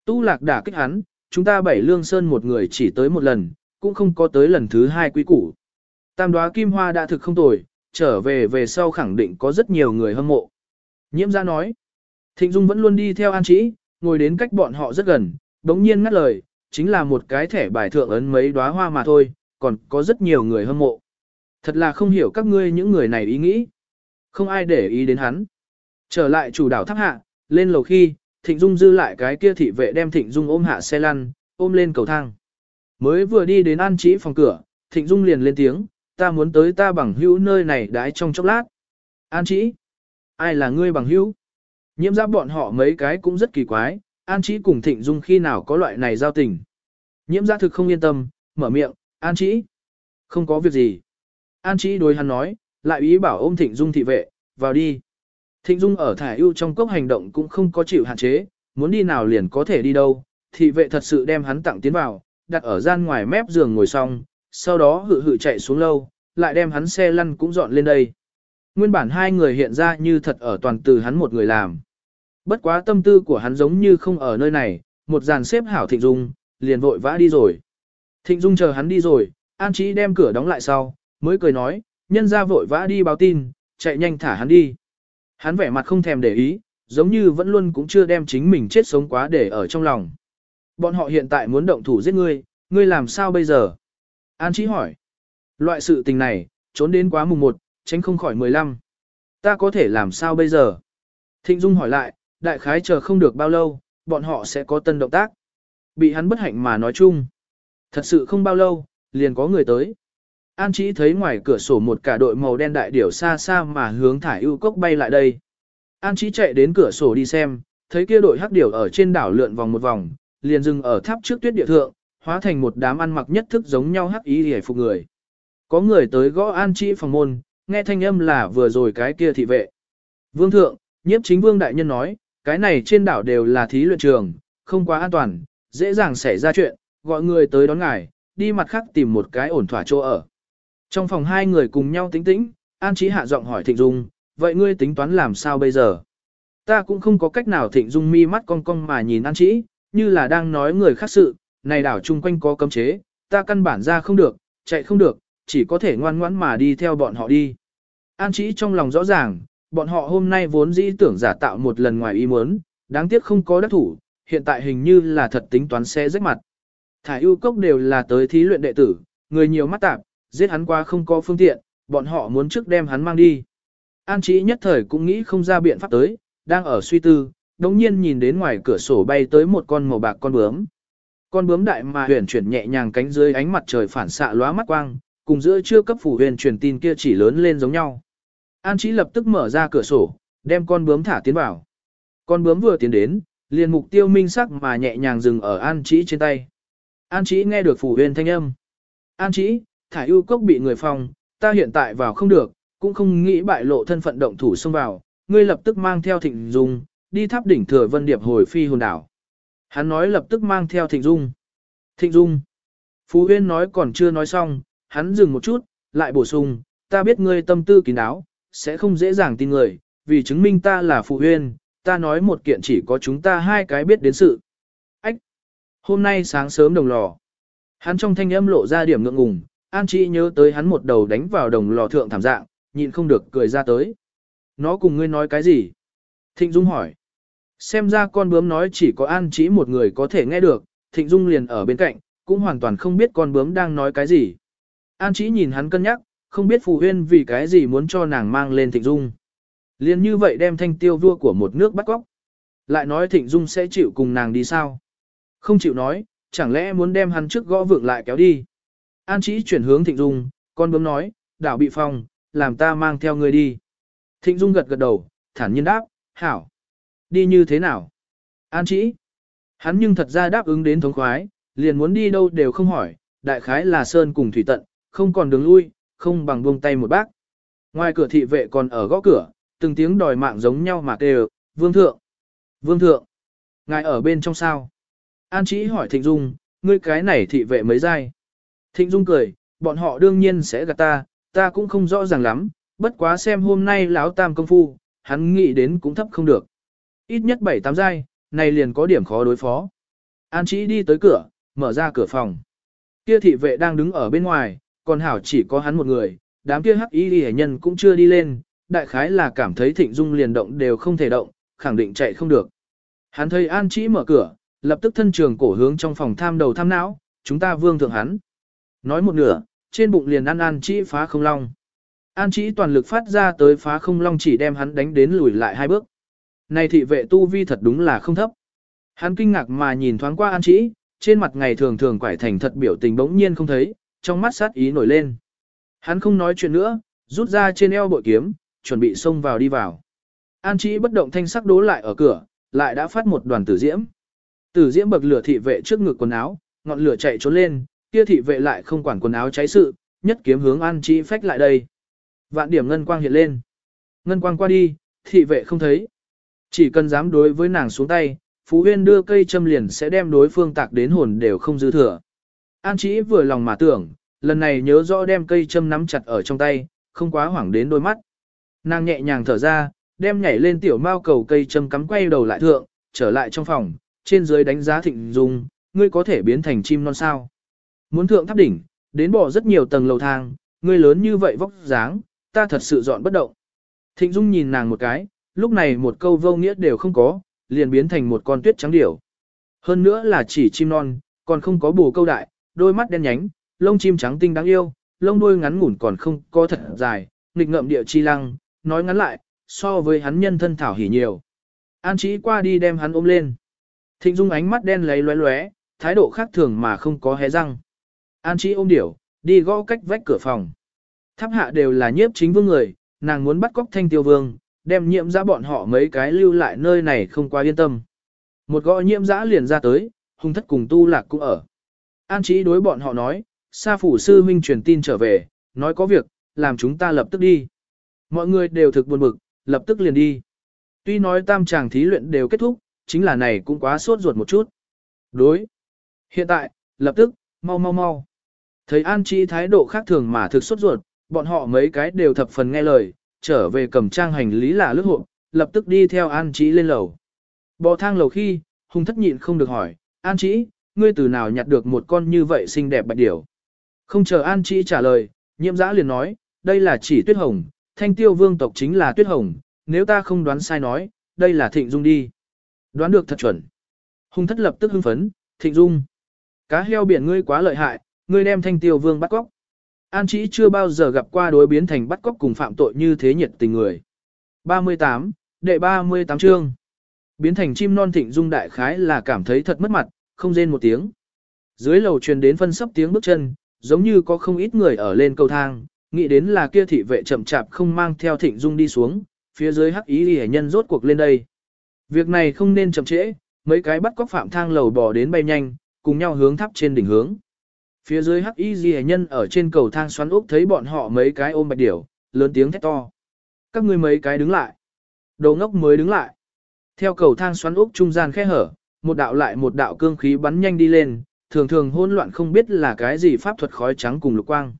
Tu lạc đả kích hắn, chúng ta bảy lương sơn một người chỉ tới một lần, cũng không có tới lần thứ hai quý củ. Tam đoá kim hoa đã thực không tồi, trở về về sau khẳng định có rất nhiều người hâm mộ. Nhiễm ra nói, Thịnh Dung vẫn luôn đi theo an Chí, ngồi đến cách bọn họ rất gần, đống nhiên ngắt lời, chính là một cái thẻ bài thượng ấn mấy đóa hoa mà thôi, còn có rất nhiều người hâm mộ. Thật là không hiểu các ngươi những người này ý nghĩ. Không ai để ý đến hắn. Trở lại chủ đảo tháp hạ, lên lầu khi, Thịnh Dung dư lại cái kia thị vệ đem Thịnh Dung ôm hạ xe lăn, ôm lên cầu thang. Mới vừa đi đến an Chí phòng cửa, Thịnh Dung liền lên tiếng, ta muốn tới ta bằng hữu nơi này đái trong chốc lát. An chỉ, ai là ngươi bằng hữu? Nhiễm giáp bọn họ mấy cái cũng rất kỳ quái, An Chí cùng Thịnh Dung khi nào có loại này giao tình. Nhiễm giáp thực không yên tâm, mở miệng, An Chí. không có việc gì. An Chí đối hắn nói, lại ý bảo ôm Thịnh Dung thị vệ, vào đi. Thịnh Dung ở thải ưu trong cốc hành động cũng không có chịu hạn chế, muốn đi nào liền có thể đi đâu. Thị vệ thật sự đem hắn tặng tiến vào, đặt ở gian ngoài mép giường ngồi xong, sau đó hự hự chạy xuống lâu, lại đem hắn xe lăn cũng dọn lên đây. Nguyên bản hai người hiện ra như thật ở toàn từ hắn một người làm. Bất quá tâm tư của hắn giống như không ở nơi này, một dàn xếp hảo Thịnh Dung, liền vội vã đi rồi. Thịnh Dung chờ hắn đi rồi, An Chí đem cửa đóng lại sau, mới cười nói, nhân ra vội vã đi báo tin, chạy nhanh thả hắn đi. Hắn vẻ mặt không thèm để ý, giống như vẫn luôn cũng chưa đem chính mình chết sống quá để ở trong lòng. Bọn họ hiện tại muốn động thủ giết ngươi, ngươi làm sao bây giờ? An Chí hỏi. Loại sự tình này, trốn đến quá mùng 1, tránh không khỏi 15. Ta có thể làm sao bây giờ? Thịnh Dung hỏi lại, đại khái chờ không được bao lâu, bọn họ sẽ có tân động tác. Bị hắn bất hạnh mà nói chung. Thật sự không bao lâu, liền có người tới. An Chí thấy ngoài cửa sổ một cả đội màu đen đại điểu xa xa mà hướng thải ưu cốc bay lại đây. An Chí chạy đến cửa sổ đi xem, thấy kia đội hắc điểu ở trên đảo lượn vòng một vòng, liền dừng ở tháp trước tuyết địa thượng, hóa thành một đám ăn mặc nhất thức giống nhau hắc ý hề phục người. Có người tới gõ An trĩ phòng môn, nghe thanh âm là vừa rồi cái kia thị vệ. Vương thượng, nhiếp chính vương đại nhân nói, cái này trên đảo đều là thí luyện trường, không quá an toàn, dễ dàng xảy ra chuyện, gọi người tới đón ngài, đi mặt khác tìm một cái ổn thỏa chỗ ở. Trong phòng hai người cùng nhau tĩnh tĩnh, An trí hạ giọng hỏi Thịnh Dung, vậy ngươi tính toán làm sao bây giờ? Ta cũng không có cách nào Thịnh Dung mi mắt cong cong mà nhìn An trí, như là đang nói người khác sự, này đảo chung quanh có cấm chế, ta căn bản ra không được, chạy không được, chỉ có thể ngoan ngoãn mà đi theo bọn họ đi. An Chí trong lòng rõ ràng, bọn họ hôm nay vốn dĩ tưởng giả tạo một lần ngoài ý muốn, đáng tiếc không có đắc thủ, hiện tại hình như là thật tính toán xe rách mặt. Thải ưu cốc đều là tới thí luyện đệ tử, người nhiều mắt tạp, giết hắn qua không có phương tiện, bọn họ muốn trước đem hắn mang đi. An Chí nhất thời cũng nghĩ không ra biện pháp tới, đang ở suy tư, đồng nhiên nhìn đến ngoài cửa sổ bay tới một con màu bạc con bướm. Con bướm đại mà huyền chuyển nhẹ nhàng cánh dưới ánh mặt trời phản xạ lóa mắt quang, cùng giữa chưa cấp phủ huyền truyền tin kia chỉ lớn lên giống nhau. An Chí lập tức mở ra cửa sổ, đem con bướm thả tiến vào. Con bướm vừa tiến đến, liền mục tiêu minh sắc mà nhẹ nhàng dừng ở An Chí trên tay. An Chí nghe được phủ huyền thanh âm. An Chí, thả ưu cốc bị người phòng, ta hiện tại vào không được, cũng không nghĩ bại lộ thân phận động thủ xông vào, ngươi lập tức mang theo thịnh dung, đi tháp đỉnh thừa vân điệp hồi phi hồn đảo. Hắn nói lập tức mang theo thịnh dung. Thịnh dung. Phú Huyên nói còn chưa nói xong, hắn dừng một chút, lại bổ sung, ta biết ngươi tâm tư kín đáo, sẽ không dễ dàng tin người, vì chứng minh ta là Phú Huyên, ta nói một kiện chỉ có chúng ta hai cái biết đến sự. Ách! Hôm nay sáng sớm đồng lò. Hắn trong thanh âm lộ ra điểm ngượng ngùng, An Chị nhớ tới hắn một đầu đánh vào đồng lò thượng thảm dạng, nhịn không được cười ra tới. Nó cùng ngươi nói cái gì? Thịnh Dung hỏi. Xem ra con bướm nói chỉ có An Chí một người có thể nghe được, Thịnh Dung liền ở bên cạnh, cũng hoàn toàn không biết con bướm đang nói cái gì. An Chí nhìn hắn cân nhắc, không biết Phù Huyên vì cái gì muốn cho nàng mang lên Thịnh Dung. Liền như vậy đem thanh tiêu vua của một nước bắt cóc. Lại nói Thịnh Dung sẽ chịu cùng nàng đi sao? Không chịu nói, chẳng lẽ muốn đem hắn trước gõ vượng lại kéo đi. An Chí chuyển hướng Thịnh Dung, con bướm nói, đảo bị phong, làm ta mang theo người đi. Thịnh Dung gật gật đầu, thản nhiên đáp, hảo. Đi như thế nào? An chỉ, Hắn nhưng thật ra đáp ứng đến thống khoái, liền muốn đi đâu đều không hỏi, đại khái là sơn cùng thủy tận, không còn đường lui, không bằng buông tay một bác. Ngoài cửa thị vệ còn ở gõ cửa, từng tiếng đòi mạng giống nhau mà kêu, vương thượng. Vương thượng. Ngài ở bên trong sao? An chỉ hỏi Thịnh Dung, ngươi cái này thị vệ mấy giai? Thịnh Dung cười, bọn họ đương nhiên sẽ gạt ta, ta cũng không rõ ràng lắm, bất quá xem hôm nay lão tam công phu, hắn nghĩ đến cũng thấp không được. Ít nhất 7-8 giai, này liền có điểm khó đối phó. An Chí đi tới cửa, mở ra cửa phòng. Kia thị vệ đang đứng ở bên ngoài, còn hảo chỉ có hắn một người, đám kia hắc y hệ nhân cũng chưa đi lên, đại khái là cảm thấy thịnh dung liền động đều không thể động, khẳng định chạy không được. Hắn thấy An Chí mở cửa, lập tức thân trường cổ hướng trong phòng tham đầu tham não, chúng ta vương thượng hắn. Nói một nửa, trên bụng liền ăn An Chí phá không long. An Chí toàn lực phát ra tới phá không long chỉ đem hắn đánh đến lùi lại hai bước. Này thị vệ tu vi thật đúng là không thấp. Hắn kinh ngạc mà nhìn thoáng qua An Chí, trên mặt ngày thường thường quải thành thật biểu tình bỗng nhiên không thấy, trong mắt sát ý nổi lên. Hắn không nói chuyện nữa, rút ra trên eo bội kiếm, chuẩn bị xông vào đi vào. An Chí bất động thanh sắc đố lại ở cửa, lại đã phát một đoàn tử diễm. Tử diễm bậc lửa thị vệ trước ngực quần áo, ngọn lửa chạy trốn lên, kia thị vệ lại không quản quần áo cháy sự, nhất kiếm hướng An Chí phách lại đây. Vạn điểm ngân quang hiện lên. Ngân quang qua đi, thị vệ không thấy. Chỉ cần dám đối với nàng xuống tay, Phú Huyên đưa cây châm liền sẽ đem đối phương tạc đến hồn đều không dư thừa. An Chí vừa lòng mà tưởng, lần này nhớ rõ đem cây châm nắm chặt ở trong tay, không quá hoảng đến đôi mắt. Nàng nhẹ nhàng thở ra, đem nhảy lên tiểu mao cầu cây châm cắm quay đầu lại thượng, trở lại trong phòng, trên dưới đánh giá thịnh dung, ngươi có thể biến thành chim non sao. Muốn thượng tháp đỉnh, đến bỏ rất nhiều tầng lầu thang, ngươi lớn như vậy vóc dáng, ta thật sự dọn bất động. Thịnh dung nhìn nàng một cái, lúc này một câu vô nghĩa đều không có, liền biến thành một con tuyết trắng điểu. Hơn nữa là chỉ chim non, còn không có bù câu đại, đôi mắt đen nhánh, lông chim trắng tinh đáng yêu, lông đuôi ngắn ngủn còn không có thật dài, nghịch ngợm địa chi lăng, nói ngắn lại, so với hắn nhân thân thảo hỉ nhiều. An trí qua đi đem hắn ôm lên. Thịnh Dung ánh mắt đen lấy lóe lóe, thái độ khác thường mà không có hé răng. An trí ôm điểu, đi gõ cách vách cửa phòng. Tháp hạ đều là nhiếp chính vương người, nàng muốn bắt cóc thanh tiêu vương, đem nhiễm giã bọn họ mấy cái lưu lại nơi này không quá yên tâm. Một gõ nhiễm giã liền ra tới, hung thất cùng tu lạc cũng ở. An trí đối bọn họ nói, sa phủ sư huynh truyền tin trở về, nói có việc, làm chúng ta lập tức đi. Mọi người đều thực buồn bực, lập tức liền đi. Tuy nói tam tràng thí luyện đều kết thúc, chính là này cũng quá sốt ruột một chút. Đối. Hiện tại, lập tức, mau mau mau. Thấy An Chi thái độ khác thường mà thực sốt ruột, bọn họ mấy cái đều thập phần nghe lời, trở về cầm trang hành lý là lướt hộp, lập tức đi theo An Chí lên lầu. Bò thang lầu khi, Hùng thất nhịn không được hỏi, An Chí, ngươi từ nào nhặt được một con như vậy xinh đẹp bạch điểu? Không chờ An Chí trả lời, nhiễm giã liền nói, đây là chỉ tuyết hồng, thanh tiêu vương tộc chính là tuyết hồng, nếu ta không đoán sai nói, đây là thịnh dung đi. Đoán được thật chuẩn. Hùng thất lập tức hưng phấn, thịnh dung. Cá heo biển ngươi quá lợi hại, ngươi đem thanh tiêu vương bắt cóc. An Chí chưa bao giờ gặp qua đối biến thành bắt cóc cùng phạm tội như thế nhiệt tình người. 38, đệ 38 chương. Biến thành chim non thịnh dung đại khái là cảm thấy thật mất mặt, không rên một tiếng. Dưới lầu truyền đến phân sấp tiếng bước chân, giống như có không ít người ở lên cầu thang, nghĩ đến là kia thị vệ chậm chạp không mang theo thịnh dung đi xuống, phía dưới hắc ý hề nhân rốt cuộc lên đây. Việc này không nên chậm trễ, mấy cái bắt cóc phạm thang lầu bò đến bay nhanh, cùng nhau hướng tháp trên đỉnh hướng. Phía dưới hắc y ghi nhân ở trên cầu thang xoắn ốc thấy bọn họ mấy cái ôm bạch điểu, lớn tiếng thét to. Các ngươi mấy cái đứng lại. Đồ ngốc mới đứng lại. Theo cầu thang xoắn ốc trung gian khe hở, một đạo lại một đạo cương khí bắn nhanh đi lên, thường thường hỗn loạn không biết là cái gì pháp thuật khói trắng cùng lục quang.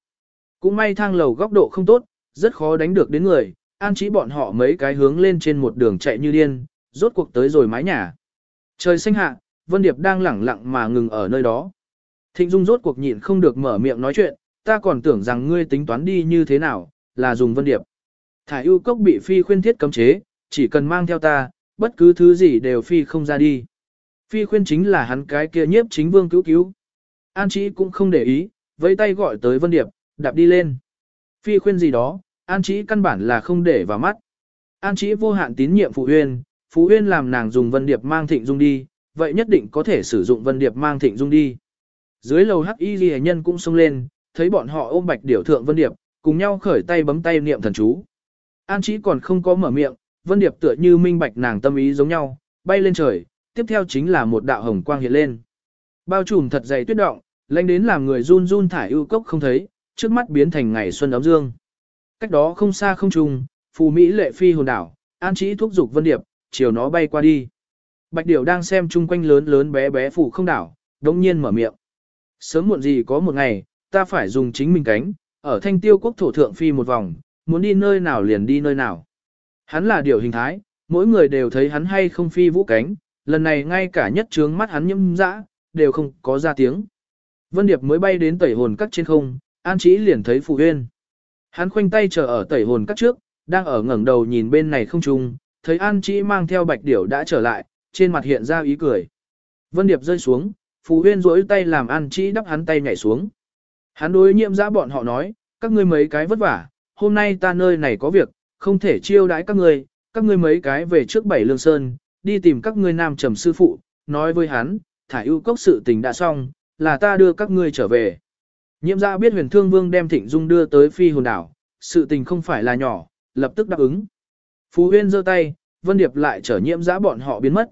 Cũng may thang lầu góc độ không tốt, rất khó đánh được đến người, an trí bọn họ mấy cái hướng lên trên một đường chạy như điên, rốt cuộc tới rồi mái nhà. Trời xanh hạ, Vân Điệp đang lẳng lặng mà ngừng ở nơi đó. Thịnh Dung rốt cuộc nhịn không được mở miệng nói chuyện, ta còn tưởng rằng ngươi tính toán đi như thế nào, là dùng Vân Điệp. Thải ưu cốc bị phi khuyên thiết cấm chế, chỉ cần mang theo ta, bất cứ thứ gì đều phi không ra đi. Phi khuyên chính là hắn cái kia nhiếp chính vương cứu cứu. An Chí cũng không để ý, vẫy tay gọi tới Vân Điệp, đạp đi lên. Phi khuyên gì đó, An Chí căn bản là không để vào mắt. An Chí vô hạn tín nhiệm Phụ Huyên, Phụ Huyên làm nàng dùng Vân Điệp mang Thịnh Dung đi, vậy nhất định có thể sử dụng Vân Điệp mang Thịnh Dung đi. Dưới lầu hắc y ghi nhân cũng xông lên, thấy bọn họ ôm bạch điểu thượng Vân Điệp, cùng nhau khởi tay bấm tay niệm thần chú. An Chí còn không có mở miệng, Vân Điệp tựa như minh bạch nàng tâm ý giống nhau, bay lên trời, tiếp theo chính là một đạo hồng quang hiện lên. Bao trùm thật dày tuyết động, lạnh đến làm người run run thải ưu cốc không thấy, trước mắt biến thành ngày xuân ấm dương. Cách đó không xa không trùng, phù Mỹ lệ phi hồn đảo, An Chí thúc giục Vân Điệp, chiều nó bay qua đi. Bạch Điểu đang xem chung quanh lớn lớn bé bé phủ không đảo, đống nhiên mở miệng. Sớm muộn gì có một ngày, ta phải dùng chính mình cánh, ở thanh tiêu quốc thổ thượng phi một vòng, muốn đi nơi nào liền đi nơi nào. Hắn là điều hình thái, mỗi người đều thấy hắn hay không phi vũ cánh, lần này ngay cả nhất trướng mắt hắn nhâm dã, đều không có ra tiếng. Vân Điệp mới bay đến tẩy hồn cắt trên không, An Chí liền thấy Phù Huyên. Hắn khoanh tay chờ ở tẩy hồn cắt trước, đang ở ngẩng đầu nhìn bên này không trung, thấy An Chí mang theo bạch điểu đã trở lại, trên mặt hiện ra ý cười. Vân Điệp rơi xuống, Phù Huyên duỗi tay làm An Chí đắp hắn tay nhảy xuống. Hắn đối nhiệm giã bọn họ nói, các ngươi mấy cái vất vả, hôm nay ta nơi này có việc, không thể chiêu đãi các ngươi, các ngươi mấy cái về trước bảy lương sơn, đi tìm các ngươi nam trầm sư phụ, nói với hắn, thả ưu cốc sự tình đã xong, là ta đưa các ngươi trở về. Nhiệm giã biết huyền thương vương đem thịnh dung đưa tới phi hồn đảo, sự tình không phải là nhỏ, lập tức đáp ứng. Phú huyên giơ tay, vân điệp lại chở nhiễm giã bọn họ biến mất.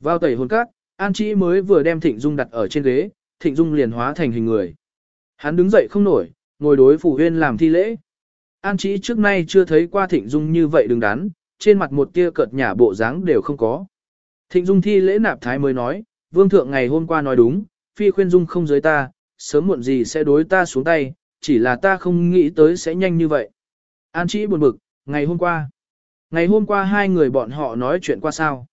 Vào tẩy hồn cát, An Chí mới vừa đem thịnh dung đặt ở trên ghế, thịnh dung liền hóa thành hình người. Hắn đứng dậy không nổi, ngồi đối phủ huyên làm thi lễ. An Chí trước nay chưa thấy qua thịnh dung như vậy đứng đắn, trên mặt một tia cợt nhả bộ dáng đều không có. Thịnh dung thi lễ nạp thái mới nói, vương thượng ngày hôm qua nói đúng, phi khuyên dung không giới ta, sớm muộn gì sẽ đối ta xuống tay, chỉ là ta không nghĩ tới sẽ nhanh như vậy. An Chí buồn bực, ngày hôm qua. Ngày hôm qua hai người bọn họ nói chuyện qua sao.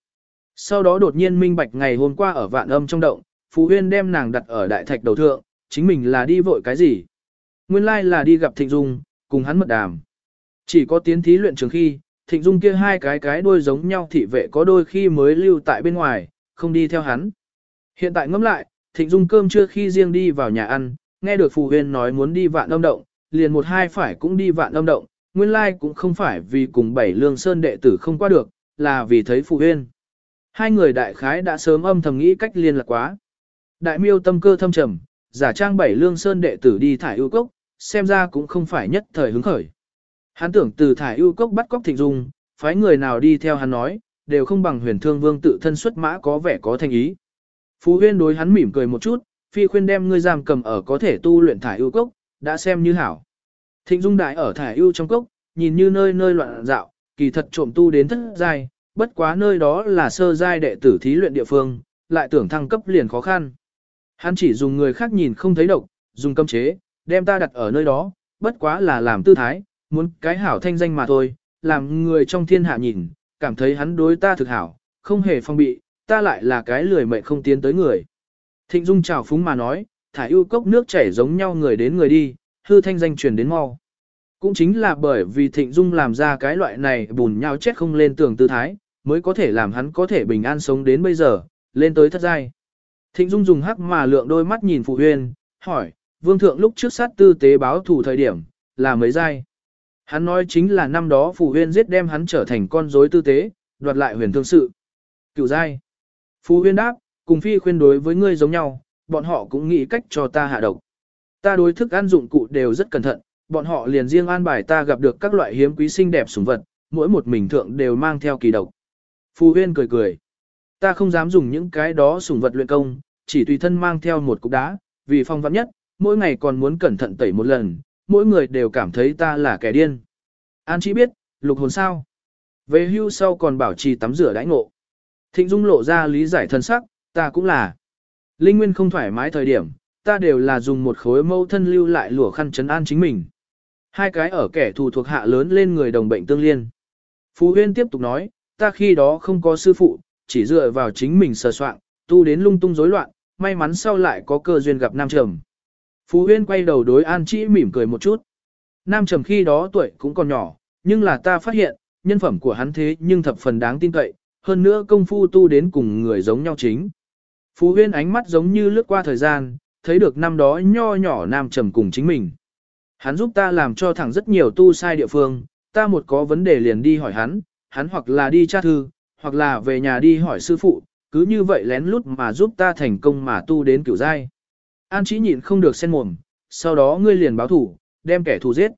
Sau đó đột nhiên minh bạch ngày hôm qua ở vạn âm trong động, Phú Huyên đem nàng đặt ở đại thạch đầu thượng, chính mình là đi vội cái gì. Nguyên lai là đi gặp Thịnh Dung, cùng hắn mật đàm. Chỉ có tiến thí luyện trường khi, Thịnh Dung kia hai cái cái đôi giống nhau thị vệ có đôi khi mới lưu tại bên ngoài, không đi theo hắn. Hiện tại ngẫm lại, Thịnh Dung cơm trưa khi riêng đi vào nhà ăn, nghe được Phù Huyên nói muốn đi vạn âm động, liền một hai phải cũng đi vạn âm động, nguyên lai cũng không phải vì cùng bảy lương sơn đệ tử không qua được, là vì thấy Phù Huyên. Hai người đại khái đã sớm âm thầm nghĩ cách liên lạc quá. Đại miêu tâm cơ thâm trầm, giả trang bảy lương sơn đệ tử đi thải ưu cốc, xem ra cũng không phải nhất thời hứng khởi. Hắn tưởng từ thải ưu cốc bắt cóc thịnh dung, phái người nào đi theo hắn nói, đều không bằng huyền thương vương tự thân xuất mã có vẻ có thành ý. Phú huyên đối hắn mỉm cười một chút, phi khuyên đem ngươi giam cầm ở có thể tu luyện thải ưu cốc, đã xem như hảo. Thịnh dung đại ở thải ưu trong cốc, nhìn như nơi nơi loạn dạo, kỳ thật trộm tu đến thất giai, bất quá nơi đó là sơ giai đệ tử thí luyện địa phương, lại tưởng thăng cấp liền khó khăn. Hắn chỉ dùng người khác nhìn không thấy độc, dùng cấm chế, đem ta đặt ở nơi đó, bất quá là làm tư thái, muốn cái hảo thanh danh mà thôi, làm người trong thiên hạ nhìn, cảm thấy hắn đối ta thực hảo, không hề phong bị, ta lại là cái lười mệnh không tiến tới người. Thịnh Dung chào phúng mà nói, thả ưu cốc nước chảy giống nhau người đến người đi, hư thanh danh truyền đến mau. Cũng chính là bởi vì Thịnh Dung làm ra cái loại này bùn nhau chết không lên tường tư thái, mới có thể làm hắn có thể bình an sống đến bây giờ, lên tới thất giai. Thịnh Dung dùng hắc mà lượng đôi mắt nhìn Phụ Huyên, hỏi, Vương Thượng lúc trước sát tư tế báo thủ thời điểm, là mấy giai? Hắn nói chính là năm đó Phụ Huyên giết đem hắn trở thành con rối tư tế, đoạt lại huyền thương sự. Cựu giai. Phụ Huyên đáp, cùng phi khuyên đối với ngươi giống nhau, bọn họ cũng nghĩ cách cho ta hạ độc. Ta đối thức ăn dụng cụ đều rất cẩn thận, bọn họ liền riêng an bài ta gặp được các loại hiếm quý xinh đẹp sủng vật, mỗi một mình thượng đều mang theo kỳ độc. Phù huyên cười cười. Ta không dám dùng những cái đó sủng vật luyện công, chỉ tùy thân mang theo một cục đá, vì phong vắn nhất, mỗi ngày còn muốn cẩn thận tẩy một lần, mỗi người đều cảm thấy ta là kẻ điên. An chỉ biết, lục hồn sao. Về hưu sau còn bảo trì tắm rửa đãi ngộ. Thịnh Dung lộ ra lý giải thân sắc, ta cũng là. Linh Nguyên không thoải mái thời điểm, ta đều là dùng một khối mâu thân lưu lại lụa khăn chấn an chính mình. Hai cái ở kẻ thù thuộc hạ lớn lên người đồng bệnh tương liên. Phú Huyên tiếp tục nói, ta khi đó không có sư phụ, chỉ dựa vào chính mình sờ soạn, tu đến lung tung rối loạn, may mắn sau lại có cơ duyên gặp Nam Trầm. Phú Huyên quay đầu đối An Chĩ mỉm cười một chút. Nam Trầm khi đó tuổi cũng còn nhỏ, nhưng là ta phát hiện, nhân phẩm của hắn thế nhưng thập phần đáng tin cậy, hơn nữa công phu tu đến cùng người giống nhau chính. Phú Huyên ánh mắt giống như lướt qua thời gian, thấy được năm đó nho nhỏ Nam Trầm cùng chính mình. Hắn giúp ta làm cho thẳng rất nhiều tu sai địa phương, ta một có vấn đề liền đi hỏi hắn, hắn hoặc là đi tra thư, hoặc là về nhà đi hỏi sư phụ, cứ như vậy lén lút mà giúp ta thành công mà tu đến kiểu giai. An chỉ nhịn không được sen mồm, sau đó ngươi liền báo thủ, đem kẻ thù giết.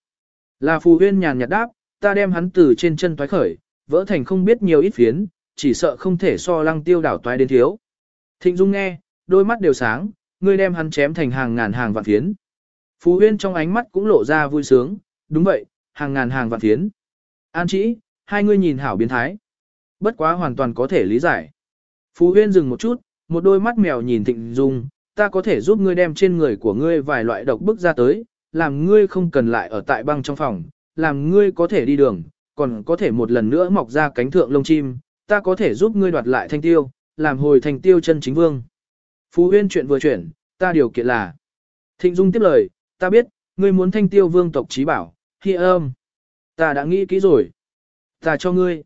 Là phù huyên nhàn nhạt đáp, ta đem hắn từ trên chân toái khởi, vỡ thành không biết nhiều ít phiến, chỉ sợ không thể so lăng tiêu đảo toái đến thiếu. Thịnh Dung nghe, đôi mắt đều sáng, ngươi đem hắn chém thành hàng ngàn hàng vạn phiến. Phú Huyên trong ánh mắt cũng lộ ra vui sướng, đúng vậy, hàng ngàn hàng vạn phiến. An chỉ, hai ngươi nhìn hảo biến thái. Bất quá hoàn toàn có thể lý giải. Phú Huyên dừng một chút, một đôi mắt mèo nhìn Thịnh Dung, ta có thể giúp ngươi đem trên người của ngươi vài loại độc bức ra tới, làm ngươi không cần lại ở tại băng trong phòng, làm ngươi có thể đi đường, còn có thể một lần nữa mọc ra cánh thượng lông chim, ta có thể giúp ngươi đoạt lại thanh tiêu, làm hồi thành tiêu chân chính vương. Phú Huyên chuyện vừa chuyển, ta điều kiện là. Thịnh Dung tiếp lời, ta biết, ngươi muốn thanh tiêu vương tộc trí bảo, hi âm. Ta đã nghĩ kỹ rồi. Ta cho ngươi.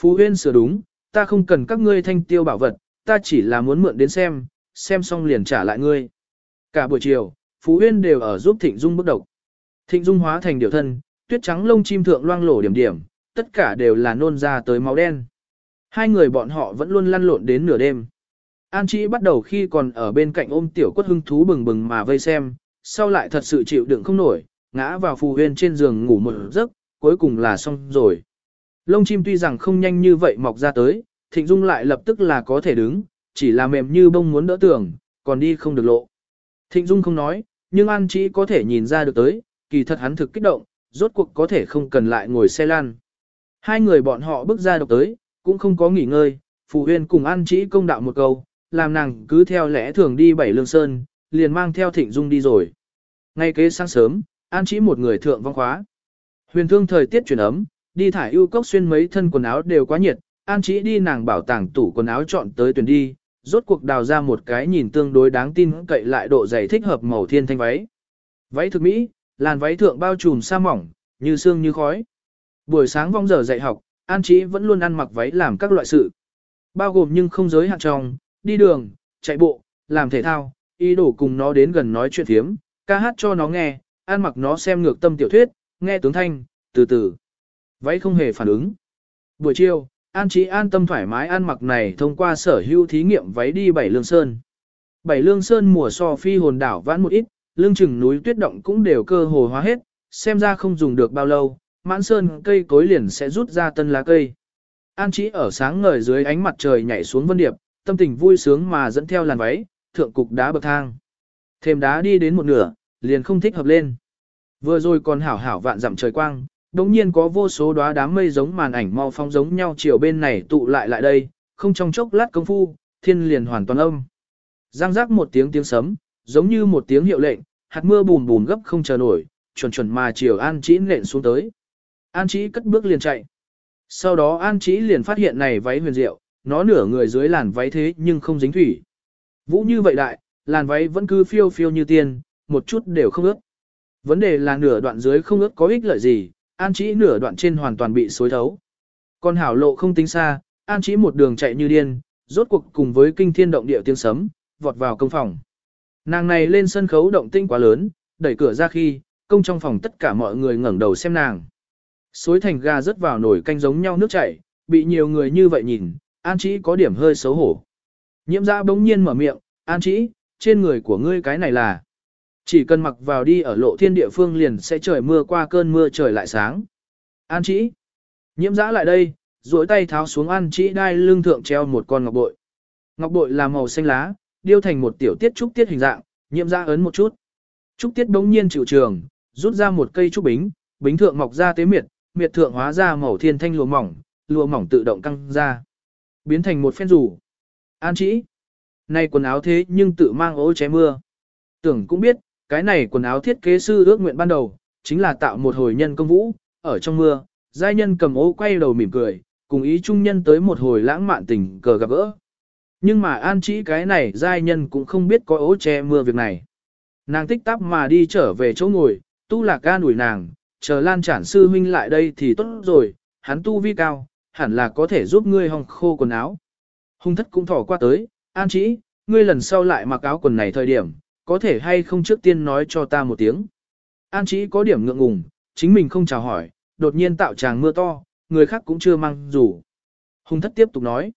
Phú Huyên sửa đúng, ta không cần các ngươi thanh tiêu bảo vật, ta chỉ là muốn mượn đến xem, xem xong liền trả lại ngươi. Cả buổi chiều, Phú Huyên đều ở giúp Thịnh Dung bức độc. Thịnh Dung hóa thành điều thân, tuyết trắng lông chim thượng loang lổ điểm điểm, tất cả đều là nôn ra tới máu đen. Hai người bọn họ vẫn luôn lăn lộn đến nửa đêm. An Chi bắt đầu khi còn ở bên cạnh ôm tiểu quất hưng thú bừng bừng mà vây xem, sau lại thật sự chịu đựng không nổi, ngã vào phù huyên trên giường ngủ một giấc, cuối cùng là xong rồi. Lông chim tuy rằng không nhanh như vậy mọc ra tới, Thịnh Dung lại lập tức là có thể đứng, chỉ là mềm như bông muốn đỡ tưởng, còn đi không được lộ. Thịnh Dung không nói, nhưng An chỉ có thể nhìn ra được tới, kỳ thật hắn thực kích động, rốt cuộc có thể không cần lại ngồi xe lan. Hai người bọn họ bước ra độc tới, cũng không có nghỉ ngơi, Phù Huyên cùng An chỉ công đạo một câu, làm nàng cứ theo lẽ thường đi bảy lương sơn, liền mang theo Thịnh Dung đi rồi. Ngay kế sáng sớm, An Chỉ một người thượng vong khóa. Huyền thương thời tiết chuyển ấm, đi thải ưu cốc xuyên mấy thân quần áo đều quá nhiệt, An Chỉ đi nàng bảo tàng tủ quần áo chọn tới tuyển đi, rốt cuộc đào ra một cái nhìn tương đối đáng tin cậy lại độ dày thích hợp màu thiên thanh váy. Váy thực mỹ, làn váy thượng bao trùm sa mỏng, như xương như khói. Buổi sáng vong giờ dạy học, An Chí vẫn luôn ăn mặc váy làm các loại sự. Bao gồm nhưng không giới hạn trong, đi đường, chạy bộ, làm thể thao, ý đồ cùng nó đến gần nói chuyện thiếm, ca hát cho nó nghe, ăn mặc nó xem ngược tâm tiểu thuyết, nghe tướng thanh, từ từ. Váy không hề phản ứng. Buổi chiều, An Chí an tâm thoải mái ăn mặc này thông qua sở hữu thí nghiệm váy đi Bảy Lương Sơn. Bảy Lương Sơn mùa so phi hồn đảo vãn một ít, lương chừng núi tuyết động cũng đều cơ hồ hóa hết, xem ra không dùng được bao lâu, mãn sơn cây cối liền sẽ rút ra tân lá cây. An Chí ở sáng ngời dưới ánh mặt trời nhảy xuống vân điệp, tâm tình vui sướng mà dẫn theo làn váy, thượng cục đá bậc thang. Thêm đá đi đến một nửa, liền không thích hợp lên. Vừa rồi còn hảo hảo vạn dặm trời quang, đồng nhiên có vô số đóa đám mây giống màn ảnh mau phong giống nhau chiều bên này tụ lại lại đây, không trong chốc lát công phu, thiên liền hoàn toàn âm. Giang giác một tiếng tiếng sấm, giống như một tiếng hiệu lệnh, hạt mưa bùn bùn gấp không chờ nổi, chuẩn chuẩn mà chiều An Chí nện xuống tới. An Chí cất bước liền chạy. Sau đó An Chí liền phát hiện này váy huyền diệu, nó nửa người dưới làn váy thế nhưng không dính thủy. Vũ như vậy đại, làn váy vẫn cứ phiêu phiêu như tiên, một chút đều không ướt. Vấn đề là nửa đoạn dưới không ướt có ích lợi gì, An Chí nửa đoạn trên hoàn toàn bị xối thấu. Còn hảo lộ không tính xa, An Chí một đường chạy như điên, rốt cuộc cùng với kinh thiên động địa tiếng sấm, vọt vào công phòng. Nàng này lên sân khấu động tinh quá lớn, đẩy cửa ra khi, công trong phòng tất cả mọi người ngẩng đầu xem nàng. Xối thành gà rớt vào nồi canh giống nhau nước chảy, bị nhiều người như vậy nhìn, An Chí có điểm hơi xấu hổ. Nhiễm ra bỗng nhiên mở miệng, An Chí, trên người của ngươi cái này là... Chỉ cần mặc vào đi ở lộ thiên địa phương liền sẽ trời mưa qua cơn mưa trời lại sáng. An chỉ Nhiễm giã lại đây, duỗi tay tháo xuống An chỉ đai lưng thượng treo một con ngọc bội. Ngọc bội là màu xanh lá, điêu thành một tiểu tiết trúc tiết hình dạng, nhiễm giã ấn một chút. Trúc tiết bỗng nhiên chịu trường, rút ra một cây trúc bính, bính thượng mọc ra tế miệt, miệt thượng hóa ra màu thiên thanh lụa mỏng, lụa mỏng tự động căng ra. Biến thành một phen rủ. An chỉ Này quần áo thế nhưng tự mang ố ché mưa. Tưởng cũng biết, cái này quần áo thiết kế sư ước nguyện ban đầu, chính là tạo một hồi nhân công vũ, ở trong mưa, giai nhân cầm ô quay đầu mỉm cười, cùng ý trung nhân tới một hồi lãng mạn tình cờ gặp gỡ. Nhưng mà an chỉ cái này giai nhân cũng không biết có ố che mưa việc này. Nàng tích tắp mà đi trở về chỗ ngồi, tu lạc ca đuổi nàng, chờ lan chản sư huynh lại đây thì tốt rồi, hắn tu vi cao, hẳn là có thể giúp ngươi hong khô quần áo. Hung thất cũng thỏ qua tới, an chỉ, ngươi lần sau lại mặc áo quần này thời điểm, có thể hay không trước tiên nói cho ta một tiếng. An chỉ có điểm ngượng ngùng, chính mình không chào hỏi, đột nhiên tạo tràng mưa to, người khác cũng chưa mang dù. Hùng thất tiếp tục nói,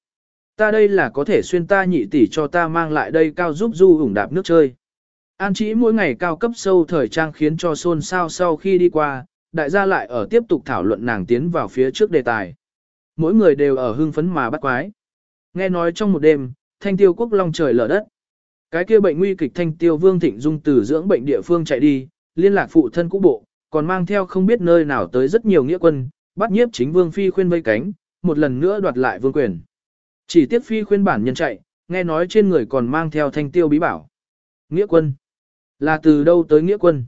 ta đây là có thể xuyên ta nhị tỷ cho ta mang lại đây cao giúp du ủng đạp nước chơi. An chỉ mỗi ngày cao cấp sâu thời trang khiến cho xôn xao sau khi đi qua, đại gia lại ở tiếp tục thảo luận nàng tiến vào phía trước đề tài. Mỗi người đều ở hưng phấn mà bắt quái. Nghe nói trong một đêm, thanh tiêu quốc long trời lở đất. Cái kia bệnh nguy kịch thanh tiêu vương thịnh dung từ dưỡng bệnh địa phương chạy đi, liên lạc phụ thân cũ bộ, còn mang theo không biết nơi nào tới rất nhiều nghĩa quân, bắt nhiếp chính vương phi khuyên vây cánh, một lần nữa đoạt lại vương quyền. Chỉ tiếc phi khuyên bản nhân chạy, nghe nói trên người còn mang theo thanh tiêu bí bảo. Nghĩa quân. Là từ đâu tới nghĩa quân?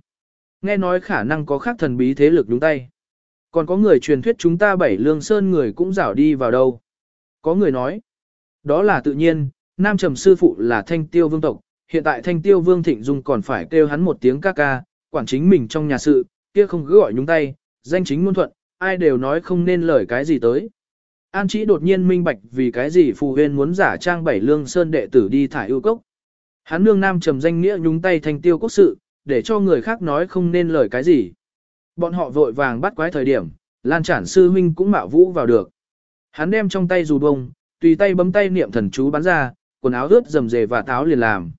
Nghe nói khả năng có khác thần bí thế lực đúng tay. Còn có người truyền thuyết chúng ta bảy lương sơn người cũng rảo đi vào đâu. Có người nói. Đó là tự nhiên, Nam Trầm sư phụ là thanh tiêu vương tộc, hiện tại thanh tiêu vương thịnh dung còn phải kêu hắn một tiếng ca ca, quản chính mình trong nhà sự, kia không cứ gọi nhúng tay, danh chính ngôn thuận, ai đều nói không nên lời cái gì tới. An Chí đột nhiên minh bạch vì cái gì phù huyên muốn giả trang bảy lương sơn đệ tử đi thải ưu cốc. Hắn nương nam trầm danh nghĩa nhúng tay thanh tiêu quốc sự, để cho người khác nói không nên lời cái gì. Bọn họ vội vàng bắt quái thời điểm, Lan Trản sư huynh cũng mạo vũ vào được. Hắn đem trong tay dù bông, tùy tay bấm tay niệm thần chú bắn ra, quần áo ướt rầm rề và táo liền làm.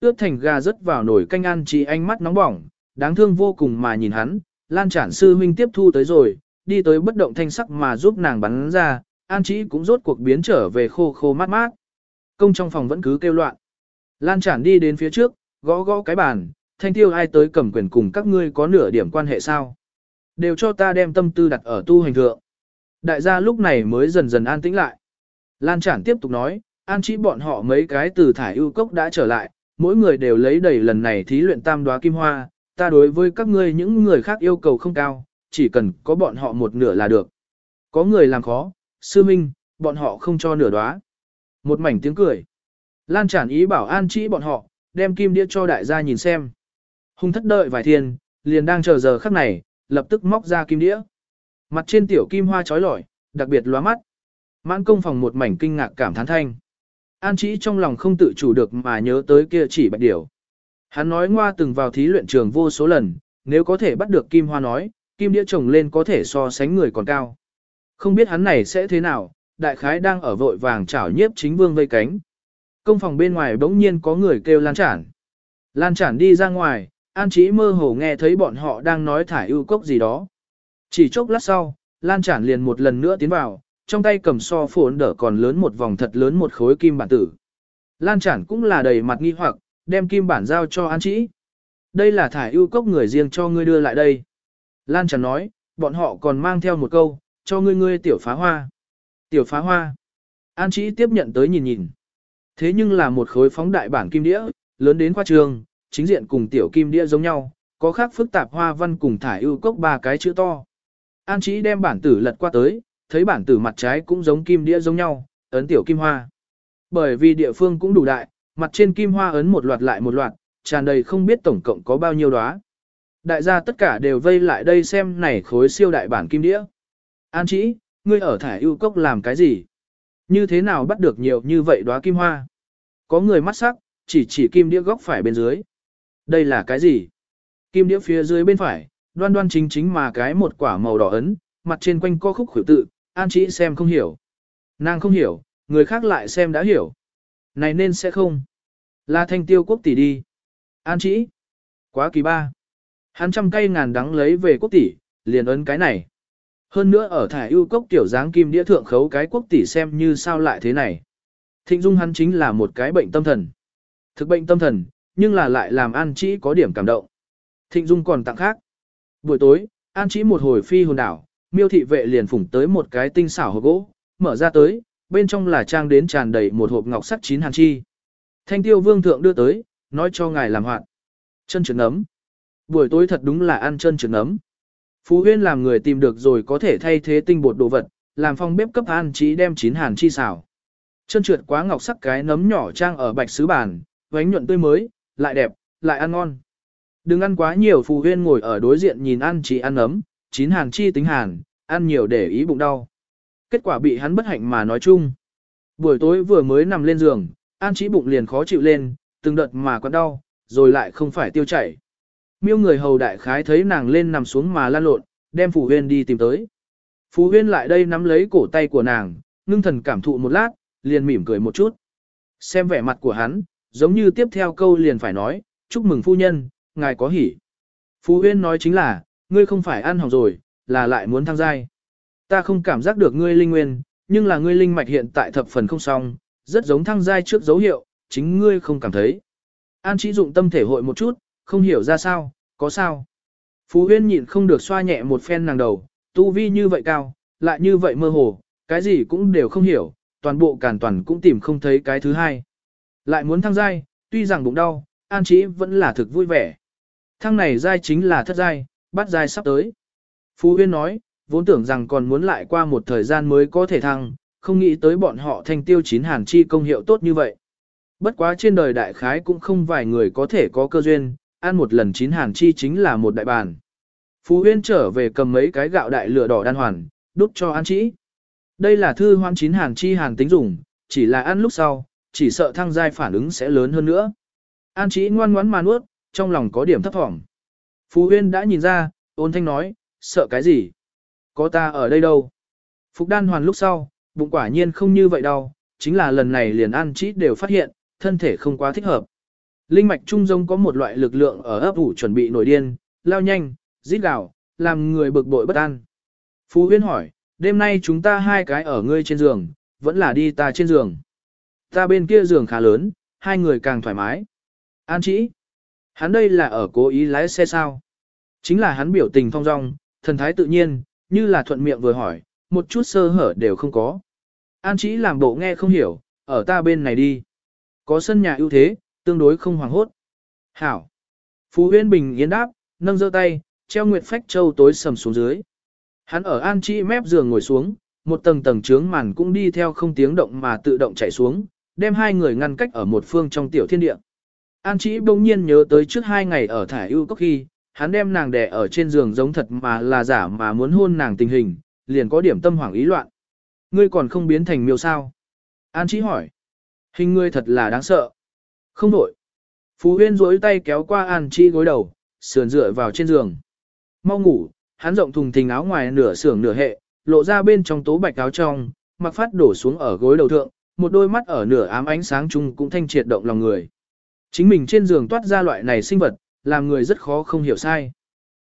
Ướt thành gà rớt vào nồi canh ăn chỉ ánh mắt nóng bỏng, đáng thương vô cùng mà nhìn hắn, Lan Trản sư huynh tiếp thu tới rồi, đi tới bất động thanh sắc mà giúp nàng bắn ra, An chỉ cũng rốt cuộc biến trở về khô khô mát mát. Công trong phòng vẫn cứ kêu loạn. Lan Trản đi đến phía trước, gõ gõ cái bàn, thanh tiêu ai tới cầm quyền cùng các ngươi có nửa điểm quan hệ sao. Đều cho ta đem tâm tư đặt ở tu hành thượng. Đại gia lúc này mới dần dần an tĩnh lại. Lan Trản tiếp tục nói, An Trí bọn họ mấy cái từ thải ưu cốc đã trở lại, mỗi người đều lấy đầy lần này thí luyện tam đoá kim hoa, ta đối với các ngươi những người khác yêu cầu không cao, chỉ cần có bọn họ một nửa là được. Có người làm khó, sư minh, bọn họ không cho nửa đoá. Một mảnh tiếng cười. Lan tràn ý bảo an chỉ bọn họ, đem kim đĩa cho đại gia nhìn xem. Hùng thất đợi vài thiên, liền đang chờ giờ khắc này, lập tức móc ra kim đĩa. Mặt trên tiểu kim hoa trói lọi, đặc biệt lóa mắt. Mãn công phòng một mảnh kinh ngạc cảm thán thanh. An chỉ trong lòng không tự chủ được mà nhớ tới kia chỉ bạch điểu. Hắn nói ngoa từng vào thí luyện trường vô số lần, nếu có thể bắt được kim hoa nói, kim đĩa trồng lên có thể so sánh người còn cao. Không biết hắn này sẽ thế nào, đại khái đang ở vội vàng chảo nhiếp chính vương vây cánh. Công phòng bên ngoài bỗng nhiên có người kêu lan chản. Lan chản đi ra ngoài, an chỉ mơ hồ nghe thấy bọn họ đang nói thải ưu cốc gì đó. Chỉ chốc lát sau, lan chản liền một lần nữa tiến vào, trong tay cầm so phồn đỡ còn lớn một vòng thật lớn một khối kim bản tử. Lan chản cũng là đầy mặt nghi hoặc, đem kim bản giao cho An Chĩ. Đây là thải ưu cốc người riêng cho ngươi đưa lại đây. Lan chản nói, bọn họ còn mang theo một câu, cho ngươi ngươi tiểu phá hoa. Tiểu phá hoa. An Chĩ tiếp nhận tới nhìn nhìn. Thế nhưng là một khối phóng đại bản kim đĩa, lớn đến khoa trường, chính diện cùng tiểu kim đĩa giống nhau, có khác phức tạp hoa văn cùng thải ưu cốc ba cái chữ to. An Chí đem bản tử lật qua tới, thấy bản tử mặt trái cũng giống kim đĩa giống nhau, ấn tiểu kim hoa. Bởi vì địa phương cũng đủ đại, mặt trên kim hoa ấn một loạt lại một loạt, tràn đầy không biết tổng cộng có bao nhiêu đóa. Đại gia tất cả đều vây lại đây xem này khối siêu đại bản kim đĩa. An chỉ ngươi ở thải ưu cốc làm cái gì? Như thế nào bắt được nhiều như vậy đóa kim hoa? Có người mắt sắc, chỉ chỉ kim đĩa góc phải bên dưới. Đây là cái gì? Kim đĩa phía dưới bên phải, đoan đoan chính chính mà cái một quả màu đỏ ấn, mặt trên quanh co khúc khuỷu tự, an chỉ xem không hiểu. Nàng không hiểu, người khác lại xem đã hiểu. Này nên sẽ không. Là thanh tiêu quốc tỷ đi. An chỉ. Quá kỳ ba. Hắn trăm cây ngàn đắng lấy về quốc tỷ, liền ấn cái này. Hơn nữa ở thải ưu cốc tiểu dáng kim đĩa thượng khấu cái quốc tỷ xem như sao lại thế này. Thịnh dung hắn chính là một cái bệnh tâm thần. Thực bệnh tâm thần, nhưng là lại làm An Chỉ có điểm cảm động. Thịnh dung còn tặng khác. Buổi tối, An Chỉ một hồi phi hồn đảo, miêu thị vệ liền phủng tới một cái tinh xảo hộp gỗ, mở ra tới, bên trong là trang đến tràn đầy một hộp ngọc sắt chín hàn chi. Thanh tiêu vương thượng đưa tới, nói cho ngài làm hoạn. Chân trứng nấm. Buổi tối thật đúng là ăn chân trứng nấm. Phú Huyên làm người tìm được rồi có thể thay thế tinh bột đồ vật, làm phong bếp cấp An Chí đem chín hàn chi xào. Chân trượt quá ngọc sắc cái nấm nhỏ trang ở bạch sứ bàn, vánh nhuận tươi mới, lại đẹp, lại ăn ngon. Đừng ăn quá nhiều Phù Huyên ngồi ở đối diện nhìn ăn chỉ ăn ấm, chín hàn chi tính hàn, ăn nhiều để ý bụng đau. Kết quả bị hắn bất hạnh mà nói chung. Buổi tối vừa mới nằm lên giường, An chỉ bụng liền khó chịu lên, từng đợt mà quặn đau, rồi lại không phải tiêu chảy. Miêu người hầu đại khái thấy nàng lên nằm xuống mà lan lộn, đem Phù Huyên đi tìm tới. Phù Huyên lại đây nắm lấy cổ tay của nàng, ngưng thần cảm thụ một lát, liền mỉm cười một chút. Xem vẻ mặt của hắn, giống như tiếp theo câu liền phải nói, chúc mừng phu nhân, ngài có hỉ. Phú Huyên nói chính là, ngươi không phải ăn hỏng rồi, là lại muốn thăng giai. Ta không cảm giác được ngươi linh nguyên, nhưng là ngươi linh mạch hiện tại thập phần không xong, rất giống thăng giai trước dấu hiệu, chính ngươi không cảm thấy. An chỉ dụng tâm thể hội một chút, không hiểu ra sao, có sao. Phú Huyên nhịn không được xoa nhẹ một phen nàng đầu, tu vi như vậy cao, lại như vậy mơ hồ, cái gì cũng đều không hiểu, toàn bộ càn toàn cũng tìm không thấy cái thứ hai. Lại muốn thăng giai, tuy rằng bụng đau, An Chí vẫn là thực vui vẻ. Thăng này giai chính là thất giai, bắt giai sắp tới. Phú Huyên nói, vốn tưởng rằng còn muốn lại qua một thời gian mới có thể thăng, không nghĩ tới bọn họ thành tiêu chín hàn chi công hiệu tốt như vậy. Bất quá trên đời đại khái cũng không vài người có thể có cơ duyên, ăn một lần chín hàn chi chính là một đại bàn. Phú Huyên trở về cầm mấy cái gạo đại lửa đỏ đan hoàn, đút cho An chỉ. Đây là thư hoan chín hàn chi hàn tính dùng, chỉ là ăn lúc sau, chỉ sợ thăng giai phản ứng sẽ lớn hơn nữa. An chỉ ngoan ngoãn mà nuốt, trong lòng có điểm thấp thỏm. Phú Huyên đã nhìn ra, ôn thanh nói, sợ cái gì? Có ta ở đây đâu? Phục đan hoàn lúc sau, bụng quả nhiên không như vậy đâu, chính là lần này liền An Chí đều phát hiện, thân thể không quá thích hợp. Linh mạch trung dung có một loại lực lượng ở ấp ủ chuẩn bị nổi điên, lao nhanh, rít gào, làm người bực bội bất an. Phú Huyên hỏi, đêm nay chúng ta hai cái ở ngươi trên giường, vẫn là đi ta trên giường. Ta bên kia giường khá lớn, hai người càng thoải mái. An chỉ. Hắn đây là ở cố ý lái xe sao. Chính là hắn biểu tình thong dong, thần thái tự nhiên, như là thuận miệng vừa hỏi, một chút sơ hở đều không có. An chỉ làm bộ nghe không hiểu, ở ta bên này đi. Có sân nhà ưu thế, tương đối không hoàng hốt. Hảo. Phú huyên bình yên đáp, nâng giơ tay, treo nguyệt phách châu tối sầm xuống dưới. Hắn ở an chỉ mép giường ngồi xuống, một tầng tầng trướng màn cũng đi theo không tiếng động mà tự động chạy xuống, đem hai người ngăn cách ở một phương trong tiểu thiên địa. An Chí bỗng nhiên nhớ tới trước hai ngày ở thải ưu cốc khi, hắn đem nàng đè ở trên giường giống thật mà là giả mà muốn hôn nàng tình hình, liền có điểm tâm hoảng ý loạn. Ngươi còn không biến thành miêu sao? An Chí hỏi. Hình ngươi thật là đáng sợ. Không đổi. Phú Huyên duỗi tay kéo qua An Chí gối đầu, sườn dựa vào trên giường. Mau ngủ, hắn rộng thùng thình áo ngoài nửa sưởng nửa hệ, lộ ra bên trong tố bạch áo trong, mặc phát đổ xuống ở gối đầu thượng, một đôi mắt ở nửa ám ánh sáng chung cũng thanh triệt động lòng người. Chính mình trên giường toát ra loại này sinh vật, làm người rất khó không hiểu sai.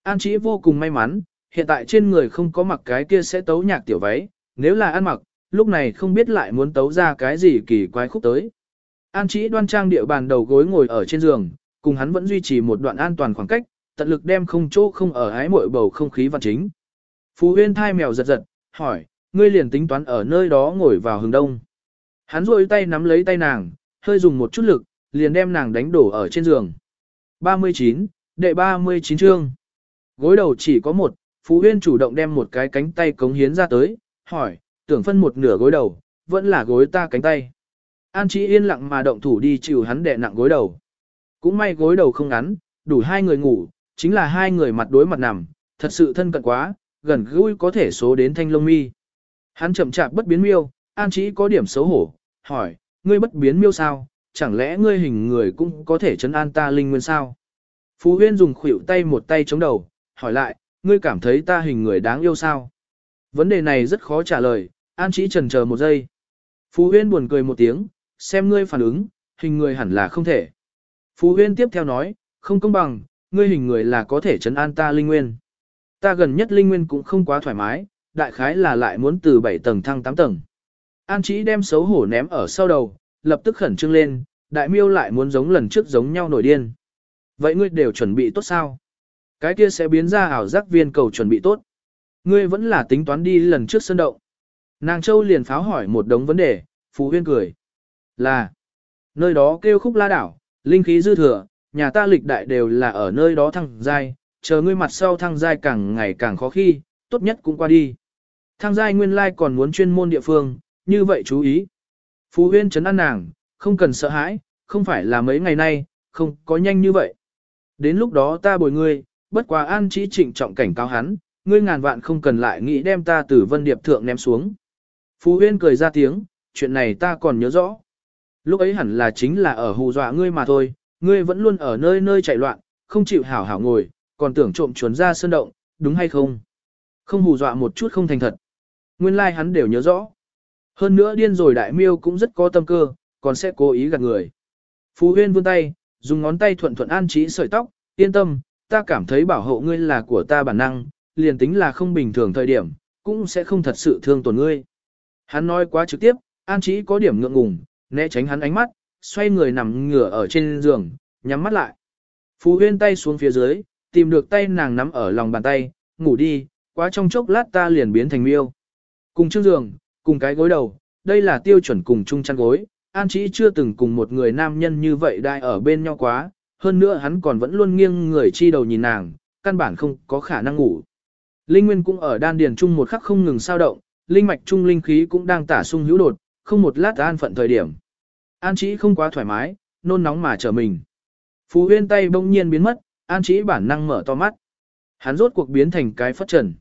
An Chí vô cùng may mắn, hiện tại trên người không có mặc cái kia sẽ tấu nhạc tiểu váy, nếu là ăn mặc, lúc này không biết lại muốn tấu ra cái gì kỳ quái khúc tới. An Chí đoan trang địa bàn đầu gối ngồi ở trên giường, cùng hắn vẫn duy trì một đoạn an toàn khoảng cách, tận lực đem không chỗ không ở hái muội bầu không khí văn chính. Phú Huyên thai mèo giật giật, hỏi, ngươi liền tính toán ở nơi đó ngồi vào hướng đông. Hắn rôi tay nắm lấy tay nàng, hơi dùng một chút lực, liền đem nàng đánh đổ ở trên giường. 39. Đệ 39 chương. Gối đầu chỉ có một, Phú Huyên chủ động đem một cái cánh tay cống hiến ra tới, hỏi, tưởng phân một nửa gối đầu, vẫn là gối ta cánh tay. An Chí yên lặng mà động thủ đi chịu hắn đè nặng gối đầu. Cũng may gối đầu không ngắn, đủ hai người ngủ, chính là hai người mặt đối mặt nằm, thật sự thân cận quá, gần gũi có thể số đến thanh lông mi. Hắn chậm chạp bất biến miêu, An Chí có điểm xấu hổ, hỏi, ngươi bất biến miêu sao, chẳng lẽ ngươi hình người cũng có thể chấn an ta linh nguyên sao? Phú Huyên dùng khuỷu tay một tay chống đầu, hỏi lại, ngươi cảm thấy ta hình người đáng yêu sao? Vấn đề này rất khó trả lời, An Chí trần chờ một giây. Phú Huyên buồn cười một tiếng, xem ngươi phản ứng, hình người hẳn là không thể. Phú Huyên tiếp theo nói, không công bằng, ngươi hình người là có thể chấn an ta linh nguyên. Ta gần nhất linh nguyên cũng không quá thoải mái, đại khái là lại muốn từ 7 tầng thăng 8 tầng. An Chí đem xấu hổ ném ở sau đầu, lập tức khẩn trương lên, đại miêu lại muốn giống lần trước giống nhau nổi điên. Vậy ngươi đều chuẩn bị tốt sao? Cái kia sẽ biến ra ảo giác viên cầu chuẩn bị tốt. Ngươi vẫn là tính toán đi lần trước sân động. Nàng Châu liền pháo hỏi một đống vấn đề, Phú Huyên cười. Là, nơi đó kêu khúc la đảo, linh khí dư thừa, nhà ta lịch đại đều là ở nơi đó thăng giai, chờ ngươi mặt sau thăng giai càng ngày càng khó khi, tốt nhất cũng qua đi. Thăng giai nguyên lai còn muốn chuyên môn địa phương, như vậy chú ý. Phú Huyên chấn an nàng, không cần sợ hãi, không phải là mấy ngày nay, không có nhanh như vậy. Đến lúc đó ta bồi ngươi, bất quá an chỉ trịnh trọng cảnh cáo hắn, ngươi ngàn vạn không cần lại nghĩ đem ta từ vân điệp thượng ném xuống. Phú Huyên cười ra tiếng, chuyện này ta còn nhớ rõ. Lúc ấy hẳn là chính là ở hù dọa ngươi mà thôi, ngươi vẫn luôn ở nơi nơi chạy loạn, không chịu hảo hảo ngồi, còn tưởng trộm trốn ra sơn động, đúng hay không? Không hù dọa một chút không thành thật. Nguyên lai like hắn đều nhớ rõ. Hơn nữa điên rồi đại miêu cũng rất có tâm cơ, còn sẽ cố ý gạt người. Phú Huyên vươn tay, dùng ngón tay thuận thuận an trí sợi tóc, yên tâm, ta cảm thấy bảo hộ ngươi là của ta bản năng, liền tính là không bình thường thời điểm, cũng sẽ không thật sự thương tổn ngươi. Hắn nói quá trực tiếp, an trí có điểm ngượng ngùng, né tránh hắn ánh mắt, xoay người nằm ngửa ở trên giường, nhắm mắt lại. Phú Huyên tay xuống phía dưới, tìm được tay nàng nắm ở lòng bàn tay, ngủ đi, quá trong chốc lát ta liền biến thành miêu. Cùng trước giường, cùng cái gối đầu, đây là tiêu chuẩn cùng chung chăn gối, An Chí chưa từng cùng một người nam nhân như vậy đai ở bên nhau quá, hơn nữa hắn còn vẫn luôn nghiêng người chi đầu nhìn nàng, căn bản không có khả năng ngủ. Linh Nguyên cũng ở đan điền chung một khắc không ngừng sao động, linh mạch trung linh khí cũng đang tả sung hữu đột, không một lát an phận thời điểm. An Chí không quá thoải mái, nôn nóng mà trở mình. Phú Huyên tay bỗng nhiên biến mất, An Chí bản năng mở to mắt. Hắn rốt cuộc biến thành cái phất trần.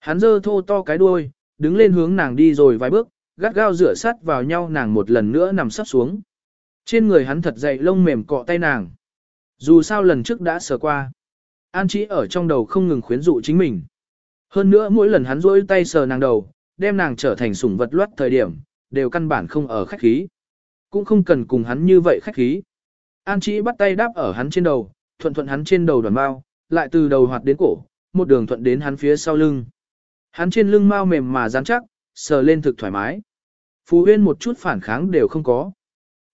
Hắn dơ thô to cái đuôi, đứng lên hướng nàng đi rồi vài bước, gắt gao rửa sát vào nhau nàng một lần nữa nằm sắp xuống. Trên người hắn thật dậy lông mềm cọ tay nàng. Dù sao lần trước đã sờ qua. An Chí ở trong đầu không ngừng khuyến dụ chính mình. Hơn nữa mỗi lần hắn rỗi tay sờ nàng đầu, đem nàng trở thành sủng vật loát thời điểm, đều căn bản không ở khách khí. Cũng không cần cùng hắn như vậy khách khí. An Chí bắt tay đáp ở hắn trên đầu, thuận thuận hắn trên đầu đoàn bao, lại từ đầu hoạt đến cổ, một đường thuận đến hắn phía sau lưng. Hắn trên lưng mau mềm mà rắn chắc, sờ lên thực thoải mái. Phú Huyên một chút phản kháng đều không có.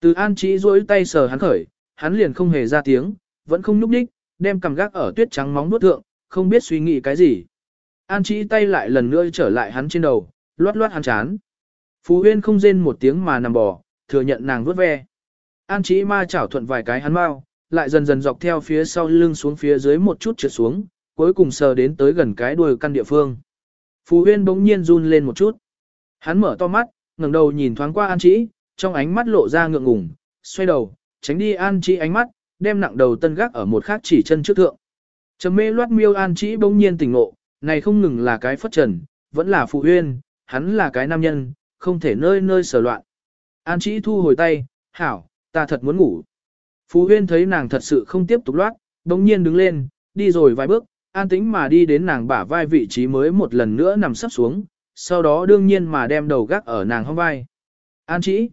Từ An Chí duỗi tay sờ hắn khởi, hắn liền không hề ra tiếng, vẫn không nhúc nhích, đem cằm gác ở tuyết trắng móng nuốt thượng, không biết suy nghĩ cái gì. An Chí tay lại lần nữa trở lại hắn trên đầu, loát loát hắn chán. Phú Huyên không rên một tiếng mà nằm bò, thừa nhận nàng vuốt ve. An Chí ma chảo thuận vài cái hắn mau, lại dần dần dọc theo phía sau lưng xuống phía dưới một chút trượt xuống, cuối cùng sờ đến tới gần cái đuôi căn địa phương. Phù Huyên bỗng nhiên run lên một chút. Hắn mở to mắt, ngẩng đầu nhìn thoáng qua An Chí, trong ánh mắt lộ ra ngượng ngùng, xoay đầu, tránh đi An Chí ánh mắt, đem nặng đầu tân gác ở một khác chỉ chân trước thượng. Trầm mê loát miêu An Chí bỗng nhiên tỉnh ngộ, này không ngừng là cái phất trần, vẫn là Phù huyên, hắn là cái nam nhân, không thể nơi nơi sở loạn. An Chí thu hồi tay, hảo, ta thật muốn ngủ. Phú huyên thấy nàng thật sự không tiếp tục loát, bỗng nhiên đứng lên, đi rồi vài bước, an tĩnh mà đi đến nàng bả vai vị trí mới một lần nữa nằm sắp xuống, sau đó đương nhiên mà đem đầu gác ở nàng hông vai. An chỉ,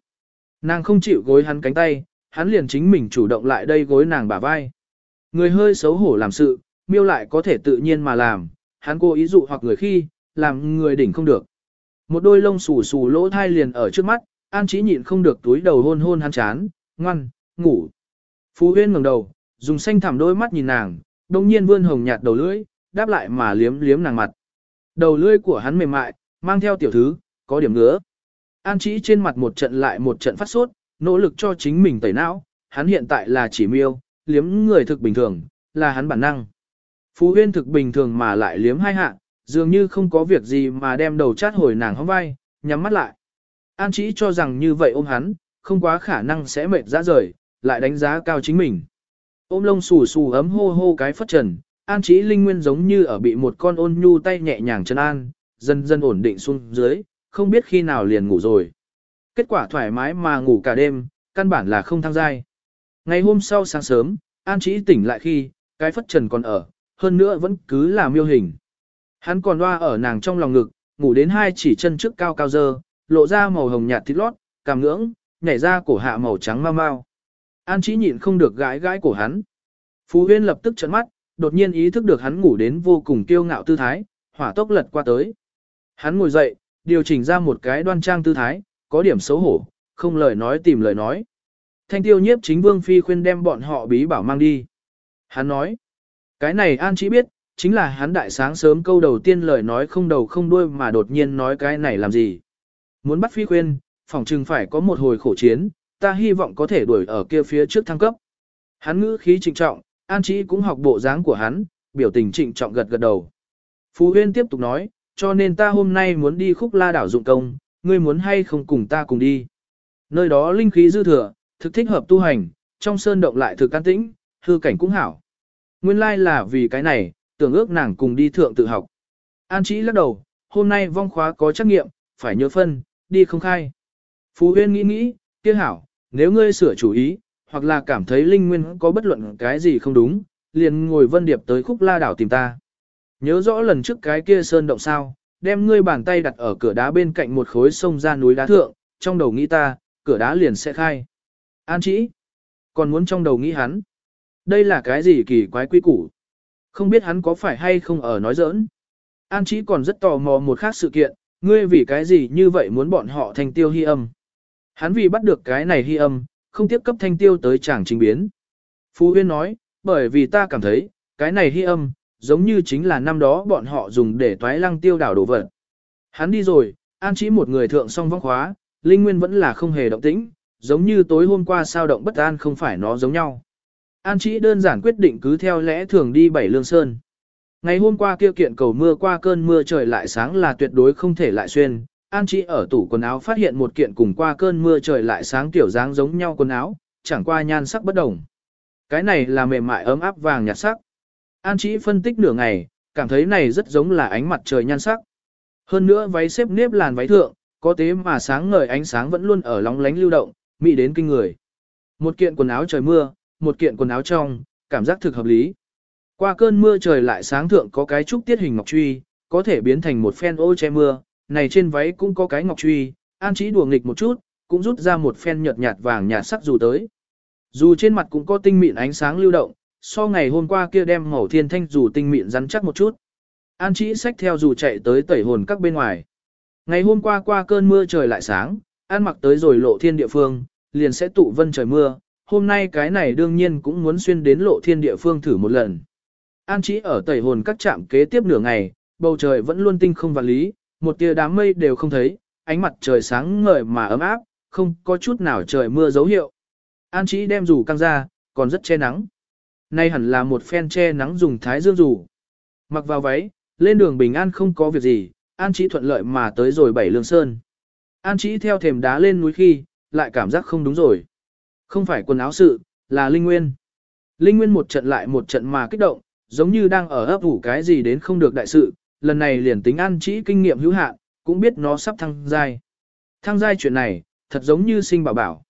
nàng không chịu gối hắn cánh tay, hắn liền chính mình chủ động lại đây gối nàng bả vai. Người hơi xấu hổ làm sự, miêu lại có thể tự nhiên mà làm, hắn cố ý dụ hoặc người khi, làm người đỉnh không được. Một đôi lông xù xù lỗ thai liền ở trước mắt, an chỉ nhịn không được túi đầu hôn hôn hắn chán, ngoan, ngủ. Phú huyên ngẩng đầu, dùng xanh thẳm đôi mắt nhìn nàng, đồng nhiên vươn hồng nhạt đầu lưỡi, đáp lại mà liếm liếm nàng mặt. Đầu lưỡi của hắn mềm mại, mang theo tiểu thứ, có điểm ngứa. An Chí trên mặt một trận lại một trận phát sốt, nỗ lực cho chính mình tẩy não, hắn hiện tại là chỉ miêu, liếm người thực bình thường, là hắn bản năng. Phú Huyên thực bình thường mà lại liếm hai hạ, dường như không có việc gì mà đem đầu chát hồi nàng hóng vai, nhắm mắt lại. An chỉ cho rằng như vậy ôm hắn, không quá khả năng sẽ mệt ra rời, lại đánh giá cao chính mình. Ôm lông xù xù ấm hô hô cái phất trần, an chỉ linh nguyên giống như ở bị một con ôn nhu tay nhẹ nhàng chân an, dần dần ổn định xuống dưới, không biết khi nào liền ngủ rồi. Kết quả thoải mái mà ngủ cả đêm, căn bản là không thăng giai. Ngày hôm sau sáng sớm, an chỉ tỉnh lại khi, cái phất trần còn ở, hơn nữa vẫn cứ là miêu hình. Hắn còn loa ở nàng trong lòng ngực, ngủ đến hai chỉ chân trước cao cao dơ, lộ ra màu hồng nhạt thịt lót, cảm ngưỡng, nhảy ra cổ hạ màu trắng mau mau. An chỉ nhịn không được gãi gãi cổ hắn. Phú Huyên lập tức trợn mắt, đột nhiên ý thức được hắn ngủ đến vô cùng kiêu ngạo tư thái, hỏa tốc lật qua tới. Hắn ngồi dậy, điều chỉnh ra một cái đoan trang tư thái, có điểm xấu hổ, không lời nói tìm lời nói. Thanh tiêu nhiếp chính vương phi khuyên đem bọn họ bí bảo mang đi. Hắn nói, cái này An chỉ biết, chính là hắn đại sáng sớm câu đầu tiên lời nói không đầu không đuôi mà đột nhiên nói cái này làm gì. Muốn bắt phi khuyên, phòng trừng phải có một hồi khổ chiến, ta hy vọng có thể đuổi ở kia phía trước thăng cấp. Hắn ngữ khí trịnh trọng, An Chí cũng học bộ dáng của hắn, biểu tình trịnh trọng gật gật đầu. Phú Huyên tiếp tục nói, cho nên ta hôm nay muốn đi khúc la đảo dụng công, ngươi muốn hay không cùng ta cùng đi. Nơi đó linh khí dư thừa, thực thích hợp tu hành, trong sơn động lại thực can tĩnh, hư cảnh cũng hảo. Nguyên lai like là vì cái này, tưởng ước nàng cùng đi thượng tự học. An Chí lắc đầu, hôm nay vong khóa có trắc nghiệm, phải nhớ phân, đi không khai. Phú Huyên nghĩ nghĩ, kia hảo, nếu ngươi sửa chủ ý, hoặc là cảm thấy linh nguyên có bất luận cái gì không đúng, liền ngồi vân điệp tới khúc la đảo tìm ta. Nhớ rõ lần trước cái kia sơn động sao, đem ngươi bàn tay đặt ở cửa đá bên cạnh một khối sông ra núi đá thượng, trong đầu nghĩ ta, cửa đá liền sẽ khai. An chỉ, còn muốn trong đầu nghĩ hắn. Đây là cái gì kỳ quái quy củ? Không biết hắn có phải hay không ở nói giỡn. An chỉ còn rất tò mò một khác sự kiện, ngươi vì cái gì như vậy muốn bọn họ thành tiêu hy âm. Hắn vì bắt được cái này hy âm, không tiếp cấp thanh tiêu tới chàng trình biến. Phú Huyên nói, bởi vì ta cảm thấy, cái này hy âm, giống như chính là năm đó bọn họ dùng để toái lăng tiêu đảo đồ vật. Hắn đi rồi, an chỉ một người thượng song vong khóa, linh nguyên vẫn là không hề động tĩnh, giống như tối hôm qua sao động bất an không phải nó giống nhau. An chỉ đơn giản quyết định cứ theo lẽ thường đi bảy lương sơn. Ngày hôm qua kia kiện cầu mưa qua cơn mưa trời lại sáng là tuyệt đối không thể lại xuyên, An Chi ở tủ quần áo phát hiện một kiện cùng qua cơn mưa trời lại sáng tiểu dáng giống nhau quần áo, chẳng qua nhan sắc bất đồng. Cái này là mềm mại ấm áp vàng nhạt sắc. An Chi phân tích nửa ngày, cảm thấy này rất giống là ánh mặt trời nhan sắc. Hơn nữa váy xếp nếp làn váy thượng, có tế mà sáng ngời ánh sáng vẫn luôn ở lóng lánh lưu động, mỹ đến kinh người. Một kiện quần áo trời mưa, một kiện quần áo trong, cảm giác thực hợp lý. Qua cơn mưa trời lại sáng thượng có cái trúc tiết hình ngọc truy, có thể biến thành một phen ô che mưa, này trên váy cũng có cái ngọc truy, an chỉ đùa nghịch một chút, cũng rút ra một phen nhợt nhạt vàng nhạt sắc dù tới. Dù trên mặt cũng có tinh mịn ánh sáng lưu động, so ngày hôm qua kia đem màu thiên thanh dù tinh mịn rắn chắc một chút. An chỉ xách theo dù chạy tới tẩy hồn các bên ngoài. Ngày hôm qua qua cơn mưa trời lại sáng, an mặc tới rồi lộ thiên địa phương, liền sẽ tụ vân trời mưa, hôm nay cái này đương nhiên cũng muốn xuyên đến lộ thiên địa phương thử một lần. An chỉ ở tẩy hồn các trạm kế tiếp nửa ngày, bầu trời vẫn luôn tinh không vạn lý, một tia đám mây đều không thấy, ánh mặt trời sáng ngời mà ấm áp, không có chút nào trời mưa dấu hiệu. An Chí đem dù căng ra, còn rất che nắng. Nay hẳn là một phen che nắng dùng thái dương dù. Mặc vào váy, lên đường bình an không có việc gì, An Chí thuận lợi mà tới rồi bảy lương sơn. An Chí theo thềm đá lên núi khi, lại cảm giác không đúng rồi. Không phải quần áo sự, là linh nguyên. Linh nguyên một trận lại một trận mà kích động, giống như đang ở ấp ủ cái gì đến không được đại sự, lần này liền tính an chỉ kinh nghiệm hữu hạn, cũng biết nó sắp thăng giai. Thăng giai chuyện này, thật giống như sinh bảo bảo.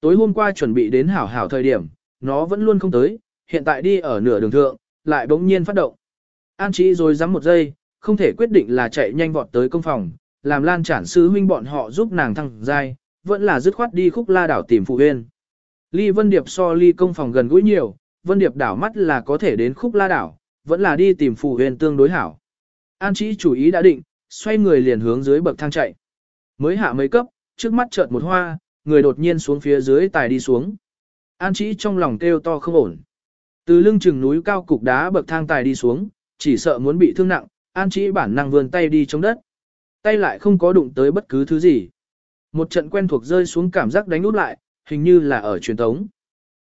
Tối hôm qua chuẩn bị đến hảo hảo thời điểm, nó vẫn luôn không tới, hiện tại đi ở nửa đường thượng, lại bỗng nhiên phát động. An chỉ rồi dám một giây, không thể quyết định là chạy nhanh vọt tới công phòng, làm lan chản sư huynh bọn họ giúp nàng thăng giai, vẫn là dứt khoát đi khúc la đảo tìm phụ huyên. Ly Vân Điệp so ly công phòng gần gũi nhiều, Vân Điệp đảo mắt là có thể đến khúc la đảo, vẫn là đi tìm phụ huyên tương đối hảo. An Chí chủ ý đã định, xoay người liền hướng dưới bậc thang chạy. Mới hạ mấy cấp, trước mắt chợt một hoa, người đột nhiên xuống phía dưới tài đi xuống. An Chí trong lòng kêu to không ổn. Từ lưng chừng núi cao cục đá bậc thang tài đi xuống, chỉ sợ muốn bị thương nặng, An Chí bản năng vươn tay đi chống đất. Tay lại không có đụng tới bất cứ thứ gì. Một trận quen thuộc rơi xuống cảm giác đánh út lại, hình như là ở truyền tống.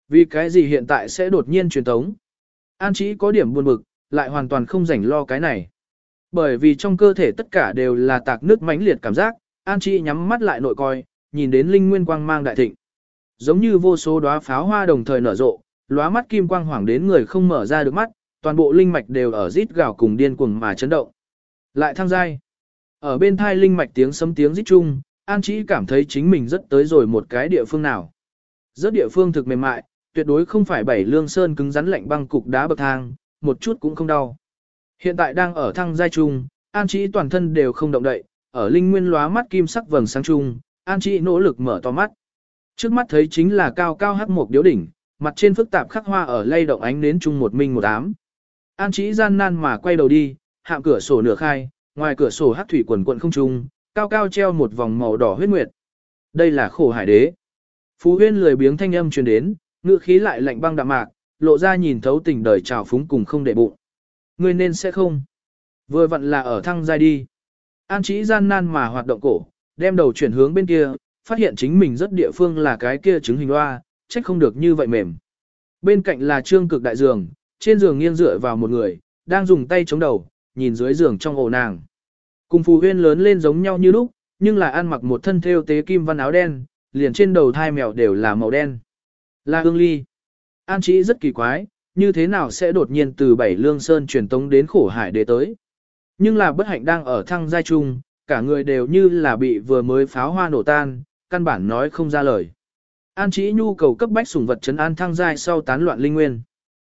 Vì cái gì hiện tại sẽ đột nhiên truyền tống? An Chí có điểm buồn bực, lại hoàn toàn không rảnh lo cái này. Bởi vì trong cơ thể tất cả đều là tạc nước mãnh liệt cảm giác, An Chi nhắm mắt lại nội coi, nhìn đến linh nguyên quang mang đại thịnh. Giống như vô số đóa pháo hoa đồng thời nở rộ, lóa mắt kim quang hoảng đến người không mở ra được mắt, toàn bộ linh mạch đều ở rít gào cùng điên cuồng mà chấn động. Lại thăng giai. Ở bên thai linh mạch tiếng sấm tiếng rít chung, An Chí cảm thấy chính mình rất tới rồi một cái địa phương nào. Rất địa phương thực mềm mại, tuyệt đối không phải bảy lương sơn cứng rắn lạnh băng cục đá bậc thang, một chút cũng không đau. Hiện tại đang ở thăng giai trung, An Chí toàn thân đều không động đậy, ở linh nguyên lóa mắt kim sắc vầng sáng trung, An Chí nỗ lực mở to mắt. Trước mắt thấy chính là cao cao hắc một điếu đỉnh, mặt trên phức tạp khắc hoa ở lay động ánh nến chung một minh một ám. An Chí gian nan mà quay đầu đi, hạm cửa sổ nửa khai, ngoài cửa sổ hắc thủy quần quận không trung, cao cao treo một vòng màu đỏ huyết nguyệt. Đây là khổ hải đế. Phú huyên lười biếng thanh âm truyền đến, ngữ khí lại lạnh băng đạm mạc, lộ ra nhìn thấu tình đời trào phúng cùng không để bụng. Ngươi nên sẽ không. Vừa vặn là ở thăng giai đi. An trí gian nan mà hoạt động cổ, đem đầu chuyển hướng bên kia, phát hiện chính mình rất địa phương là cái kia trứng hình hoa, trách không được như vậy mềm. Bên cạnh là trương cực đại giường, trên giường nghiêng dựa vào một người, đang dùng tay chống đầu, nhìn dưới giường trong ổ nàng. Cùng phù huyên lớn lên giống nhau như lúc, nhưng là ăn mặc một thân theo tế kim văn áo đen, liền trên đầu thai mèo đều là màu đen. Là ương ly. An chỉ rất kỳ quái, như thế nào sẽ đột nhiên từ bảy lương sơn truyền tống đến khổ hải đế tới. Nhưng là bất hạnh đang ở thăng giai trung, cả người đều như là bị vừa mới pháo hoa nổ tan, căn bản nói không ra lời. An chỉ nhu cầu cấp bách sủng vật chấn an thăng giai sau tán loạn linh nguyên.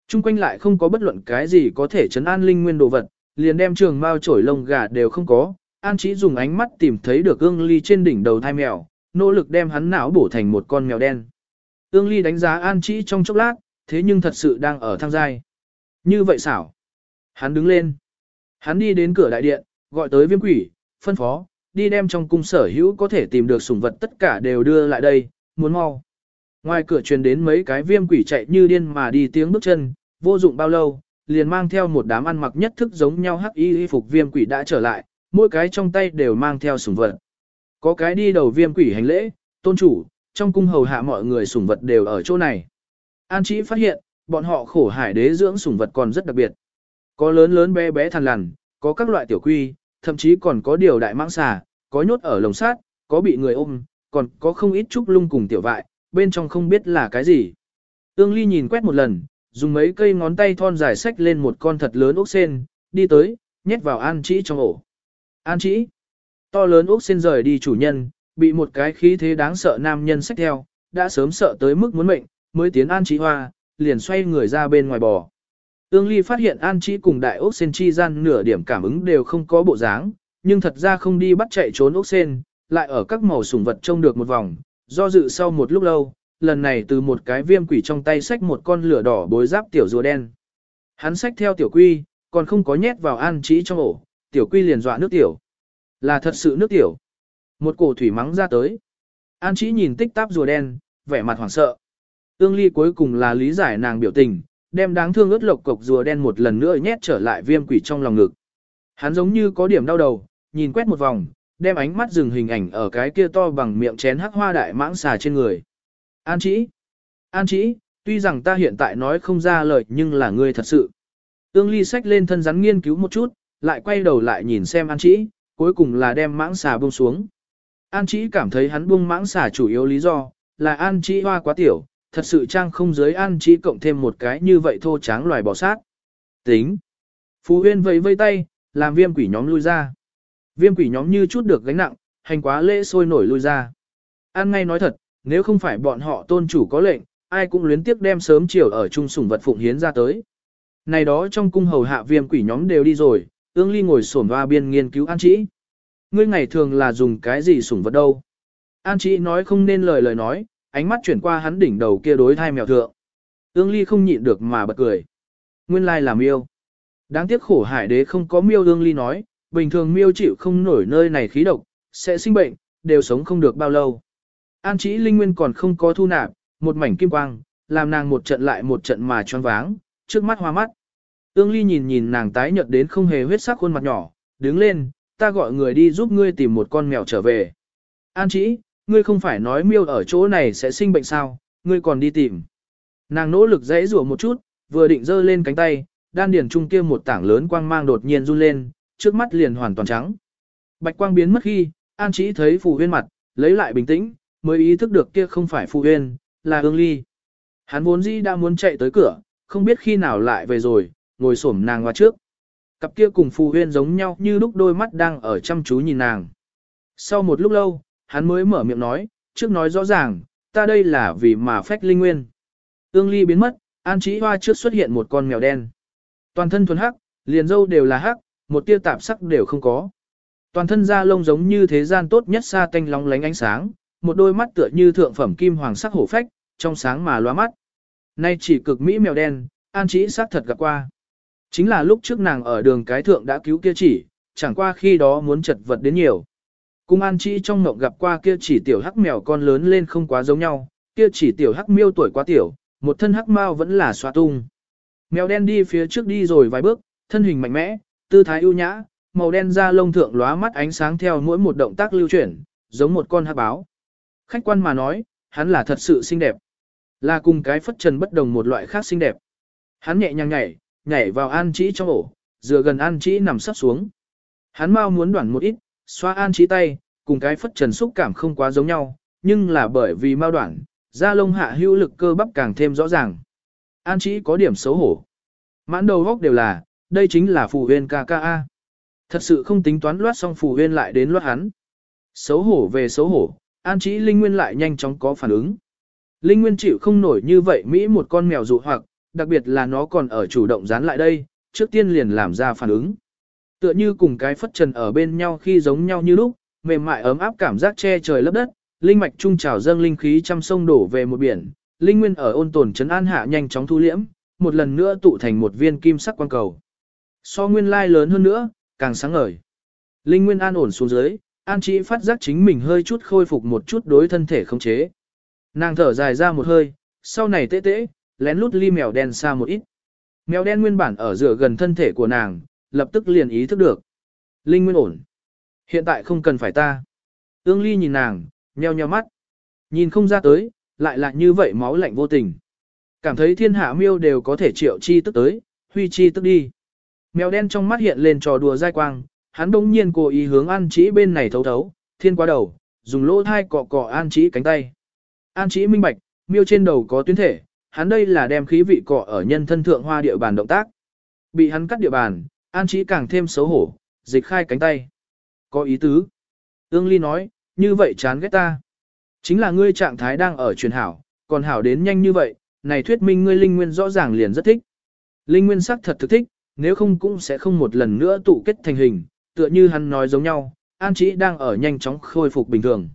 Trung quanh lại không có bất luận cái gì có thể chấn an linh nguyên đồ vật, liền đem trường mao trổi lông gà đều không có. An chỉ dùng ánh mắt tìm thấy được ương ly trên đỉnh đầu thai mèo, nỗ lực đem hắn não bổ thành một con mèo đen. Ương ly đánh giá an chỉ trong chốc lát, thế nhưng thật sự đang ở thang giai. Như vậy xảo. Hắn đứng lên. Hắn đi đến cửa đại điện, gọi tới viêm quỷ, phân phó, đi đem trong cung sở hữu có thể tìm được sủng vật tất cả đều đưa lại đây, muốn mau. Ngoài cửa truyền đến mấy cái viêm quỷ chạy như điên mà đi tiếng bước chân, vô dụng bao lâu, liền mang theo một đám ăn mặc nhất thức giống nhau hắc y y phục viêm quỷ đã trở lại, mỗi cái trong tay đều mang theo sủng vật. Có cái đi đầu viêm quỷ hành lễ, tôn chủ, trong cung hầu hạ mọi người sủng vật đều ở chỗ này. An Chí phát hiện, bọn họ khổ hải đế dưỡng sủng vật còn rất đặc biệt. Có lớn lớn bé bé thằn lằn, có các loại tiểu quy, thậm chí còn có điều đại mãng xà, có nhốt ở lồng sát, có bị người ôm, còn có không ít trúc lung cùng tiểu vại, bên trong không biết là cái gì. Ương Ly nhìn quét một lần, dùng mấy cây ngón tay thon dài xách lên một con thật lớn ốc sen, đi tới, nhét vào An Chí trong ổ. An Chí, to lớn ốc sen rời đi chủ nhân, bị một cái khí thế đáng sợ nam nhân xách theo, đã sớm sợ tới mức muốn mệnh, mới tiến An Chí hoa, liền xoay người ra bên ngoài bò. Ương Ly phát hiện An Chí cùng đại ốc sen chi gian nửa điểm cảm ứng đều không có bộ dáng, nhưng thật ra không đi bắt chạy trốn ốc sen, lại ở các màu sủng vật trông được một vòng, do dự sau một lúc lâu, lần này từ một cái viêm quỷ trong tay xách một con lửa đỏ bối giáp tiểu rùa đen. Hắn xách theo tiểu quy, còn không có nhét vào an Chí trong ổ, tiểu quy liền dọa nước tiểu. Là thật sự nước tiểu. Một cổ thủy mắng ra tới. An Chí nhìn tích táp rùa đen, vẻ mặt hoảng sợ. Ương ly cuối cùng là lý giải nàng biểu tình, đem đáng thương ướt lộc cộc rùa đen một lần nữa nhét trở lại viêm quỷ trong lòng ngực. Hắn giống như có điểm đau đầu, nhìn quét một vòng, đem ánh mắt dừng hình ảnh ở cái kia to bằng miệng chén hắc hoa đại mãng xà trên người. An chỉ, An chỉ, tuy rằng ta hiện tại nói không ra lời nhưng là ngươi thật sự. Ương ly sách lên thân rắn nghiên cứu một chút, lại quay đầu lại nhìn xem an chỉ, cuối cùng là đem mãng xà buông xuống. An chỉ cảm thấy hắn buông mãng xà chủ yếu lý do, là an chỉ hoa quá tiểu, thật sự trang không giới an chỉ cộng thêm một cái như vậy thô tráng loài bò sát. Tính. Phú huyên vẫy vây tay, làm viêm quỷ nhóm lui ra. Viêm quỷ nhóm như chút được gánh nặng, hành quá lễ sôi nổi lui ra. An ngay nói thật, nếu không phải bọn họ tôn chủ có lệnh, ai cũng luyến tiếc đem sớm chiều ở chung sủng vật phụng hiến ra tới. Này đó trong cung hầu hạ viêm quỷ nhóm đều đi rồi, ương ly ngồi sổn hoa biên nghiên cứu an chỉ. Ngươi ngày thường là dùng cái gì sủng vật đâu? An chỉ nói không nên lời lời nói, ánh mắt chuyển qua hắn đỉnh đầu kia đối thai mèo thượng. Ương ly không nhịn được mà bật cười. Nguyên lai là miêu. Đáng tiếc khổ hải đế không có miêu ương ly nói, bình thường miêu chịu không nổi nơi này khí độc, sẽ sinh bệnh, đều sống không được bao lâu. An chỉ linh nguyên còn không có thu nạp, một mảnh kim quang, làm nàng một trận lại một trận mà choáng váng, trước mắt hoa mắt. Ương ly nhìn nhìn nàng tái nhợt đến không hề huyết sắc khuôn mặt nhỏ, đứng lên, ta gọi người đi giúp ngươi tìm một con mèo trở về. An chỉ, ngươi không phải nói miêu ở chỗ này sẽ sinh bệnh sao, ngươi còn đi tìm. Nàng nỗ lực dãy rủa một chút, vừa định giơ lên cánh tay, đan điền trung kia một tảng lớn quang mang đột nhiên run lên, trước mắt liền hoàn toàn trắng. Bạch quang biến mất khi, An Chí thấy Phù Huyên mặt, lấy lại bình tĩnh, mới ý thức được kia không phải Phù Huyên, là Ương Ly. Hắn vốn dĩ đã muốn chạy tới cửa, không biết khi nào lại về rồi, ngồi xổm nàng qua trước. Cặp kia cùng Phù Huyên giống nhau như lúc đôi mắt đang ở chăm chú nhìn nàng. Sau một lúc lâu, hắn mới mở miệng nói, trước nói rõ ràng, ta đây là vì mà phách linh nguyên. Ương Ly biến mất, An trí Hoa trước xuất hiện một con mèo đen. Toàn thân thuần hắc, liền dâu đều là hắc, một tia tạp sắc đều không có. Toàn thân da lông giống như thế gian tốt nhất xa tanh lóng lánh ánh sáng, một đôi mắt tựa như thượng phẩm kim hoàng sắc hổ phách, trong sáng mà loa mắt. Nay chỉ cực mỹ mèo đen, An trí xác thật gặp qua. Chính là lúc trước nàng ở đường cái thượng đã cứu kia chỉ, chẳng qua khi đó muốn chật vật đến nhiều. Cung An Chi trong ngộng gặp qua kia chỉ tiểu hắc mèo con lớn lên không quá giống nhau, kia chỉ tiểu hắc miêu tuổi quá tiểu, một thân hắc mao vẫn là xoa tung. Mèo đen đi phía trước đi rồi vài bước, thân hình mạnh mẽ, tư thái ưu nhã, màu đen da lông thượng lóa mắt ánh sáng theo mỗi một động tác lưu chuyển, giống một con hắc báo. Khách quan mà nói, hắn là thật sự xinh đẹp. Là cùng cái phất trần bất đồng một loại khác xinh đẹp. Hắn nhẹ nhàng nhảy, nhảy vào an trĩ trong ổ, dựa gần an trĩ nằm sắp xuống. Hắn mau muốn đoạn một ít, xoa an Trí tay, cùng cái phất trần xúc cảm không quá giống nhau, nhưng là bởi vì mau đoạn, da lông hạ hữu lực cơ bắp càng thêm rõ ràng. An Trí có điểm xấu hổ. Mãn đầu góc đều là, đây chính là phù huyên KKA. Thật sự không tính toán loát xong phù huyên lại đến loát hắn. Xấu hổ về xấu hổ, an Trí linh nguyên lại nhanh chóng có phản ứng. Linh nguyên chịu không nổi như vậy Mỹ một con mèo dụ hoặc, đặc biệt là nó còn ở chủ động dán lại đây, trước tiên liền làm ra phản ứng. Tựa như cùng cái phất trần ở bên nhau khi giống nhau như lúc, mềm mại ấm áp cảm giác che trời lấp đất, linh mạch trung trào dâng linh khí trăm sông đổ về một biển, linh nguyên ở ôn tồn trấn an hạ nhanh chóng thu liễm, một lần nữa tụ thành một viên kim sắc quang cầu. So nguyên lai lớn hơn nữa, càng sáng ngời. Linh nguyên an ổn xuống dưới, an chỉ phát giác chính mình hơi chút khôi phục một chút đối thân thể không chế. Nàng thở dài ra một hơi, sau này tê tê, lén lút ly mèo đen xa một ít. Mèo đen nguyên bản ở giữa gần thân thể của nàng, lập tức liền ý thức được. Linh nguyên ổn. Hiện tại không cần phải ta. Ương ly nhìn nàng, nheo nheo mắt. Nhìn không ra tới, lại lại như vậy máu lạnh vô tình. Cảm thấy thiên hạ miêu đều có thể triệu chi tức tới, huy chi tức đi. Mèo đen trong mắt hiện lên trò đùa dai quang, hắn đông nhiên cố ý hướng an chỉ bên này thấu thấu, thiên qua đầu, dùng lỗ thai cọ cọ an chỉ cánh tay. An chỉ minh bạch, miêu trên đầu có tuyến thể, hắn đây là đem khí vị cọ ở nhân thân thượng hoa địa bàn động tác. Bị hắn cắt địa bàn, an Chí càng thêm xấu hổ, dịch khai cánh tay. Có ý tứ. Ương Ly nói, như vậy chán ghét ta. Chính là ngươi trạng thái đang ở truyền hảo, còn hảo đến nhanh như vậy, này thuyết minh ngươi linh nguyên rõ ràng liền rất thích. Linh nguyên sắc thật thực thích, nếu không cũng sẽ không một lần nữa tụ kết thành hình, tựa như hắn nói giống nhau, An Chí đang ở nhanh chóng khôi phục bình thường.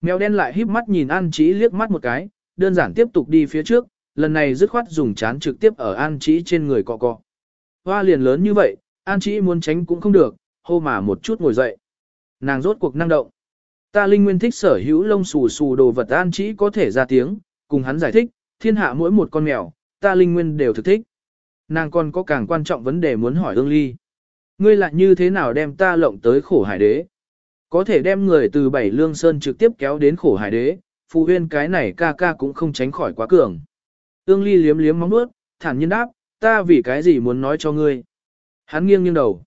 Mèo đen lại híp mắt nhìn An Chí liếc mắt một cái, đơn giản tiếp tục đi phía trước, lần này dứt khoát dùng chán trực tiếp ở An Chí trên người cọ cọ. Hoa liền lớn như vậy, An chỉ muốn tránh cũng không được, hô mà một chút ngồi dậy. Nàng rốt cuộc năng động. Ta linh nguyên thích sở hữu lông xù xù đồ vật An chỉ có thể ra tiếng, cùng hắn giải thích, thiên hạ mỗi một con mèo, ta linh nguyên đều thực thích. Nàng còn có càng quan trọng vấn đề muốn hỏi ương ly. Ngươi lại như thế nào đem ta lộng tới khổ hải đế? Có thể đem người từ bảy lương sơn trực tiếp kéo đến khổ hải đế, phụ huyên cái này ca ca cũng không tránh khỏi quá cường. Ương ly liếm liếm móng nuốt, thản nhiên đáp, ta vì cái gì muốn nói cho ngươi. Hắn nghiêng nghiêng đầu.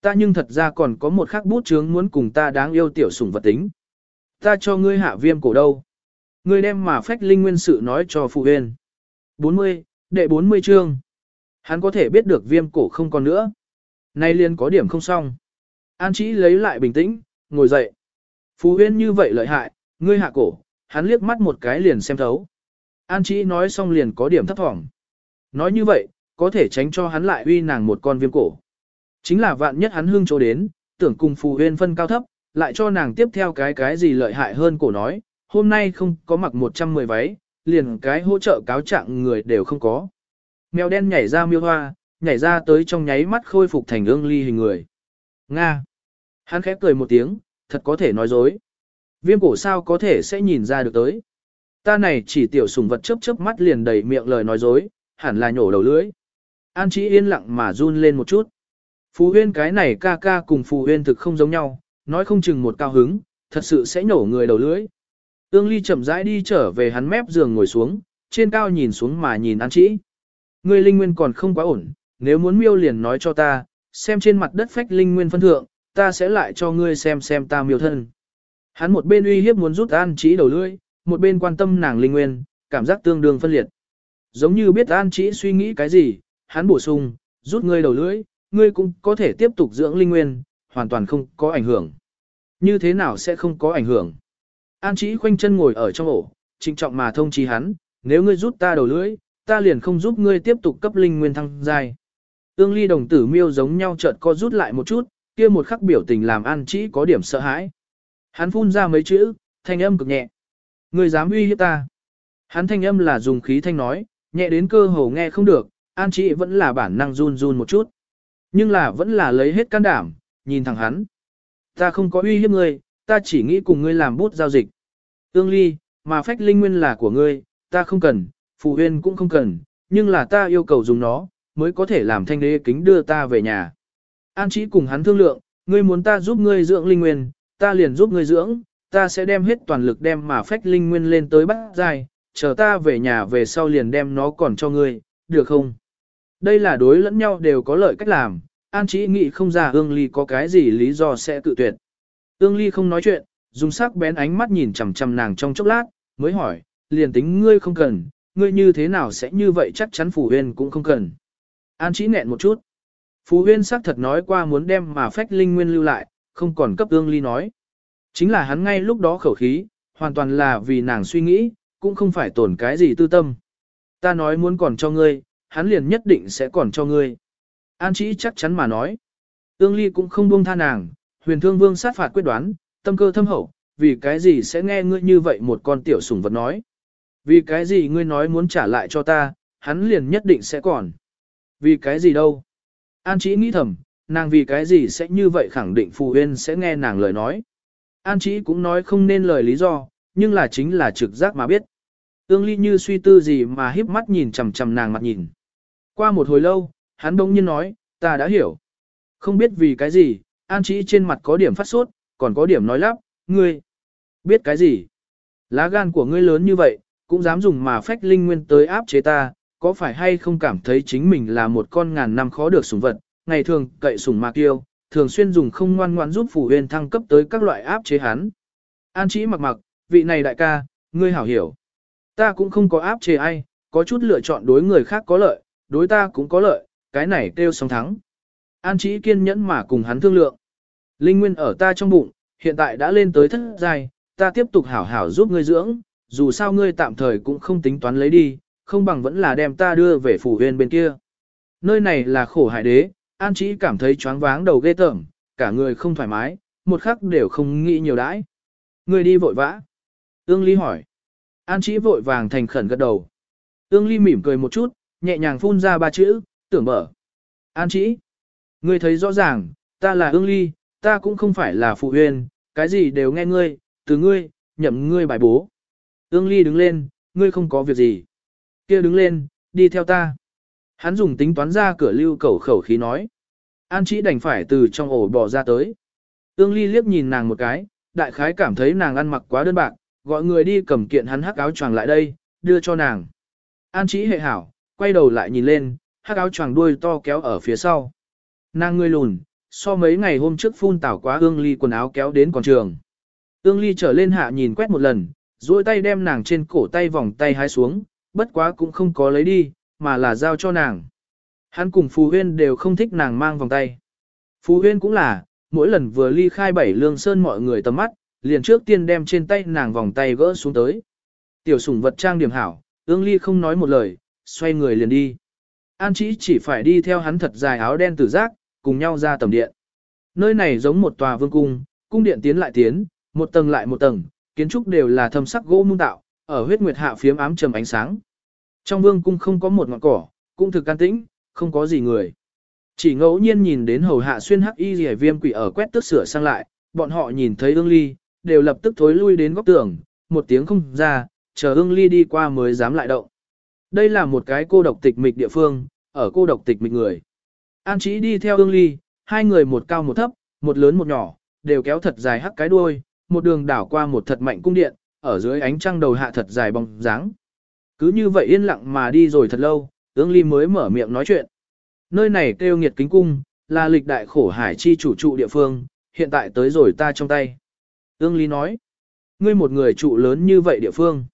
Ta nhưng thật ra còn có một khắc bút chướng muốn cùng ta đáng yêu tiểu sủng vật tính. Ta cho ngươi hạ viêm cổ đâu. Ngươi đem mà phách linh nguyên sự nói cho phụ huyên. 40, đệ 40 chương. Hắn có thể biết được viêm cổ không còn nữa. Nay liền có điểm không xong. An Chí lấy lại bình tĩnh, ngồi dậy. Phú Huyên như vậy lợi hại, ngươi hạ cổ, hắn liếc mắt một cái liền xem thấu. An Chí nói xong liền có điểm thấp thỏm. Nói như vậy, có thể tránh cho hắn lại uy nàng một con viêm cổ. Chính là vạn nhất hắn hương chỗ đến, tưởng cùng Phù Huyên phân cao thấp, lại cho nàng tiếp theo cái cái gì lợi hại hơn cổ nói, hôm nay không có mặc 110 váy, liền cái hỗ trợ cáo trạng người đều không có. Mèo đen nhảy ra miêu hoa, nhảy ra tới trong nháy mắt khôi phục thành ương ly hình người. Nga. Hắn khép cười một tiếng, thật có thể nói dối. Viêm cổ sao có thể sẽ nhìn ra được tới. Ta này chỉ tiểu sùng vật chớp chớp mắt liền đầy miệng lời nói dối, hẳn là nhổ đầu lưỡi. An chỉ yên lặng mà run lên một chút. Phù huyên cái này ca ca cùng phù huyên thực không giống nhau, nói không chừng một cao hứng, thật sự sẽ nổ người đầu lưỡi. Ương ly chậm rãi đi trở về hắn mép giường ngồi xuống, trên cao nhìn xuống mà nhìn an chỉ. ngươi linh nguyên còn không quá ổn, nếu muốn miêu liền nói cho ta, xem trên mặt đất phách linh nguyên phân thượng, ta sẽ lại cho ngươi xem xem ta miêu thân. Hắn một bên uy hiếp muốn rút An Chí đầu lưỡi, một bên quan tâm nàng linh nguyên, cảm giác tương đương phân liệt. Giống như biết An Chí suy nghĩ cái gì, hắn bổ sung, rút ngươi đầu lưỡi, ngươi cũng có thể tiếp tục dưỡng linh nguyên, hoàn toàn không có ảnh hưởng. Như thế nào sẽ không có ảnh hưởng? An Chí khoanh chân ngồi ở trong ổ, trịnh trọng mà thông chí hắn, nếu ngươi rút ta đầu lưỡi, ta liền không giúp ngươi tiếp tục cấp linh nguyên thăng giai. Ương ly đồng tử miêu giống nhau chợt co rút lại một chút, kia một khắc biểu tình làm An Chí có điểm sợ hãi. Hắn phun ra mấy chữ, thanh âm cực nhẹ. Ngươi dám uy hiếp ta. Hắn thanh âm là dùng khí thanh nói, nhẹ đến cơ hồ nghe không được, An Chị vẫn là bản năng run run một chút. Nhưng là vẫn là lấy hết can đảm, nhìn thẳng hắn. Ta không có uy hiếp ngươi, ta chỉ nghĩ cùng ngươi làm bút giao dịch. Tương ly, mà phách linh nguyên là của ngươi, ta không cần, phù huyên cũng không cần, nhưng là ta yêu cầu dùng nó, mới có thể làm thanh đế kính đưa ta về nhà. An Chí cùng hắn thương lượng, ngươi muốn ta giúp ngươi dưỡng linh nguyên, ta liền giúp ngươi dưỡng, ta sẽ đem hết toàn lực đem mà phách linh nguyên lên tới bắt dài, chờ ta về nhà về sau liền đem nó còn cho ngươi, được không? Đây là đối lẫn nhau đều có lợi cách làm, An Chí nghĩ không ra ương ly có cái gì lý do sẽ tự tuyệt. Ương ly không nói chuyện, dùng sắc bén ánh mắt nhìn chằm chằm nàng trong chốc lát, mới hỏi, liền tính ngươi không cần, ngươi như thế nào sẽ như vậy chắc chắn Phù Huyên cũng không cần. An Chí nghẹn một chút. Phù Huyên xác thật nói qua muốn đem mà phách linh nguyên lưu lại, không còn cấp ương ly nói. Chính là hắn ngay lúc đó khẩu khí, hoàn toàn là vì nàng suy nghĩ, cũng không phải tổn cái gì tư tâm. Ta nói muốn còn cho ngươi, hắn liền nhất định sẽ còn cho ngươi. An Chí chắc chắn mà nói. Ương ly cũng không buông tha nàng, huyền thương vương sát phạt quyết đoán, tâm cơ thâm hậu, vì cái gì sẽ nghe ngươi như vậy một con tiểu sủng vật nói. Vì cái gì ngươi nói muốn trả lại cho ta, hắn liền nhất định sẽ còn. Vì cái gì đâu? An Chí nghĩ thầm, nàng vì cái gì sẽ như vậy khẳng định Phù Huyên sẽ nghe nàng lời nói. An Chí cũng nói không nên lời lý do, nhưng là chính là trực giác mà biết. Ương Ly như suy tư gì mà híp mắt nhìn chằm chằm nàng mặt nhìn. Qua một hồi lâu, hắn đông nhiên nói, ta đã hiểu. Không biết vì cái gì, An Chí trên mặt có điểm phát sốt, còn có điểm nói lắp, ngươi. Biết cái gì? Lá gan của ngươi lớn như vậy, cũng dám dùng mà phách linh nguyên tới áp chế ta, có phải hay không cảm thấy chính mình là một con ngàn năm khó được sủng vật, ngày thường cậy sủng mạc yêu, thường xuyên dùng không ngoan ngoãn giúp phủ huyền thăng cấp tới các loại áp chế hắn. An chỉ mặc mặc, vị này đại ca, ngươi hảo hiểu. Ta cũng không có áp chế ai, có chút lựa chọn đối người khác có lợi, đối ta cũng có lợi, cái này kêu song thắng. An chỉ kiên nhẫn mà cùng hắn thương lượng. Linh nguyên ở ta trong bụng, hiện tại đã lên tới thất giai, ta tiếp tục hảo hảo giúp ngươi dưỡng, dù sao ngươi tạm thời cũng không tính toán lấy đi, không bằng vẫn là đem ta đưa về phủ huyền bên kia. Nơi này là khổ hải đế, An Chí cảm thấy choáng váng đầu ghê tởm, cả người không thoải mái, một khắc đều không nghĩ nhiều đãi. Người đi vội vã. Ương Ly hỏi. An Chí vội vàng thành khẩn gật đầu. Ương Ly mỉm cười một chút, nhẹ nhàng phun ra ba chữ, tưởng mở. An chỉ. Ngươi thấy rõ ràng, ta là Ương Ly, ta cũng không phải là phụ huyền, cái gì đều nghe ngươi, từ ngươi, nhậm ngươi bài bố. Ương Ly đứng lên, ngươi không có việc gì. kia đứng lên, đi theo ta. Hắn dùng tính toán ra cửa lưu cầu khẩu khí nói. An chỉ đành phải từ trong ổ bò ra tới. Ương Ly liếc nhìn nàng một cái, đại khái cảm thấy nàng ăn mặc quá đơn bạc, gọi người đi cầm kiện hắn hắc áo choàng lại đây, đưa cho nàng. An chỉ hệ hảo, quay đầu lại nhìn lên, hắc áo choàng đuôi to kéo ở phía sau. Nàng ngươi lùn, so mấy ngày hôm trước phun tảo quá ương ly quần áo kéo đến còn trường. Ương ly trở lên hạ nhìn quét một lần, duỗi tay đem nàng trên cổ tay vòng tay hái xuống, bất quá cũng không có lấy đi, mà là giao cho nàng. Hắn cùng Phú Huyên đều không thích nàng mang vòng tay. Phú Huyên cũng là, mỗi lần vừa ly khai bảy lương sơn mọi người tầm mắt, liền trước tiên đem trên tay nàng vòng tay gỡ xuống tới. Tiểu sủng vật trang điểm hảo, ương ly không nói một lời, xoay người liền đi. An Chí chỉ phải đi theo hắn thật dài áo đen tử giác, cùng nhau ra tầm điện. Nơi này giống một tòa vương cung, cung điện tiến lại tiến, một tầng lại một tầng, kiến trúc đều là thâm sắc gỗ mung tạo, ở huyết nguyệt hạ phiếm ám trầm ánh sáng. Trong vương cung không có một ngọn cỏ, cũng thực can tĩnh, không có gì người. Chỉ ngẫu nhiên nhìn đến hầu hạ xuyên hắc y rìa viêm quỷ ở quét tước sửa sang lại, bọn họ nhìn thấy ương ly, đều lập tức thối lui đến góc tường, một tiếng không ra, chờ ương ly đi qua mới dám lại động. Đây là một cái cô độc tịch mịch địa phương, ở cô độc tịch mịch người. An Chí đi theo ương ly, hai người một cao một thấp, một lớn một nhỏ, đều kéo thật dài hắc cái đuôi, một đường đảo qua một thật mạnh cung điện, ở dưới ánh trăng đầu hạ thật dài bóng dáng. Cứ như vậy yên lặng mà đi rồi thật lâu, ương ly mới mở miệng nói chuyện. Nơi này kêu nghiệt kính cung, là lịch đại khổ hải chi chủ trụ địa phương, hiện tại tới rồi ta trong tay. Ương ly nói, ngươi một người trụ lớn như vậy địa phương.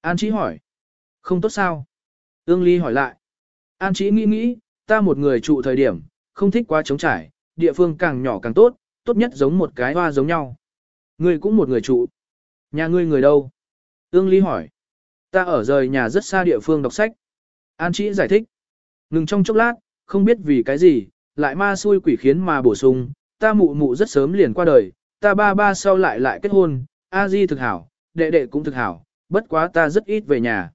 An Chí hỏi, không tốt sao? Ương ly hỏi lại, An Chí nghĩ nghĩ, ta một người trụ thời điểm, không thích quá trống trải, địa phương càng nhỏ càng tốt, tốt nhất giống một cái hoa giống nhau. Ngươi cũng một người trụ. Nhà ngươi người đâu? Ương ly hỏi, ta ở rời nhà rất xa địa phương đọc sách. An Chí giải thích, ngừng trong chốc lát, không biết vì cái gì, lại ma xui quỷ khiến mà bổ sung, ta mụ mụ rất sớm liền qua đời, ta ba ba sau lại lại kết hôn, A Di thực hảo, đệ đệ cũng thực hảo, bất quá ta rất ít về nhà.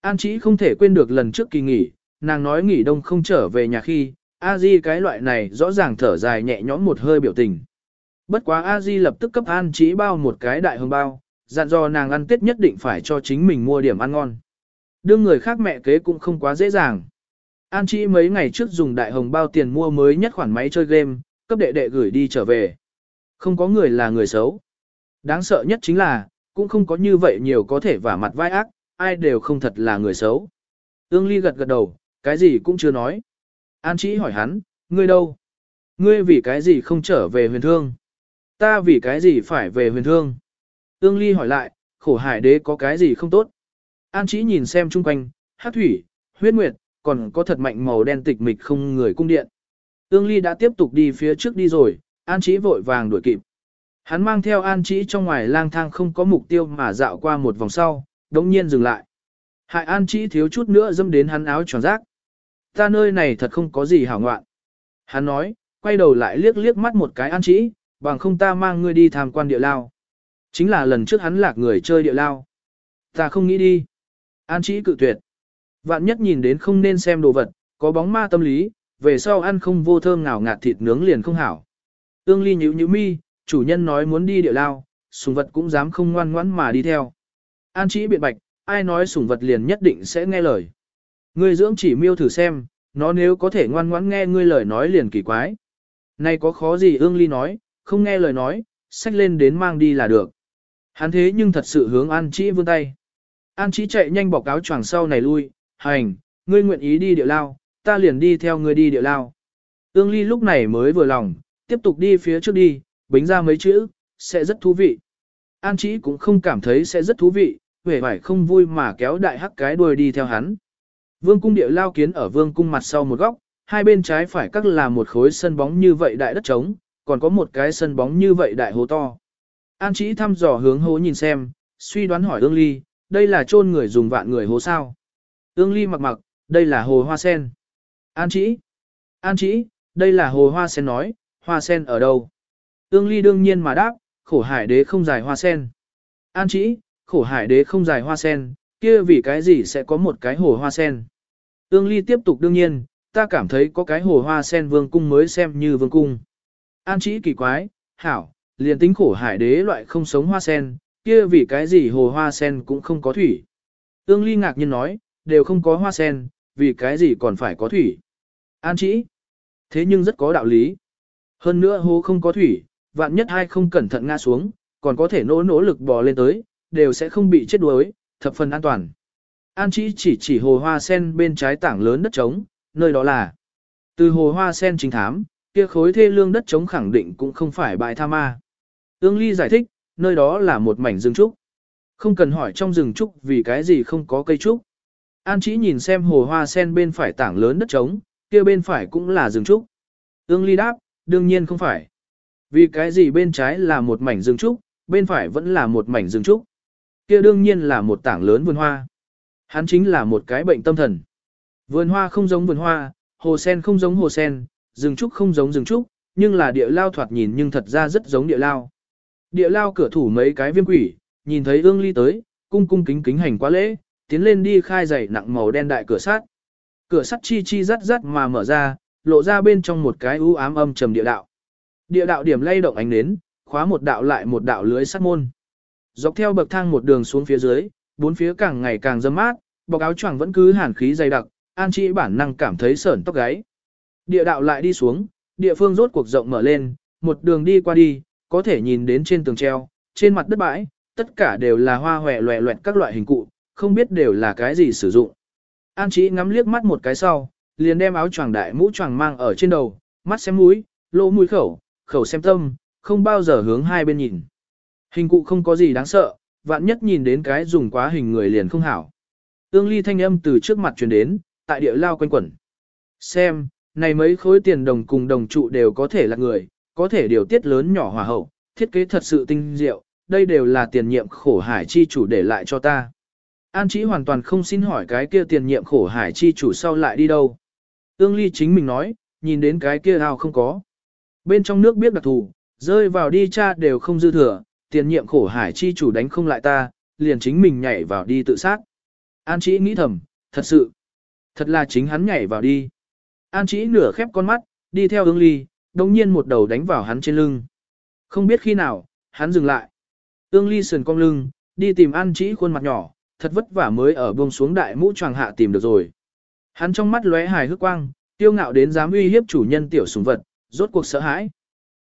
An Chí không thể quên được lần trước kỳ nghỉ, nàng nói nghỉ đông không trở về nhà khi, A Di cái loại này rõ ràng thở dài nhẹ nhõm một hơi biểu tình. Bất quá A Di lập tức cấp An Chí bao một cái đại hương bao, dặn dò nàng ăn tết nhất định phải cho chính mình mua điểm ăn ngon. Đương người khác mẹ kế cũng không quá dễ dàng. An Chí mấy ngày trước dùng đại hồng bao tiền mua mới nhất khoản máy chơi game, cấp đệ đệ gửi đi trở về. Không có người là người xấu. Đáng sợ nhất chính là, cũng không có như vậy nhiều có thể vả mặt vai ác, ai đều không thật là người xấu. Ương Ly gật gật đầu, cái gì cũng chưa nói. An Chí hỏi hắn, ngươi đâu? Ngươi vì cái gì không trở về huyền thương? Ta vì cái gì phải về huyền thương? Ương Ly hỏi lại, khổ hải đế có cái gì không tốt? An Chí nhìn xem chung quanh, hát thủy, huyết nguyệt, còn có thật mạnh màu đen tịch mịch không người cung điện. Ương Ly đã tiếp tục đi phía trước đi rồi, An Chí vội vàng đuổi kịp. Hắn mang theo An Chí trong ngoài lang thang không có mục tiêu mà dạo qua một vòng sau, đống nhiên dừng lại. Hại An Chí thiếu chút nữa dâm đến hắn áo tròn rác. Ta nơi này thật không có gì hảo ngoạn. Hắn nói, quay đầu lại liếc liếc mắt một cái An Chí, bằng không ta mang ngươi đi tham quan địa lao. Chính là lần trước hắn lạc người chơi địa lao. Ta không nghĩ đi. An Chí cự tuyệt. Vạn nhất nhìn đến không nên xem đồ vật, có bóng ma tâm lý, về sau ăn không vô thơm nào ngạt thịt nướng liền không hảo. Ương ly nhíu nhíu mi, chủ nhân nói muốn đi địa lao, sùng vật cũng dám không ngoan ngoãn mà đi theo. An chỉ biện bạch, ai nói sùng vật liền nhất định sẽ nghe lời. Ngươi dưỡng chỉ miêu thử xem, nó nếu có thể ngoan ngoãn nghe ngươi lời nói liền kỳ quái. Này có khó gì ương ly nói, không nghe lời nói, xách lên đến mang đi là được. Hắn thế nhưng thật sự hướng An Trí vươn tay. An Trí chạy nhanh bọc áo choàng sau này lui, hành, ngươi nguyện ý đi địa lao, ta liền đi theo ngươi đi địa lao. Ương Ly lúc này mới vừa lòng, tiếp tục đi phía trước đi, bính ra mấy chữ, sẽ rất thú vị. An Chí cũng không cảm thấy sẽ rất thú vị, huệ vải không vui mà kéo đại hắc cái đuôi đi theo hắn. Vương cung địa lao kiến ở vương cung mặt sau một góc, hai bên trái phải các là một khối sân bóng như vậy đại đất trống, còn có một cái sân bóng như vậy đại hố to. An chỉ thăm dò hướng hố nhìn xem, suy đoán hỏi Ương Ly, đây là chôn người dùng vạn người hố sao. Ương Ly mặc mặc, đây là hồ hoa sen. An chỉ An chỉ đây là hồ hoa sen nói, hoa sen ở đâu? Ương Ly đương nhiên mà đáp, khổ hải đế không dài hoa sen. An chỉ khổ hải đế không dài hoa sen, kia vì cái gì sẽ có một cái hồ hoa sen? Ương Ly tiếp tục đương nhiên, ta cảm thấy có cái hồ hoa sen vương cung mới xem như vương cung. An Chí kỳ quái, hảo, liền tính khổ hải đế loại không sống hoa sen, kia vì cái gì hồ hoa sen cũng không có thủy. Ương Ly ngạc nhiên nói, đều không có hoa sen, vì cái gì còn phải có thủy. An chỉ. Thế nhưng rất có đạo lý. Hơn nữa hồ không có thủy, vạn nhất hai không cẩn thận ngã xuống, còn có thể nỗ nỗ lực bò lên tới, đều sẽ không bị chết đuối, thập phần an toàn. An chỉ chỉ chỉ hồ hoa sen bên trái tảng lớn đất trống, nơi đó là. Từ hồ hoa sen chính thám, kia khối thê lương đất trống khẳng định cũng không phải bãi tha ma. Ương Ly giải thích, nơi đó là một mảnh rừng trúc. Không cần hỏi trong rừng trúc vì cái gì không có cây trúc. An chỉ nhìn xem hồ hoa sen bên phải tảng lớn đất trống, kia bên phải cũng là rừng trúc. Ương ly đáp, đương nhiên không phải. Vì cái gì bên trái là một mảnh rừng trúc, bên phải vẫn là một mảnh rừng trúc. Kia đương nhiên là một tảng lớn vườn hoa. Hắn chính là một cái bệnh tâm thần. Vườn hoa không giống vườn hoa, hồ sen không giống hồ sen, rừng trúc không giống rừng trúc, nhưng là địa lao thoạt nhìn nhưng thật ra rất giống địa lao. Địa lao cửa thủ mấy cái viêm quỷ, nhìn thấy ương ly tới, cung cung kính kính hành quá lễ, tiến lên đi khai giày nặng màu đen đại cửa sắt. Cửa sắt chi chi rắt rắt mà mở ra, lộ ra bên trong một cái u ám âm trầm địa đạo. Địa đạo điểm lay động ánh nến, khóa một đạo lại một đạo lưới sắt môn. Dọc theo bậc thang một đường xuống phía dưới, bốn phía càng ngày càng dâm mát, bọc áo choàng vẫn cứ hàn khí dày đặc, An Chi bản năng cảm thấy sởn tóc gáy. Địa đạo lại đi xuống, địa phương rốt cuộc rộng mở lên, một đường đi qua đi, có thể nhìn đến trên tường treo, trên mặt đất bãi, tất cả đều là hoa hòe loẹ loẹt các loại hình cụ, không biết đều là cái gì sử dụng. An Chí ngắm liếc mắt một cái sau, liền đem áo choàng đại mũ choàng mang ở trên đầu, mắt xem mũi, lỗ mũi khẩu, khẩu xem tâm, không bao giờ hướng hai bên nhìn. Hình cụ không có gì đáng sợ, vạn nhất nhìn đến cái dùng quá hình người liền không hảo. Ương ly thanh âm từ trước mặt truyền đến, tại địa lao quanh quẩn. Xem, này mấy khối tiền đồng cùng đồng trụ đều có thể là người, có thể điều tiết lớn nhỏ hòa hậu, thiết kế thật sự tinh diệu, đây đều là tiền nhiệm khổ hải chi chủ để lại cho ta. An chỉ hoàn toàn không xin hỏi cái kia tiền nhiệm khổ hải chi chủ sau lại đi đâu. Ương ly chính mình nói, nhìn đến cái kia ao không có. Bên trong nước biết đặc thù, rơi vào đi cha đều không dư thừa, tiền nhiệm khổ hải chi chủ đánh không lại ta, liền chính mình nhảy vào đi tự sát. An Chí nghĩ thầm, thật sự, thật là chính hắn nhảy vào đi. An Chí nửa khép con mắt, đi theo ương ly, đồng nhiên một đầu đánh vào hắn trên lưng. Không biết khi nào, hắn dừng lại. Ương ly sườn cong lưng, đi tìm An Chí khuôn mặt nhỏ, thật vất vả mới ở buông xuống đại mũ choàng hạ tìm được rồi. Hắn trong mắt lóe hài hước quang, tiêu ngạo đến dám uy hiếp chủ nhân tiểu sùng vật, rốt cuộc sợ hãi.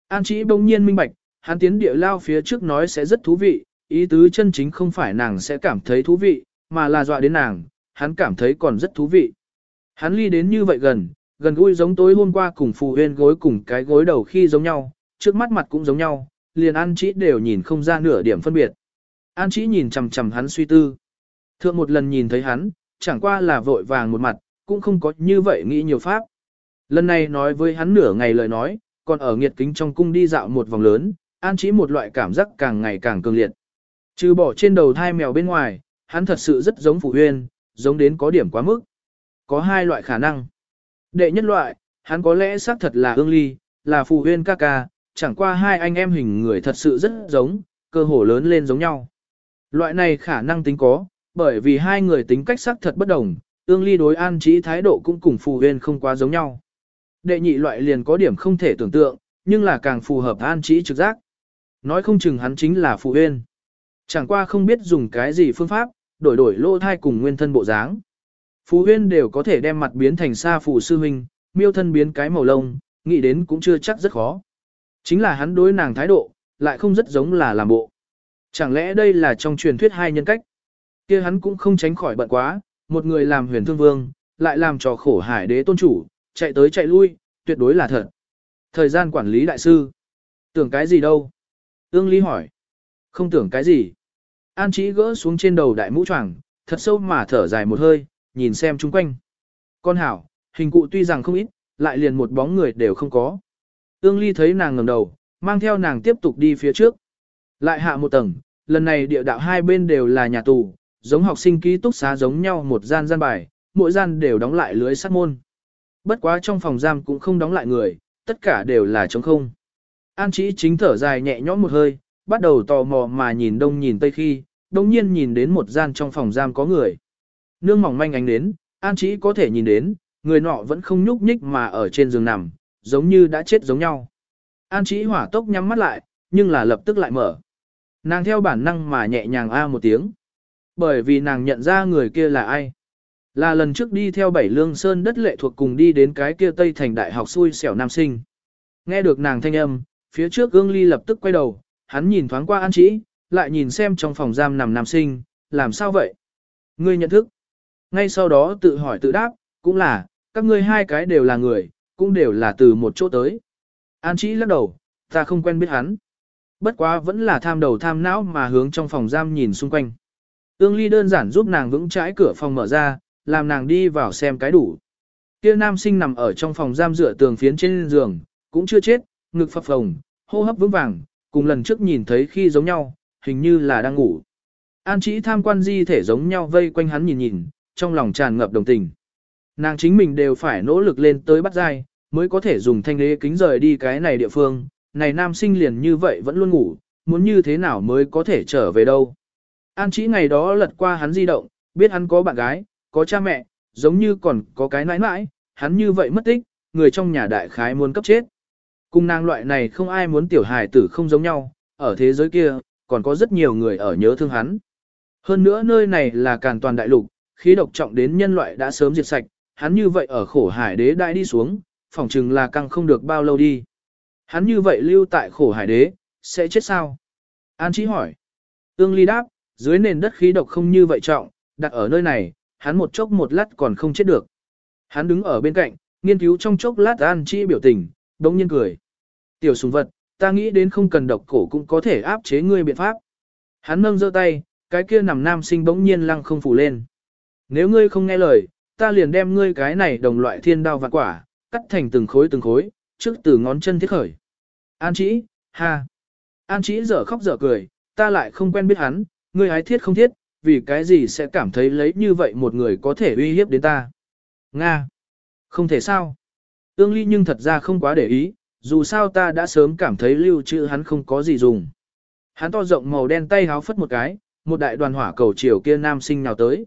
An Chí bỗng nhiên minh bạch, hắn tiến địa lao phía trước nói sẽ rất thú vị, ý tứ chân chính không phải nàng sẽ cảm thấy thú vị, mà là dọa đến nàng, hắn cảm thấy còn rất thú vị. Hắn ly đến như vậy gần, gần gũi giống tối hôm qua cùng phù huyên gối cùng cái gối đầu khi giống nhau, trước mắt mặt cũng giống nhau, liền An Chí đều nhìn không ra nửa điểm phân biệt. An Chí nhìn chằm chằm hắn suy tư. Thượng một lần nhìn thấy hắn, chẳng qua là vội vàng một mặt, cũng không có như vậy nghĩ nhiều pháp. Lần này nói với hắn nửa ngày lời nói, còn ở nghiệt kính trong cung đi dạo một vòng lớn, An Chí một loại cảm giác càng ngày càng cường liệt. Trừ bỏ trên đầu thai mèo bên ngoài, hắn thật sự rất giống Phụ Huyên, giống đến có điểm quá mức. Có hai loại khả năng. Đệ nhất loại, hắn có lẽ xác thật là ương ly, là Phụ Huyên ca ca, chẳng qua hai anh em hình người thật sự rất giống, cơ hồ lớn lên giống nhau. Loại này khả năng tính có, bởi vì hai người tính cách xác thật bất đồng, ương ly đối an trí thái độ cũng cùng phù huyên không quá giống nhau. Đệ nhị loại liền có điểm không thể tưởng tượng, nhưng là càng phù hợp an trí trực giác. Nói không chừng hắn chính là phụ huyên. Chẳng qua không biết dùng cái gì phương pháp, đổi đổi lô thai cùng nguyên thân bộ dáng. phú huyên đều có thể đem mặt biến thành xa phù sư huynh, miêu thân biến cái màu lông, nghĩ đến cũng chưa chắc rất khó. Chính là hắn đối nàng thái độ, lại không rất giống là làm bộ. Chẳng lẽ đây là trong truyền thuyết hai nhân cách? kia hắn cũng không tránh khỏi bận quá, một người làm huyền thương vương, lại làm trò khổ hải đế tôn chủ, chạy tới chạy lui, tuyệt đối là thật. Thời gian quản lý đại sư. Tưởng cái gì đâu? Ương Lý hỏi. Không tưởng cái gì. An Chí gỡ xuống trên đầu đại mũ choàng, thật sâu mà thở dài một hơi, nhìn xem chung quanh. Con hảo, hình cụ tuy rằng không ít, lại liền một bóng người đều không có. Ương Ly thấy nàng ngẩng đầu, mang theo nàng tiếp tục đi phía trước. Lại hạ một tầng, lần này địa đạo hai bên đều là nhà tù, giống học sinh ký túc xá giống nhau một gian gian bài, mỗi gian đều đóng lại lưới sắt môn. Bất quá trong phòng giam cũng không đóng lại người, tất cả đều là trống không. An Chí chính thở dài nhẹ nhõm một hơi, bắt đầu tò mò mà nhìn đông nhìn tây khi, đông nhiên nhìn đến một gian trong phòng giam có người. Nương mỏng manh ánh đến, An Chí có thể nhìn đến, người nọ vẫn không nhúc nhích mà ở trên giường nằm, giống như đã chết giống nhau. An Chí hỏa tốc nhắm mắt lại, nhưng là lập tức lại mở. Nàng theo bản năng mà nhẹ nhàng a một tiếng. Bởi vì nàng nhận ra người kia là ai. Là lần trước đi theo bảy lương sơn đất lệ thuộc cùng đi đến cái kia Tây Thành Đại học xui xẻo nam sinh. Nghe được nàng thanh âm, phía trước gương ly lập tức quay đầu, hắn nhìn thoáng qua an trĩ, lại nhìn xem trong phòng giam nằm nam sinh, làm sao vậy? Ngươi nhận thức. Ngay sau đó tự hỏi tự đáp, cũng là, các ngươi hai cái đều là người, cũng đều là từ một chỗ tới. An trĩ lắc đầu, ta không quen biết hắn. Bất quá vẫn là tham đầu tham não mà hướng trong phòng giam nhìn xung quanh. Ương ly đơn giản giúp nàng vững trái cửa phòng mở ra, làm nàng đi vào xem cái đủ. Kia nam sinh nằm ở trong phòng giam dựa tường phiến trên giường, cũng chưa chết, ngực phập phồng, hô hấp vững vàng, cùng lần trước nhìn thấy khi giống nhau, hình như là đang ngủ. An Chí tham quan di thể giống nhau vây quanh hắn nhìn nhìn, trong lòng tràn ngập đồng tình. Nàng chính mình đều phải nỗ lực lên tới bắt dai, mới có thể dùng thanh đế kính rời đi cái này địa phương, này nam sinh liền như vậy vẫn luôn ngủ, muốn như thế nào mới có thể trở về đâu. An Chí ngày đó lật qua hắn di động, biết hắn có bạn gái, có cha mẹ, giống như còn có cái nãi nãi, hắn như vậy mất tích, người trong nhà đại khái muốn cấp chết. Cùng nàng loại này không ai muốn tiểu hài tử không giống nhau, ở thế giới kia, còn có rất nhiều người ở nhớ thương hắn. Hơn nữa nơi này là càn toàn đại lục, khí độc trọng đến nhân loại đã sớm diệt sạch, hắn như vậy ở khổ hải đế đại đi xuống, phỏng chừng là căng không được bao lâu đi. Hắn như vậy lưu tại khổ hải đế, sẽ chết sao? An Chí hỏi. Ương Ly đáp, dưới nền đất khí độc không như vậy trọng, đặt ở nơi này, hắn một chốc một lát còn không chết được. Hắn đứng ở bên cạnh, nghiên cứu trong chốc lát An Chi biểu tình, đống nhiên cười. Tiểu sùng vật, ta nghĩ đến không cần độc cổ cũng có thể áp chế ngươi biện pháp. Hắn nâng giơ tay, cái kia nằm nam sinh bỗng nhiên lăng không phủ lên. Nếu ngươi không nghe lời, ta liền đem ngươi cái này đồng loại thiên đao vạn quả, cắt thành từng khối từng khối, trước từ ngón chân thiết khởi. An chỉ, ha. An chỉ dở khóc dở cười, ta lại không quen biết hắn, ngươi hái thiết không thiết, vì cái gì sẽ cảm thấy lấy như vậy một người có thể uy hiếp đến ta. Nga. Không thể sao. Ương ly nhưng thật ra không quá để ý, dù sao ta đã sớm cảm thấy lưu trữ hắn không có gì dùng. Hắn to rộng màu đen tay háo phất một cái, một đại đoàn hỏa cầu chiều kia nam sinh nào tới.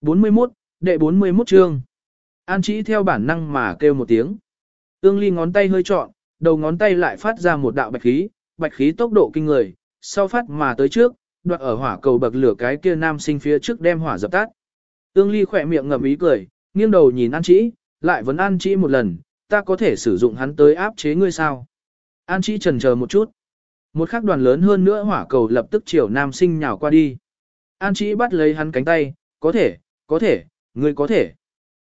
41, đệ 41 chương. An chỉ theo bản năng mà kêu một tiếng. Ương ly ngón tay hơi trọn, đầu ngón tay lại phát ra một đạo bạch khí, bạch khí tốc độ kinh người, sau phát mà tới trước, đoạn ở hỏa cầu bậc lửa cái kia nam sinh phía trước đem hỏa dập tắt. Ương ly khỏe miệng ngậm ý cười, nghiêng đầu nhìn An chỉ, lại vẫn An chỉ một lần, ta có thể sử dụng hắn tới áp chế ngươi sao? An chỉ trần chờ một chút. Một khắc đoàn lớn hơn nữa hỏa cầu lập tức chiều nam sinh nhào qua đi. An chỉ bắt lấy hắn cánh tay, có thể, có thể, ngươi có thể.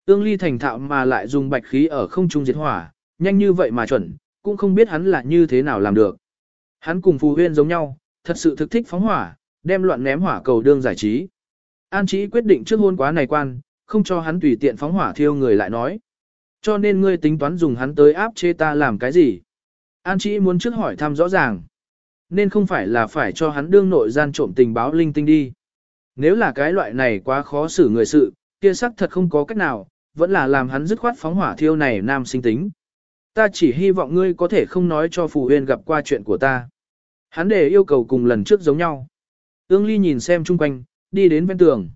Ương ly thành thạo mà lại dùng bạch khí ở không trung diệt hỏa, nhanh như vậy mà chuẩn, cũng không biết hắn là như thế nào làm được. Hắn cùng phù huyên giống nhau, thật sự thực thích phóng hỏa, đem loạn ném hỏa cầu đương giải trí. An chỉ quyết định trước hôn quá này quan, không cho hắn tùy tiện phóng hỏa thiêu người lại nói. Cho nên ngươi tính toán dùng hắn tới áp chế ta làm cái gì? An chỉ muốn trước hỏi thăm rõ ràng. Nên không phải là phải cho hắn đương nội gian trộm tình báo linh tinh đi. Nếu là cái loại này quá khó xử người sự, kia sắc thật không có cách nào, vẫn là làm hắn dứt khoát phóng hỏa thiêu này nam sinh tính. Ta chỉ hy vọng ngươi có thể không nói cho Phù Huyên gặp qua chuyện của ta. Hắn để yêu cầu cùng lần trước giống nhau. Ương Ly nhìn xem chung quanh, đi đến bên tường.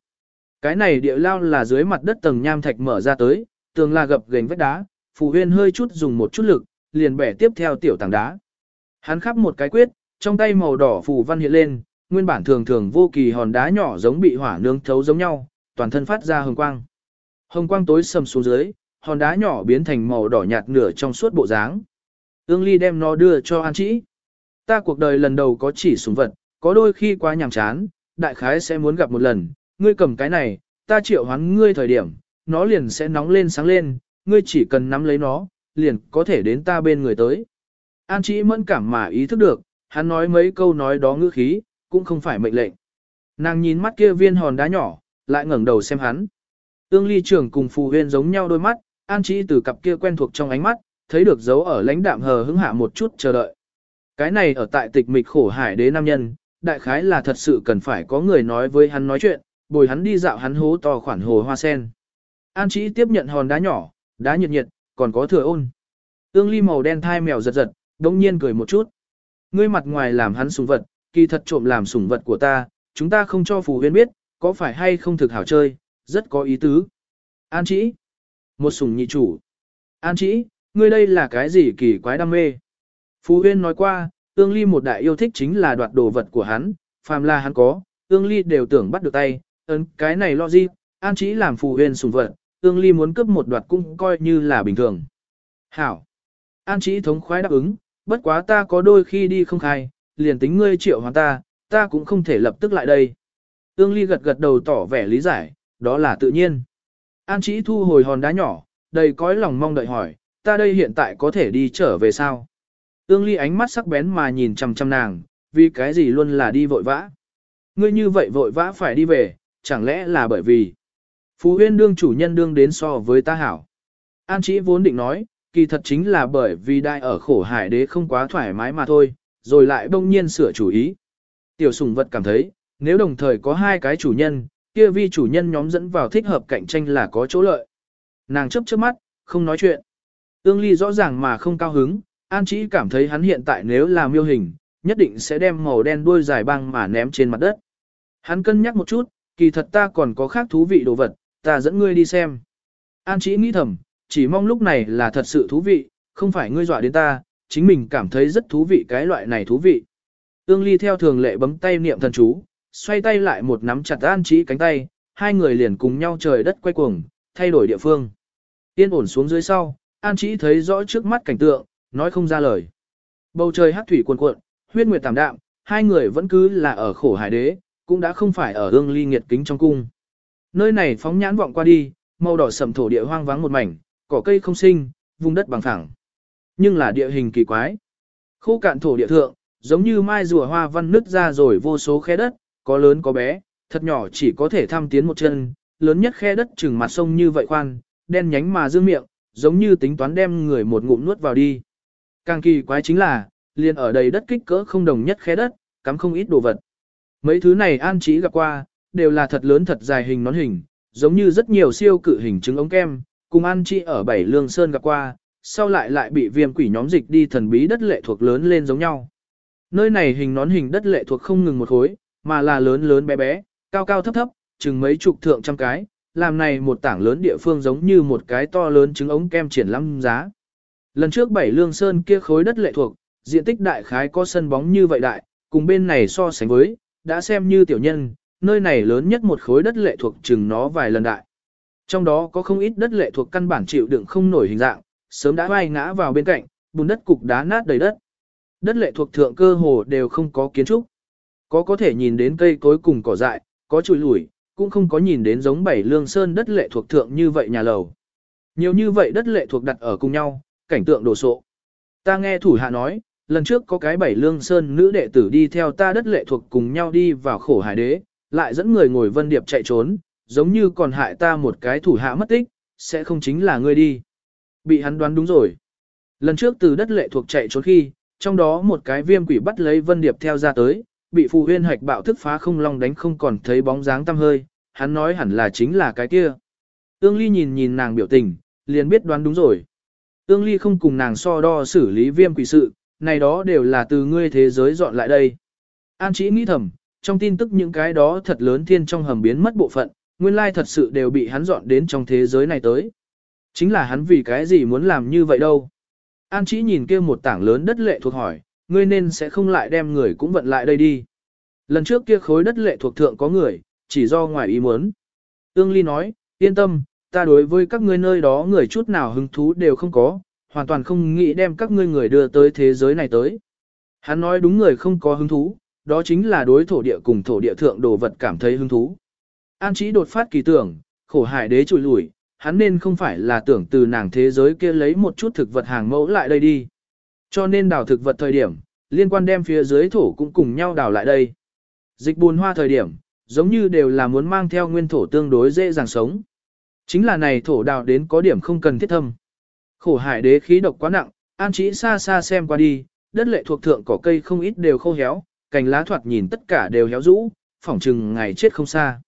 Cái này địa lao là dưới mặt đất tầng nham thạch mở ra tới, tường là gập gành vách đá, Phù Huyên hơi chút dùng một chút lực, liền bẻ tiếp theo tiểu tảng đá. Hắn khắp một cái quyết, trong tay màu đỏ phù văn hiện lên, nguyên bản thường thường vô kỳ hòn đá nhỏ giống bị hỏa nướng thấu giống nhau, toàn thân phát ra hồng quang. Hồng quang tối sầm xuống dưới, hòn đá nhỏ biến thành màu đỏ nhạt nửa trong suốt bộ dáng. Ương Ly đem nó đưa cho An Trĩ. Ta cuộc đời lần đầu có chỉ súng vật, có đôi khi quá nhàm chán, đại khái sẽ muốn gặp một lần, ngươi cầm cái này, ta triệu hoán ngươi thời điểm, nó liền sẽ nóng lên sáng lên, ngươi chỉ cần nắm lấy nó, liền có thể đến ta bên người tới. An Chỉ mẫn cảm mà ý thức được, hắn nói mấy câu nói đó ngữ khí, cũng không phải mệnh lệnh. Nàng nhìn mắt kia viên hòn đá nhỏ, lại ngẩng đầu xem hắn. Ương ly trưởng cùng phù huyên giống nhau đôi mắt, an chỉ từ cặp kia quen thuộc trong ánh mắt, thấy được dấu ở lãnh đạm hờ hững hạ một chút chờ đợi. Cái này ở tại tịch mịch khổ hải đế nam nhân, đại khái là thật sự cần phải có người nói với hắn nói chuyện, bồi hắn đi dạo hắn hố to khoản hồ hoa sen. An Chí tiếp nhận hòn đá nhỏ, đá nhiệt nhiệt, còn có thừa ôn. Ương ly màu đen thai mèo giật giật, đông nhiên cười một chút. Ngươi mặt ngoài làm hắn sùng vật, kỳ thật trộm làm sủng vật của ta, chúng ta không cho phù huyên biết, có phải hay không thực hảo chơi, rất có ý tứ. An Chí. một sủng nhị chủ. An Chí, ngươi đây là cái gì kỳ quái đam mê? Phù huyên nói qua, ương ly một đại yêu thích chính là đoạt đồ vật của hắn, phàm là hắn có, ương ly đều tưởng bắt được tay, ấn cái này lo gì, an Chí làm phù huyên sủng vật, ương ly muốn cướp một đoạt cũng coi như là bình thường. Hảo. An Trí thống khoái đáp ứng, bất quá ta có đôi khi đi không khai, liền tính ngươi triệu hoàn ta, ta cũng không thể lập tức lại đây. Ương Ly gật gật đầu tỏ vẻ lý giải, đó là tự nhiên. An Trí thu hồi hòn đá nhỏ, đầy cõi lòng mong đợi hỏi, ta đây hiện tại có thể đi trở về sao? Ương Ly ánh mắt sắc bén mà nhìn chằm chằm nàng, vì cái gì luôn là đi vội vã. Ngươi như vậy vội vã phải đi về, chẳng lẽ là bởi vì Phú huyên đương chủ nhân đương đến so với ta hảo. An chỉ vốn định nói, kỳ thật chính là bởi vì đại ở khổ hải đế không quá thoải mái mà thôi, rồi lại bỗng nhiên sửa chủ ý. Tiểu sùng vật cảm thấy, nếu đồng thời có hai cái chủ nhân, kia vi chủ nhân nhóm dẫn vào thích hợp cạnh tranh là có chỗ lợi. Nàng chấp trước mắt, không nói chuyện. Ương ly rõ ràng mà không cao hứng, an chỉ cảm thấy hắn hiện tại nếu là miêu hình, nhất định sẽ đem màu đen đuôi dài băng mà ném trên mặt đất. Hắn cân nhắc một chút, kỳ thật ta còn có khác thú vị đồ vật, ta dẫn ngươi đi xem. An chỉ nghĩ thầm, chỉ mong lúc này là thật sự thú vị, không phải ngươi dọa đến ta, chính mình cảm thấy rất thú vị cái loại này thú vị. Ương Ly theo thường lệ bấm tay niệm thần chú, xoay tay lại một nắm chặt An Chí cánh tay, hai người liền cùng nhau trời đất quay cuồng, thay đổi địa phương. Yên ổn xuống dưới sau, An Chí thấy rõ trước mắt cảnh tượng, nói không ra lời. Bầu trời hát thủy cuồn cuộn, huyết nguyệt tạm đạm, hai người vẫn cứ là ở khổ hải đế, cũng đã không phải ở ương ly nghiệt kính trong cung. Nơi này phóng nhãn vọng qua đi, màu đỏ sầm thổ địa hoang vắng một mảnh, cỏ cây không sinh, vùng đất bằng phẳng. Nhưng là địa hình kỳ quái. Khô cạn thổ địa thượng, giống như mai rùa hoa văn nứt ra rồi vô số khe đất, có lớn có bé, thật nhỏ chỉ có thể thăm tiến một chân, lớn nhất khe đất chừng mặt sông như vậy khoan, đen nhánh mà dương miệng, giống như tính toán đem người một ngụm nuốt vào đi. Càng kỳ quái chính là, liền ở đầy đất kích cỡ không đồng nhất khe đất, cắm không ít đồ vật. Mấy thứ này an trí gặp qua, đều là thật lớn thật dài hình nón hình, giống như rất nhiều siêu cự hình trứng ống kem, cùng an chi ở bảy lương sơn gặp qua, sau lại lại bị viêm quỷ nhóm dịch đi thần bí đất lệ thuộc lớn lên giống nhau. Nơi này hình nón hình đất lệ thuộc không ngừng một khối, mà là lớn lớn bé bé, cao cao thấp thấp, chừng mấy chục thượng trăm cái, làm này một tảng lớn địa phương giống như một cái to lớn trứng ống kem triển lắm giá. Lần trước bảy lương sơn kia khối đất lệ thuộc, diện tích đại khái có sân bóng như vậy đại, cùng bên này so sánh với, đã xem như tiểu nhân, nơi này lớn nhất một khối đất lệ thuộc chừng nó vài lần đại. Trong đó có không ít đất lệ thuộc căn bản chịu đựng không nổi hình dạng, sớm đã vai ngã vào bên cạnh, bùn đất cục đá nát đầy đất. Đất lệ thuộc thượng cơ hồ đều không có kiến trúc. Có có thể nhìn đến cây cối cùng cỏ dại, có chùi lủi, cũng không có nhìn đến giống bảy lương sơn đất lệ thuộc thượng như vậy nhà lầu. Nhiều như vậy đất lệ thuộc đặt ở cùng nhau, cảnh tượng đồ sộ. Ta nghe thủ hạ nói, lần trước có cái bảy lương sơn nữ đệ tử đi theo ta đất lệ thuộc cùng nhau đi vào khổ hải đế, lại dẫn người ngồi vân điệp chạy trốn, giống như còn hại ta một cái thủ hạ mất tích, sẽ không chính là ngươi đi. Bị hắn đoán đúng rồi. Lần trước từ đất lệ thuộc chạy trốn khi, trong đó một cái viêm quỷ bắt lấy vân điệp theo ra tới, bị phù huyên hạch bạo thức phá không long đánh không còn thấy bóng dáng tăm hơi, hắn nói hẳn là chính là cái kia. Ương Ly nhìn nhìn nàng biểu tình, liền biết đoán đúng rồi. Ương Ly không cùng nàng so đo xử lý viêm quỷ sự, này đó đều là từ ngươi thế giới dọn lại đây. An chỉ nghĩ thầm, trong tin tức những cái đó thật lớn thiên trong hầm biến mất bộ phận, nguyên lai thật sự đều bị hắn dọn đến trong thế giới này tới. Chính là hắn vì cái gì muốn làm như vậy đâu. An chỉ nhìn kia một tảng lớn đất lệ thuộc hỏi, ngươi nên sẽ không lại đem người cũng vận lại đây đi. Lần trước kia khối đất lệ thuộc thượng có người, chỉ do ngoài ý muốn. Ương Ly nói, yên tâm, ta đối với các ngươi nơi đó người chút nào hứng thú đều không có, hoàn toàn không nghĩ đem các ngươi người đưa tới thế giới này tới. Hắn nói đúng người không có hứng thú, đó chính là đối thổ địa cùng thổ địa thượng đồ vật cảm thấy hứng thú. An chỉ đột phát kỳ tưởng, khổ hải đế chùi lùi, hắn nên không phải là tưởng từ nàng thế giới kia lấy một chút thực vật hàng mẫu lại đây đi. Cho nên đào thực vật thời điểm, liên quan đem phía dưới thổ cũng cùng nhau đào lại đây. Dịch buồn hoa thời điểm, giống như đều là muốn mang theo nguyên thổ tương đối dễ dàng sống. Chính là này thổ đào đến có điểm không cần thiết thâm. Khổ hải đế khí độc quá nặng, an chỉ xa xa xem qua đi, đất lệ thuộc thượng cỏ cây không ít đều khô héo, cành lá thoạt nhìn tất cả đều héo rũ, phỏng chừng ngày chết không xa.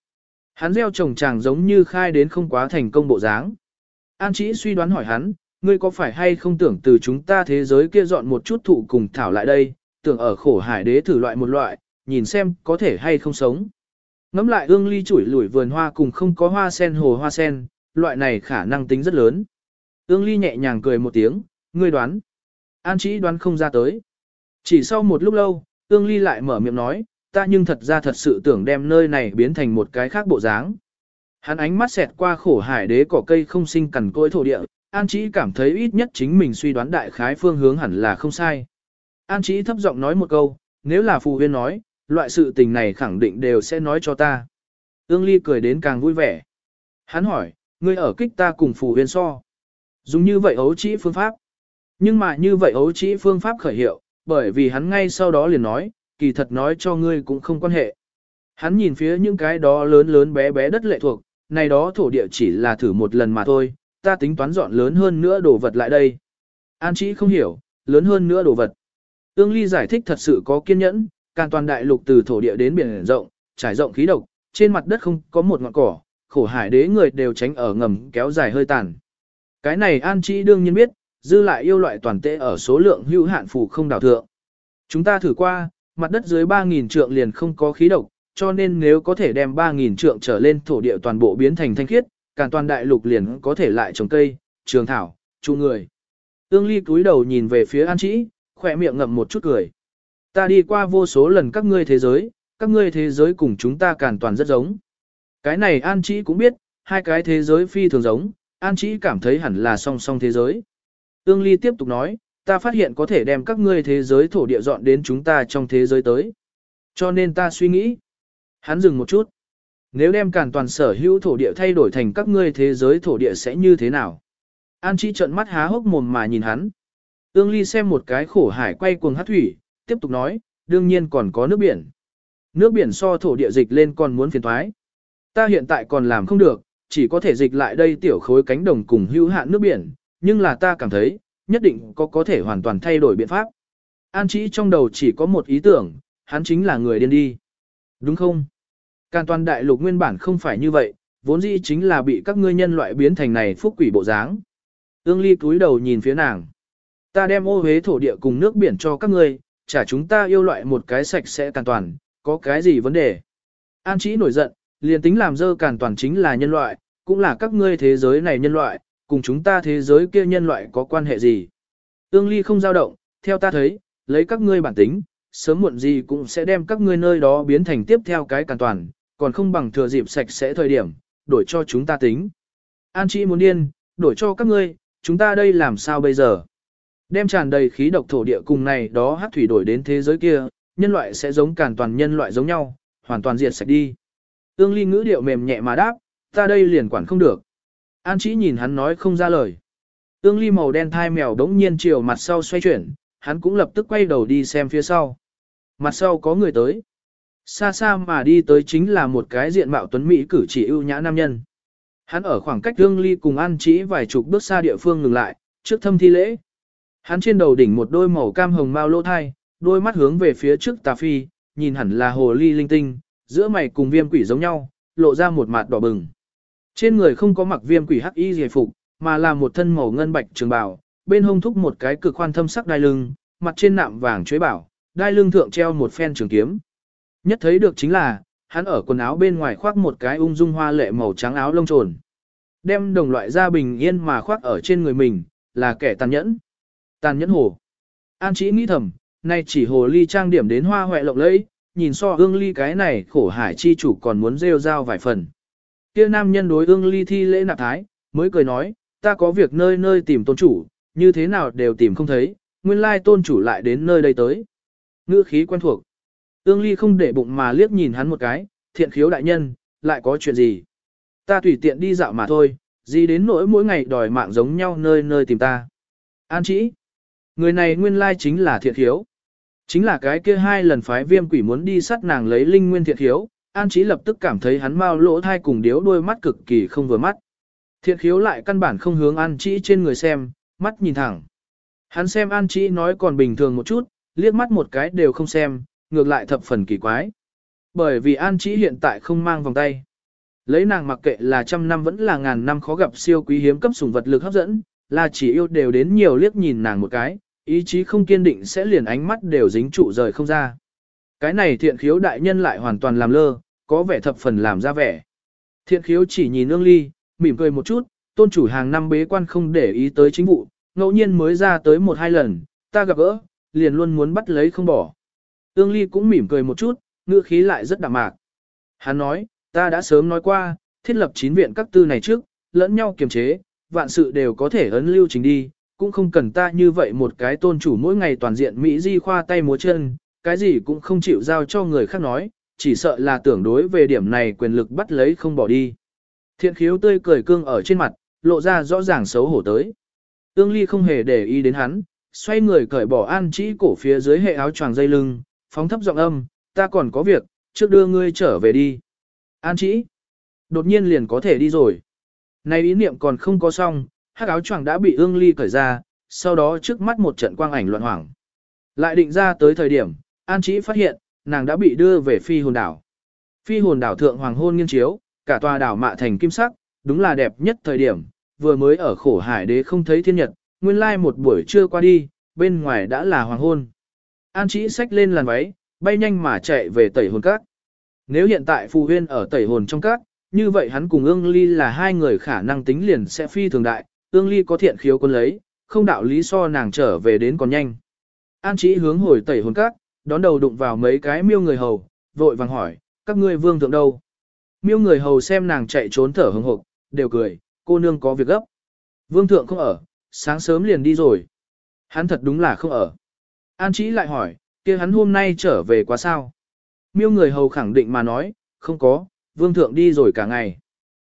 Hắn gieo trồng chàng giống như khai đến không quá thành công bộ dáng. An chỉ suy đoán hỏi hắn, ngươi có phải hay không tưởng từ chúng ta thế giới kia dọn một chút thụ cùng thảo lại đây, tưởng ở khổ hải đế thử loại một loại, nhìn xem có thể hay không sống. Ngắm lại ương ly chủi lủi vườn hoa cùng không có hoa sen hồ hoa sen, loại này khả năng tính rất lớn. Ương ly nhẹ nhàng cười một tiếng, ngươi đoán. An chỉ đoán không ra tới. Chỉ sau một lúc lâu, ương ly lại mở miệng nói, ta nhưng thật ra thật sự tưởng đem nơi này biến thành một cái khác bộ dáng. Hắn ánh mắt xẹt qua khổ hải đế cỏ cây không sinh cằn cỗi thổ địa, An Chí cảm thấy ít nhất chính mình suy đoán đại khái phương hướng hẳn là không sai. An Chí thấp giọng nói một câu, nếu là phù huyên nói, loại sự tình này khẳng định đều sẽ nói cho ta. Ương Ly cười đến càng vui vẻ. Hắn hỏi, ngươi ở kích ta cùng phù huyên so. Dùng như vậy ấu trĩ phương pháp. Nhưng mà như vậy ấu trĩ phương pháp khởi hiệu, bởi vì hắn ngay sau đó liền nói, kỳ thật nói cho ngươi cũng không quan hệ. Hắn nhìn phía những cái đó lớn lớn bé bé đất lệ thuộc, này đó thổ địa chỉ là thử một lần mà thôi, ta tính toán dọn lớn hơn nữa đồ vật lại đây. An Chí không hiểu, lớn hơn nữa đồ vật. tương Ly giải thích thật sự có kiên nhẫn, càng toàn đại lục từ thổ địa đến biển rộng, trải rộng khí độc, trên mặt đất không có một ngọn cỏ, khổ hải đế người đều tránh ở ngầm kéo dài hơi tàn. Cái này An Chí đương nhiên biết, dư lại yêu loại toàn tệ ở số lượng hữu hạn phù không đảo thượng. Chúng ta thử qua, mặt đất dưới 3.000 trượng liền không có khí độc, cho nên nếu có thể đem 3.000 trượng trở lên thổ địa toàn bộ biến thành thanh khiết, càn toàn đại lục liền có thể lại trồng cây, trường thảo, trụ người. Ương Ly cúi đầu nhìn về phía An Trĩ, khỏe miệng ngậm một chút cười. Ta đi qua vô số lần các ngươi thế giới, các ngươi thế giới cùng chúng ta càn toàn rất giống. Cái này An Trĩ cũng biết, hai cái thế giới phi thường giống, An Trĩ cảm thấy hẳn là song song thế giới. Ương Ly tiếp tục nói, ta phát hiện có thể đem các ngươi thế giới thổ địa dọn đến chúng ta trong thế giới tới. Cho nên ta suy nghĩ. Hắn dừng một chút. Nếu đem cản toàn sở hữu thổ địa thay đổi thành các ngươi thế giới thổ địa sẽ như thế nào? An Chi trợn mắt há hốc mồm mà nhìn hắn. Ương Ly xem một cái khổ hải quay cuồng hát thủy, tiếp tục nói, đương nhiên còn có nước biển. Nước biển so thổ địa dịch lên còn muốn phiền thoái. Ta hiện tại còn làm không được, chỉ có thể dịch lại đây tiểu khối cánh đồng cùng hữu hạn nước biển, nhưng là ta cảm thấy, nhất định có có thể hoàn toàn thay đổi biện pháp. An Chỉ trong đầu chỉ có một ý tưởng, hắn chính là người điên đi. Đúng không? Càn toàn đại lục nguyên bản không phải như vậy, vốn dĩ chính là bị các ngươi nhân loại biến thành này phúc quỷ bộ dáng. Ương Ly cúi đầu nhìn phía nàng. Ta đem ô hế thổ địa cùng nước biển cho các ngươi, trả chúng ta yêu loại một cái sạch sẽ càn toàn, có cái gì vấn đề? An Chỉ nổi giận, liền tính làm dơ càn toàn chính là nhân loại, cũng là các ngươi thế giới này nhân loại, cùng chúng ta thế giới kia nhân loại có quan hệ gì? Ương Ly không dao động, theo ta thấy, lấy các ngươi bản tính, sớm muộn gì cũng sẽ đem các ngươi nơi đó biến thành tiếp theo cái càn toàn, còn không bằng thừa dịp sạch sẽ thời điểm, đổi cho chúng ta tính. An Chi muốn điên, đổi cho các ngươi, chúng ta đây làm sao bây giờ? Đem tràn đầy khí độc thổ địa cùng này đó hát thủy đổi đến thế giới kia, nhân loại sẽ giống càn toàn nhân loại giống nhau, hoàn toàn diệt sạch đi. Ương ly ngữ điệu mềm nhẹ mà đáp, ta đây liền quản không được. An Chí nhìn hắn nói không ra lời. Ương ly màu đen thai mèo đống nhiên chiều mặt sau xoay chuyển, hắn cũng lập tức quay đầu đi xem phía sau. Mặt sau có người tới. Xa xa mà đi tới chính là một cái diện mạo tuấn Mỹ cử chỉ ưu nhã nam nhân. Hắn ở khoảng cách Ương ly cùng An Chí vài chục bước xa địa phương ngừng lại, trước thâm thi lễ. Hắn trên đầu đỉnh một đôi màu cam hồng mao lỗ thai, đôi mắt hướng về phía trước tà phi, nhìn hẳn là hồ ly linh tinh, giữa mày cùng viêm quỷ giống nhau, lộ ra một mặt đỏ bừng. Trên người không có mặc viêm quỷ hắc y giải phục, mà là một thân màu ngân bạch trường bào, bên hông thúc một cái cực khoan thâm sắc đai lưng, mặt trên nạm vàng chuế bảo, đai lưng thượng treo một phen trường kiếm. Nhất thấy được chính là, hắn ở quần áo bên ngoài khoác một cái ung dung hoa lệ màu trắng áo lông trồn. Đem đồng loại ra bình yên mà khoác ở trên người mình, là kẻ tàn nhẫn. Tàn nhẫn hồ. An chỉ nghĩ thầm, nay chỉ hồ ly trang điểm đến hoa hoẹ lộng lẫy, nhìn so hương ly cái này khổ hải chi chủ còn muốn rêu rao vài phần. Kia nam nhân đối ương ly thi lễ nạp thái, mới cười nói, ta có việc nơi nơi tìm tôn chủ, như thế nào đều tìm không thấy, nguyên lai tôn chủ lại đến nơi đây tới. Ngữ khí quen thuộc. Ương ly không để bụng mà liếc nhìn hắn một cái, thiện khiếu đại nhân, lại có chuyện gì? Ta tùy tiện đi dạo mà thôi, gì đến nỗi mỗi ngày đòi mạng giống nhau nơi nơi tìm ta. An chỉ. Người này nguyên lai chính là thiện khiếu. Chính là cái kia hai lần phái viêm quỷ muốn đi sát nàng lấy linh nguyên thiện khiếu, An Chí lập tức cảm thấy hắn mau lỗ thai cùng điếu đôi mắt cực kỳ không vừa mắt. Thiện khiếu lại căn bản không hướng An Chí trên người xem, mắt nhìn thẳng. Hắn xem An Chí nói còn bình thường một chút, liếc mắt một cái đều không xem, ngược lại thập phần kỳ quái. Bởi vì An Chí hiện tại không mang vòng tay. Lấy nàng mặc kệ là trăm năm vẫn là ngàn năm khó gặp siêu quý hiếm cấp sủng vật lực hấp dẫn, là chỉ yêu đều đến nhiều liếc nhìn nàng một cái, ý chí không kiên định sẽ liền ánh mắt đều dính trụ rời không ra. Cái này thiện khiếu đại nhân lại hoàn toàn làm lơ, có vẻ thập phần làm ra vẻ. Thiện khiếu chỉ nhìn ương ly, mỉm cười một chút, tôn chủ hàng năm bế quan không để ý tới chính vụ, ngẫu nhiên mới ra tới một hai lần, ta gặp gỡ, liền luôn muốn bắt lấy không bỏ. Ương ly cũng mỉm cười một chút, ngữ khí lại rất đạm mạc. Hắn nói, ta đã sớm nói qua, thiết lập chín viện các tư này trước, lẫn nhau kiềm chế, vạn sự đều có thể ấn lưu trình đi, cũng không cần ta như vậy một cái tôn chủ mỗi ngày toàn diện Mỹ di khoa tay múa chân, cái gì cũng không chịu giao cho người khác nói, chỉ sợ là tưởng đối về điểm này quyền lực bắt lấy không bỏ đi. Thiện khiếu tươi cười cương ở trên mặt, lộ ra rõ ràng xấu hổ tới. Tương ly không hề để ý đến hắn, xoay người cởi bỏ an chỉ cổ phía dưới hệ áo choàng dây lưng, phóng thấp giọng âm, ta còn có việc, trước đưa ngươi trở về đi. An chỉ, đột nhiên liền có thể đi rồi. Này ý niệm còn không có xong, hắc áo choàng đã bị ương ly cởi ra, sau đó trước mắt một trận quang ảnh loạn hoảng. Lại định ra tới thời điểm, An Chí phát hiện, nàng đã bị đưa về phi hồn đảo. Phi hồn đảo thượng hoàng hôn nghiên chiếu, cả tòa đảo mạ thành kim sắc, đúng là đẹp nhất thời điểm, vừa mới ở khổ hải đế không thấy thiên nhật, nguyên lai một buổi trưa qua đi, bên ngoài đã là hoàng hôn. An Chí xách lên làn váy, bay nhanh mà chạy về tẩy hồn các. Nếu hiện tại phù huyên ở tẩy hồn trong các, như vậy hắn cùng ương ly là hai người khả năng tính liền sẽ phi thường đại, ương ly có thiện khiếu quân lấy, không đạo lý so nàng trở về đến còn nhanh. An Chí hướng hồi tẩy hồn các, đón đầu đụng vào mấy cái miêu người hầu, vội vàng hỏi, các ngươi vương thượng đâu? Miêu người hầu xem nàng chạy trốn thở hừng hực, đều cười, cô nương có việc gấp. Vương thượng không ở, sáng sớm liền đi rồi. Hắn thật đúng là không ở. An Chí lại hỏi, kia hắn hôm nay trở về quá sao? Miêu người hầu khẳng định mà nói, không có, vương thượng đi rồi cả ngày.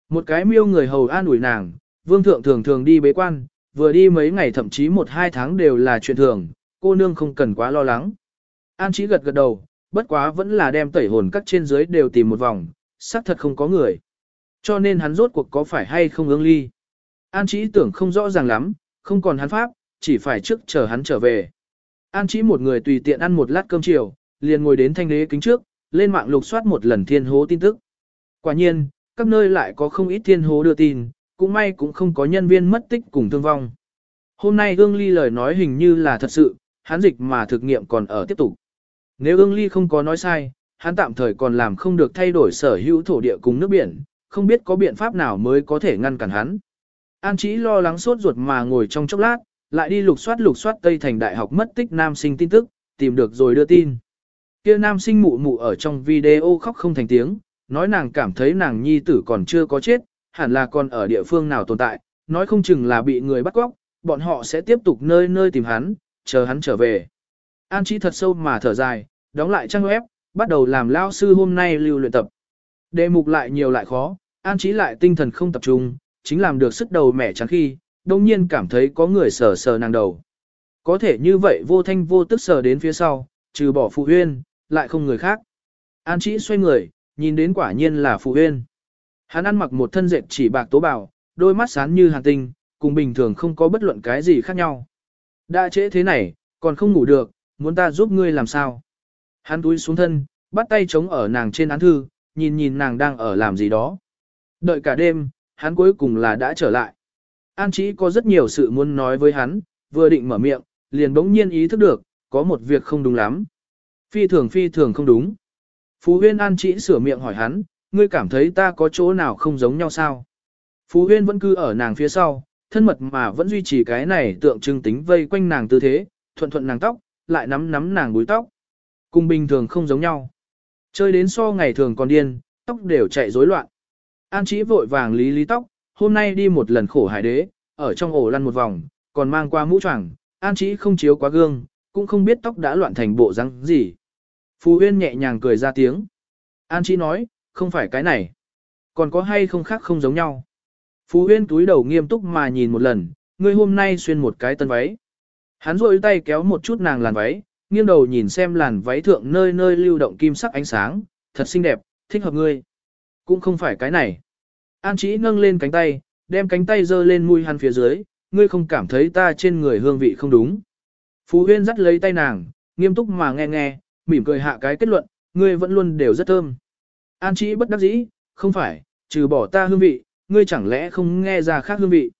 Một cái miêu người hầu an ủi nàng, vương thượng thường thường đi bế quan, vừa đi mấy ngày thậm chí một hai tháng đều là chuyện thường, cô nương không cần quá lo lắng. An Chí gật gật đầu, bất quá vẫn là đem tẩy hồn các trên dưới đều tìm một vòng, xác thật không có người. Cho nên hắn rốt cuộc có phải hay không ứng ly. An Chí tưởng không rõ ràng lắm, không còn hắn pháp, chỉ phải trước chờ hắn trở về. An Chí một người tùy tiện ăn một lát cơm chiều, liền ngồi đến thanh đế kính trước, lên mạng lục soát một lần thiên hố tin tức. Quả nhiên, các nơi lại có không ít thiên hố đưa tin, cũng may cũng không có nhân viên mất tích cùng thương vong. Hôm nay ương ly lời nói hình như là thật sự, hắn dịch mà thực nghiệm còn ở tiếp tục. Nếu ương ly không có nói sai, hắn tạm thời còn làm không được thay đổi sở hữu thổ địa cùng nước biển, không biết có biện pháp nào mới có thể ngăn cản hắn. An Chí lo lắng sốt ruột mà ngồi trong chốc lát, lại đi lục soát lục soát Tây Thành Đại học mất tích nam sinh tin tức, tìm được rồi đưa tin. Kia nam sinh mụ mụ ở trong video khóc không thành tiếng, nói nàng cảm thấy nàng nhi tử còn chưa có chết, hẳn là còn ở địa phương nào tồn tại, nói không chừng là bị người bắt cóc, bọn họ sẽ tiếp tục nơi nơi tìm hắn, chờ hắn trở về. An Chí thật sâu mà thở dài, đóng lại trang web, bắt đầu làm lao sư hôm nay lưu luyện tập. Đề mục lại nhiều lại khó, An Chí lại tinh thần không tập trung, chính làm được sức đầu mẻ trắng khi, đồng nhiên cảm thấy có người sờ sờ nàng đầu. Có thể như vậy vô thanh vô tức sờ đến phía sau, trừ bỏ Phụ Huyên, lại không người khác. An Chí xoay người, nhìn đến quả nhiên là Phụ Huyên. Hắn ăn mặc một thân dệt chỉ bạc tố bào, đôi mắt sáng như hàn tinh, cùng bình thường không có bất luận cái gì khác nhau. Đã trễ thế này, còn không ngủ được, muốn ta giúp ngươi làm sao? Hắn túi xuống thân, bắt tay chống ở nàng trên án thư, nhìn nhìn nàng đang ở làm gì đó. Đợi cả đêm, hắn cuối cùng là đã trở lại. An Chí có rất nhiều sự muốn nói với hắn, vừa định mở miệng, liền bỗng nhiên ý thức được, có một việc không đúng lắm. Phi thường phi thường không đúng. Phú Huyên An Chí sửa miệng hỏi hắn, ngươi cảm thấy ta có chỗ nào không giống nhau sao? Phú Huyên vẫn cứ ở nàng phía sau, thân mật mà vẫn duy trì cái này tượng trưng tính vây quanh nàng tư thế, thuận thuận nàng tóc, lại nắm nắm nàng búi tóc. Cùng bình thường không giống nhau. Chơi đến so ngày thường còn điên, tóc đều chạy rối loạn. An Chí vội vàng lý lý tóc, hôm nay đi một lần khổ hải đế, ở trong ổ lăn một vòng, còn mang qua mũ choàng. An Chí không chiếu quá gương, cũng không biết tóc đã loạn thành bộ răng gì. Phú Huyên nhẹ nhàng cười ra tiếng. An Chí nói, không phải cái này. Còn có hay không khác không giống nhau. Phú Huyên túi đầu nghiêm túc mà nhìn một lần, ngươi hôm nay xuyên một cái tân váy. Hắn rôi tay kéo một chút nàng làn váy, nghiêng đầu nhìn xem làn váy thượng nơi nơi lưu động kim sắc ánh sáng, thật xinh đẹp, thích hợp ngươi. Cũng không phải cái này. An Chí nâng lên cánh tay, đem cánh tay giơ lên mũi hắn phía dưới, ngươi không cảm thấy ta trên người hương vị không đúng. Phú Huyên dắt lấy tay nàng, nghiêm túc mà nghe nghe, mỉm cười hạ cái kết luận, ngươi vẫn luôn đều rất thơm. An Chí bất đắc dĩ, không phải, trừ bỏ ta hương vị, ngươi chẳng lẽ không nghe ra khác hương vị.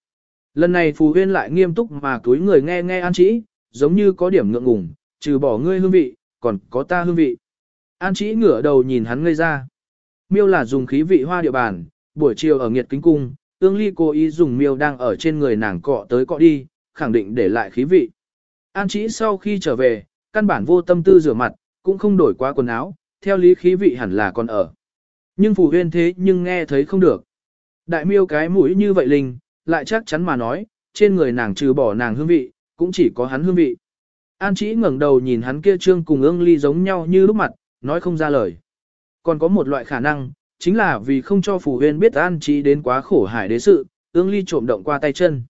Lần này phù Huyên lại nghiêm túc mà túi người nghe nghe An Chí, giống như có điểm ngượng ngùng, trừ bỏ ngươi hương vị, còn có ta hương vị. An Chí ngửa đầu nhìn hắn ngây ra. Miêu là dùng khí vị hoa địa bàn, buổi chiều ở nghiệt kính cung, ương ly cố ý dùng miêu đang ở trên người nàng cọ tới cọ đi, khẳng định để lại khí vị. An Chí sau khi trở về, căn bản vô tâm tư rửa mặt, cũng không đổi qua quần áo, theo lý khí vị hẳn là còn ở. Nhưng phù huyên thế nhưng nghe thấy không được. Đại miêu cái mũi như vậy linh, lại chắc chắn mà nói, trên người nàng trừ bỏ nàng hương vị, cũng chỉ có hắn hương vị. An Chí ngẩng đầu nhìn hắn kia trương cùng ương ly giống nhau như lúc mặt, nói không ra lời. Còn có một loại khả năng, chính là vì không cho Phù Huyên biết An Chí đến quá khổ hải đế sự, ương ly trộm động qua tay chân.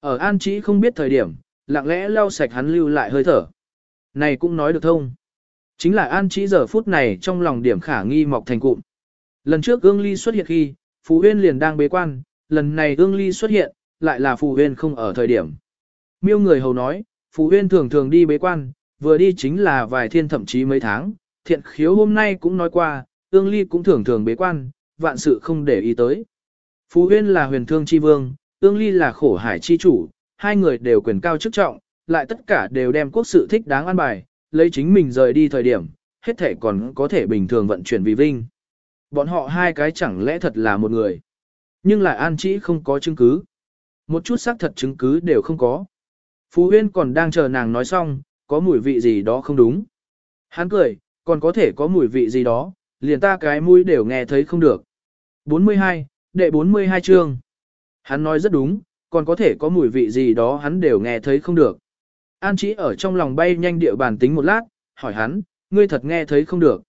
Ở An Chí không biết thời điểm, lặng lẽ lau sạch hắn lưu lại hơi thở. Này cũng nói được thông. Chính là An Chí giờ phút này trong lòng điểm khả nghi mọc thành cụm. Lần trước ương ly xuất hiện khi, Phù Huyên liền đang bế quan, lần này ương ly xuất hiện, lại là Phù Huyên không ở thời điểm. Miêu người hầu nói, Phù Huyên thường thường đi bế quan, vừa đi chính là vài thiên thậm chí mấy tháng, thiện khiếu hôm nay cũng nói qua, ương ly cũng thường thường bế quan, vạn sự không để ý tới. Phù Huyên là huyền thương chi vương, ương ly là khổ hải chi chủ, hai người đều quyền cao chức trọng, lại tất cả đều đem quốc sự thích đáng an bài, lấy chính mình rời đi thời điểm, hết thể còn có thể bình thường vận chuyển vì vinh. Bọn họ hai cái chẳng lẽ thật là một người. Nhưng lại an chỉ không có chứng cứ. Một chút xác thật chứng cứ đều không có. Phú Huyên còn đang chờ nàng nói xong, có mùi vị gì đó không đúng. Hắn cười, còn có thể có mùi vị gì đó, liền ta cái mũi đều nghe thấy không được. 42, đệ 42 chương. Hắn nói rất đúng, còn có thể có mùi vị gì đó hắn đều nghe thấy không được. An chỉ ở trong lòng bay nhanh địa bàn tính một lát, hỏi hắn, ngươi thật nghe thấy không được.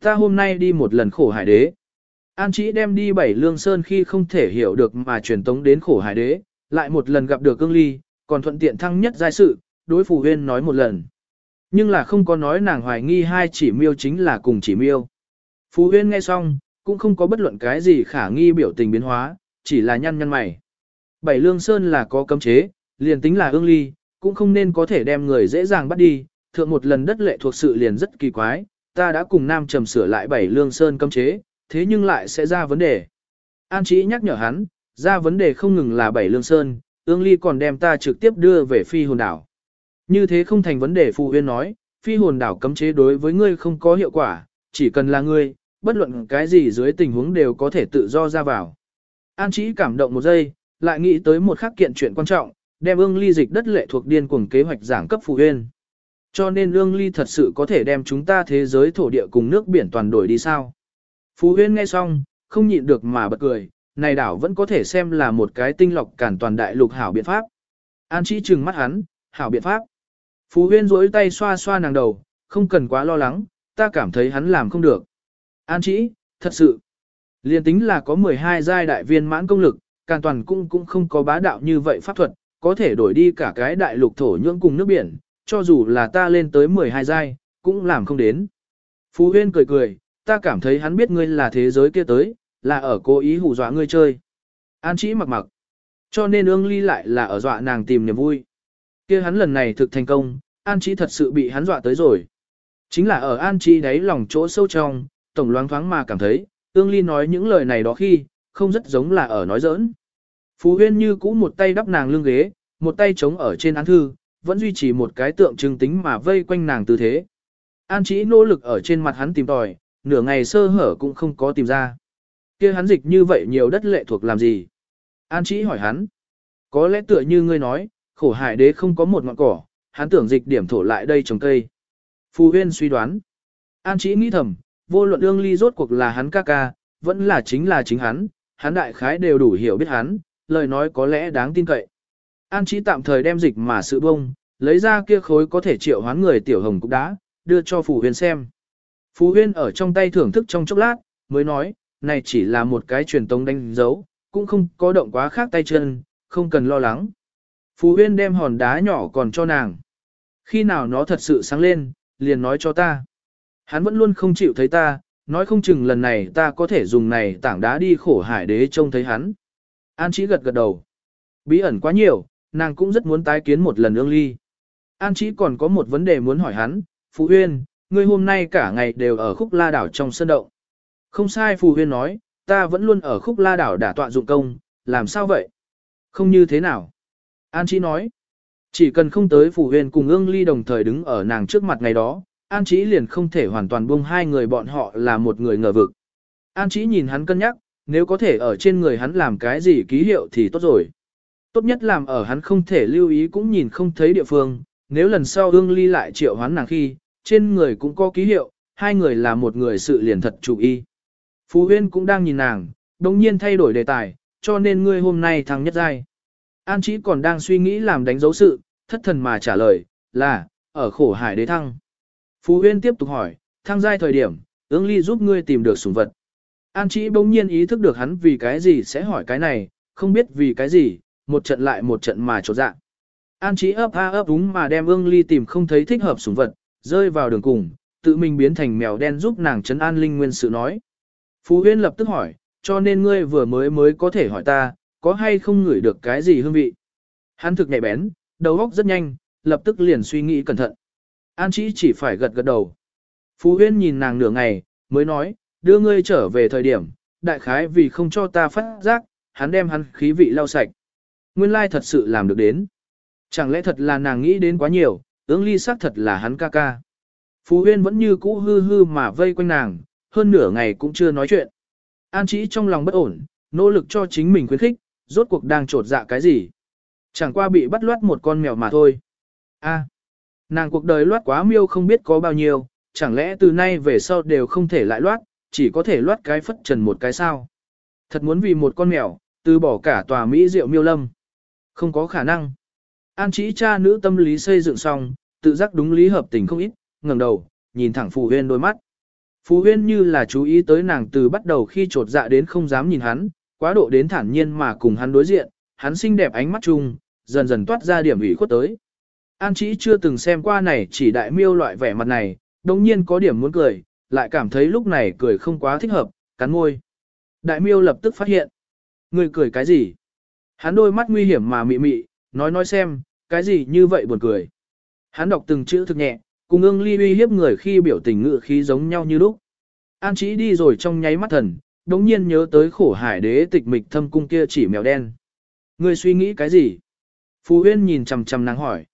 Ta hôm nay đi một lần khổ hải đế. An Chí đem đi bảy lương sơn khi không thể hiểu được mà truyền tống đến khổ hải đế, lại một lần gặp được cương ly, còn thuận tiện thăng nhất giai sự, đối phù huyên nói một lần. Nhưng là không có nói nàng hoài nghi hai chỉ miêu chính là cùng chỉ miêu. Phù huyên nghe xong, cũng không có bất luận cái gì khả nghi biểu tình biến hóa, chỉ là nhăn nhăn mày. Bảy lương sơn là có cấm chế, liền tính là ương ly, cũng không nên có thể đem người dễ dàng bắt đi, thượng một lần đất lệ thuộc sự liền rất kỳ quái, ta đã cùng Nam Trầm sửa lại bảy lương sơn cấm chế, thế nhưng lại sẽ ra vấn đề. An Chí nhắc nhở hắn, ra vấn đề không ngừng là bảy lương sơn, ương ly còn đem ta trực tiếp đưa về phi hồn đảo. Như thế không thành vấn đề Phù Huyên nói, phi hồn đảo cấm chế đối với ngươi không có hiệu quả, chỉ cần là ngươi, bất luận cái gì dưới tình huống đều có thể tự do ra vào. An Chí cảm động một giây, lại nghĩ tới một khắc kiện chuyện quan trọng, đem ương ly dịch đất lệ thuộc điên cuồng kế hoạch giảng cấp Phù Huyên. Cho nên ương ly thật sự có thể đem chúng ta thế giới thổ địa cùng nước biển toàn đổi đi sao. Phú Huyên nghe xong, không nhịn được mà bật cười, này đảo vẫn có thể xem là một cái tinh lọc cản toàn đại lục hảo biện pháp. An Chí trừng mắt hắn, hảo biện pháp. Phú Huyên duỗi tay xoa xoa nàng đầu, không cần quá lo lắng, ta cảm thấy hắn làm không được. An Chí, thật sự, liền tính là có 12 giai đại viên mãn công lực, càn toàn cung cũng không có bá đạo như vậy pháp thuật, có thể đổi đi cả cái đại lục thổ nhưỡng cùng nước biển, cho dù là ta lên tới 12 giai, cũng làm không đến. Phú Huyên cười cười, ta cảm thấy hắn biết ngươi là thế giới kia tới, là ở cố ý hù dọa ngươi chơi. An Chí mặc mặc. Cho nên ương ly lại là ở dọa nàng tìm niềm vui. kia hắn lần này thực thành công, An Chí thật sự bị hắn dọa tới rồi. Chính là ở An Chí đáy lòng chỗ sâu trong, tổng loáng thoáng mà cảm thấy, ương ly nói những lời này đó khi, không rất giống là ở nói giỡn. Phú huyên như cũ một tay đắp nàng lưng ghế, một tay chống ở trên án thư, vẫn duy trì một cái tượng trưng tính mà vây quanh nàng tư thế. An Chí nỗ lực ở trên mặt hắn tìm tòi, nửa ngày sơ hở cũng không có tìm ra. kia hắn dịch như vậy nhiều đất lệ thuộc làm gì? An Chí hỏi hắn. Có lẽ tựa như ngươi nói, khổ hải đế không có một ngọn cỏ, hắn tưởng dịch điểm thổ lại đây trồng cây. Phù huyên suy đoán. An Chí nghĩ thầm, vô luận ương ly rốt cuộc là hắn ca ca, vẫn là chính là chính hắn, hắn đại khái đều đủ hiểu biết hắn, lời nói có lẽ đáng tin cậy. An Chí tạm thời đem dịch mà sự bông, lấy ra kia khối có thể triệu hoán người tiểu hồng cục đá, đưa cho Phù huyên xem. Phú Huyên ở trong tay thưởng thức trong chốc lát, mới nói, này chỉ là một cái truyền tống đánh dấu, cũng không có động quá khác tay chân, không cần lo lắng. Phú Huyên đem hòn đá nhỏ còn cho nàng. Khi nào nó thật sự sáng lên, liền nói cho ta. Hắn vẫn luôn không chịu thấy ta, nói không chừng lần này ta có thể dùng này tảng đá đi khổ hải đế trông thấy hắn. An Chí gật gật đầu. Bí ẩn quá nhiều, nàng cũng rất muốn tái kiến một lần ương ly. An Chí còn có một vấn đề muốn hỏi hắn, Phú Huyên, ngươi hôm nay cả ngày đều ở khúc la đảo trong sân động. Không sai Phù Huyên nói, ta vẫn luôn ở khúc la đảo đả tọa dụng công, làm sao vậy? Không như thế nào? An Chí nói, chỉ cần không tới Phù Huyên cùng ương ly đồng thời đứng ở nàng trước mặt ngày đó, An Chí liền không thể hoàn toàn buông hai người bọn họ là một người ngờ vực. An Chí nhìn hắn cân nhắc, nếu có thể ở trên người hắn làm cái gì ký hiệu thì tốt rồi. Tốt nhất làm ở hắn không thể lưu ý cũng nhìn không thấy địa phương, nếu lần sau ương ly lại triệu hoán nàng khi, trên người cũng có ký hiệu, hai người là một người sự liền thật chủ y. Phú Huyên cũng đang nhìn nàng, đồng nhiên thay đổi đề tài, cho nên ngươi hôm nay thắng nhất giai. An Chí còn đang suy nghĩ làm đánh dấu sự, thất thần mà trả lời, là, ở khổ hải đế thăng. Phú Huyên tiếp tục hỏi, thăng giai thời điểm, ương ly giúp ngươi tìm được sủng vật. An Chí bỗng nhiên ý thức được hắn vì cái gì sẽ hỏi cái này, không biết vì cái gì, một trận lại một trận mà trột dạ. An Chí ấp a ấp đúng mà đem ương ly tìm không thấy thích hợp sủng vật, rơi vào đường cùng, tự mình biến thành mèo đen giúp nàng trấn an linh nguyên sự nói. Phú Huyên lập tức hỏi, cho nên ngươi vừa mới mới có thể hỏi ta, có hay không ngửi được cái gì hương vị. Hắn thực nhạy bén, đầu óc rất nhanh, lập tức liền suy nghĩ cẩn thận. An chỉ chỉ phải gật gật đầu. Phú Huyên nhìn nàng nửa ngày, mới nói, đưa ngươi trở về thời điểm, đại khái vì không cho ta phát giác, hắn đem hắn khí vị lau sạch. Nguyên lai thật sự làm được đến. Chẳng lẽ thật là nàng nghĩ đến quá nhiều, ương ly xác thật là hắn ca ca. Phú Huyên vẫn như cũ hư hư mà vây quanh nàng, hơn nửa ngày cũng chưa nói chuyện. An Chí trong lòng bất ổn, nỗ lực cho chính mình khuyến khích, rốt cuộc đang trột dạ cái gì. Chẳng qua bị bắt loát một con mèo mà thôi. A, à, nàng cuộc đời loát quá miêu không biết có bao nhiêu, chẳng lẽ từ nay về sau đều không thể lại loát, chỉ có thể loát cái phất trần một cái sao. Thật muốn vì một con mèo, từ bỏ cả tòa Mỹ rượu miêu lâm. Không có khả năng. An Chí cha nữ tâm lý xây dựng xong, tự giác đúng lý hợp tình không ít, ngẩng đầu, nhìn thẳng Phù Huyên đôi mắt. phù Huyên như là chú ý tới nàng từ bắt đầu khi trột dạ đến không dám nhìn hắn, quá độ đến thản nhiên mà cùng hắn đối diện, hắn xinh đẹp ánh mắt chung, dần dần toát ra điểm ủy khuất tới. An Chí chưa từng xem qua này chỉ đại miêu loại vẻ mặt này, đồng nhiên có điểm muốn cười, lại cảm thấy lúc này cười không quá thích hợp, cắn môi. Đại miêu lập tức phát hiện. Người cười cái gì? Hắn đôi mắt nguy hiểm mà mị mị, nói nói xem, cái gì như vậy buồn cười. Hắn đọc từng chữ thực nhẹ, cùng ương ly uy hiếp người khi biểu tình ngự khí giống nhau như lúc. An chỉ đi rồi trong nháy mắt thần, đống nhiên nhớ tới khổ hải đế tịch mịch thâm cung kia chỉ mèo đen. Người suy nghĩ cái gì? Phú Huyên nhìn chằm chằm nàng hỏi.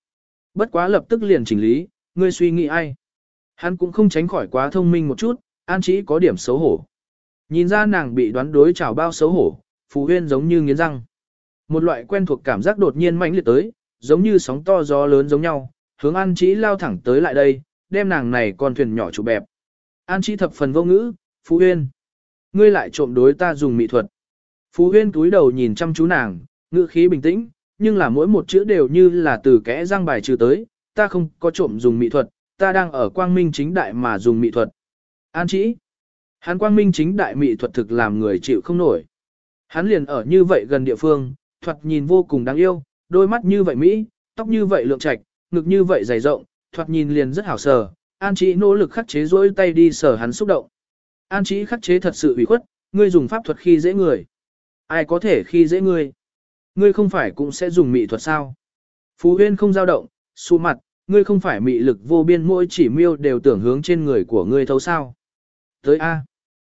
Bất quá lập tức liền chỉnh lý, ngươi suy nghĩ ai? Hắn cũng không tránh khỏi quá thông minh một chút, An chỉ có điểm xấu hổ. Nhìn ra nàng bị đoán đối chảo bao xấu hổ, Phú Huyên giống như nghiến răng. Một loại quen thuộc cảm giác đột nhiên mãnh liệt tới, giống như sóng to gió lớn giống nhau, hướng An Chí lao thẳng tới lại đây, đem nàng này con thuyền nhỏ chủ bẹp. An Chí thập phần vô ngữ, Phú Huyên. Ngươi lại trộm đối ta dùng mỹ thuật. Phú Huyên túi đầu nhìn chăm chú nàng, ngữ khí bình tĩnh, nhưng là mỗi một chữ đều như là từ kẽ răng bài trừ tới, ta không có trộm dùng mỹ thuật, ta đang ở quang minh chính đại mà dùng mỹ thuật. An Chí. Hắn quang minh chính đại mỹ thuật thực làm người chịu không nổi. Hắn liền ở như vậy gần địa phương, thuật nhìn vô cùng đáng yêu, đôi mắt như vậy Mỹ, tóc như vậy lượng trạch, ngực như vậy dày rộng, thoạt nhìn liền rất hảo sờ. An Chí nỗ lực khắc chế rỗi tay đi sờ hắn xúc động. An Chí khắc chế thật sự ủy khuất, ngươi dùng pháp thuật khi dễ người. Ai có thể khi dễ ngươi? Ngươi không phải cũng sẽ dùng mị thuật sao? Phú Huyên không dao động, su mặt, ngươi không phải mị lực vô biên mỗi chỉ miêu đều tưởng hướng trên người của ngươi thấu sao? Tới A.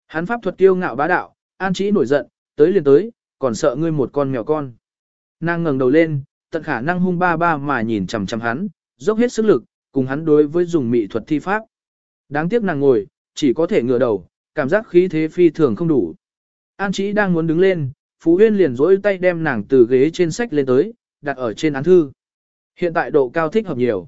Hắn pháp thuật tiêu ngạo bá đạo, An Chí nổi giận, tới liền tới, còn sợ ngươi một con mèo con. Nàng ngẩng đầu lên, tận khả năng hung ba ba mà nhìn chằm chằm hắn, dốc hết sức lực, cùng hắn đối với dùng mị thuật thi pháp. Đáng tiếc nàng ngồi, chỉ có thể ngửa đầu, cảm giác khí thế phi thường không đủ. An Chí đang muốn đứng lên, Phú Huyên liền dỗi tay đem nàng từ ghế trên sách lên tới, đặt ở trên án thư. Hiện tại độ cao thích hợp nhiều.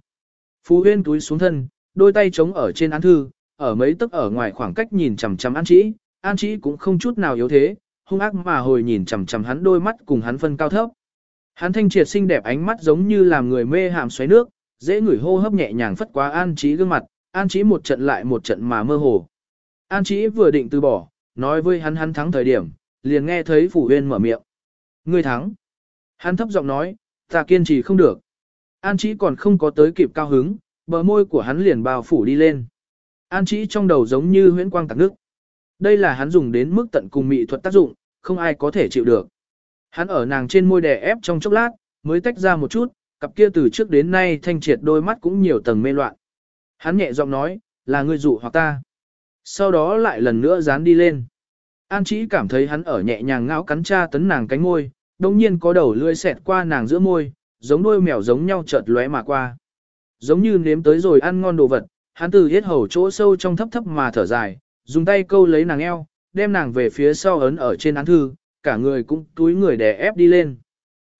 Phú Huyên túi xuống thân, đôi tay chống ở trên án thư, ở mấy tấc ở ngoài khoảng cách nhìn chằm chằm An Chí, An Chí cũng không chút nào yếu thế, hung ác mà hồi nhìn chằm chằm hắn đôi mắt cùng hắn phân cao thấp. Hắn thanh triệt xinh đẹp ánh mắt giống như làm người mê hàm xoáy nước, dễ ngửi hô hấp nhẹ nhàng phất quá An Trí gương mặt, An Trí một trận lại một trận mà mơ hồ. An Trí vừa định từ bỏ, nói với hắn hắn thắng thời điểm, liền nghe thấy Phủ Huyên mở miệng. Ngươi thắng. Hắn thấp giọng nói, ta kiên trì không được. An Trí còn không có tới kịp cao hứng, bờ môi của hắn liền bao phủ đi lên. An Trí trong đầu giống như huyễn quang tạc nước. Đây là hắn dùng đến mức tận cùng mỹ thuật tác dụng, không ai có thể chịu được. Hắn ở nàng trên môi đè ép trong chốc lát, mới tách ra một chút, cặp kia từ trước đến nay thanh triệt đôi mắt cũng nhiều tầng mê loạn. Hắn nhẹ giọng nói, là ngươi dụ hoặc ta. Sau đó lại lần nữa dán đi lên. An Chí cảm thấy hắn ở nhẹ nhàng ngáo cắn tra tấn nàng cánh môi, đồng nhiên có đầu lưỡi xẹt qua nàng giữa môi, giống đôi mèo giống nhau chợt lóe mà qua. Giống như nếm tới rồi ăn ngon đồ vật, hắn từ hết hầu chỗ sâu trong thấp thấp mà thở dài, dùng tay câu lấy nàng eo, đem nàng về phía sau ấn ở trên án thư, cả người cũng túi người đè ép đi lên.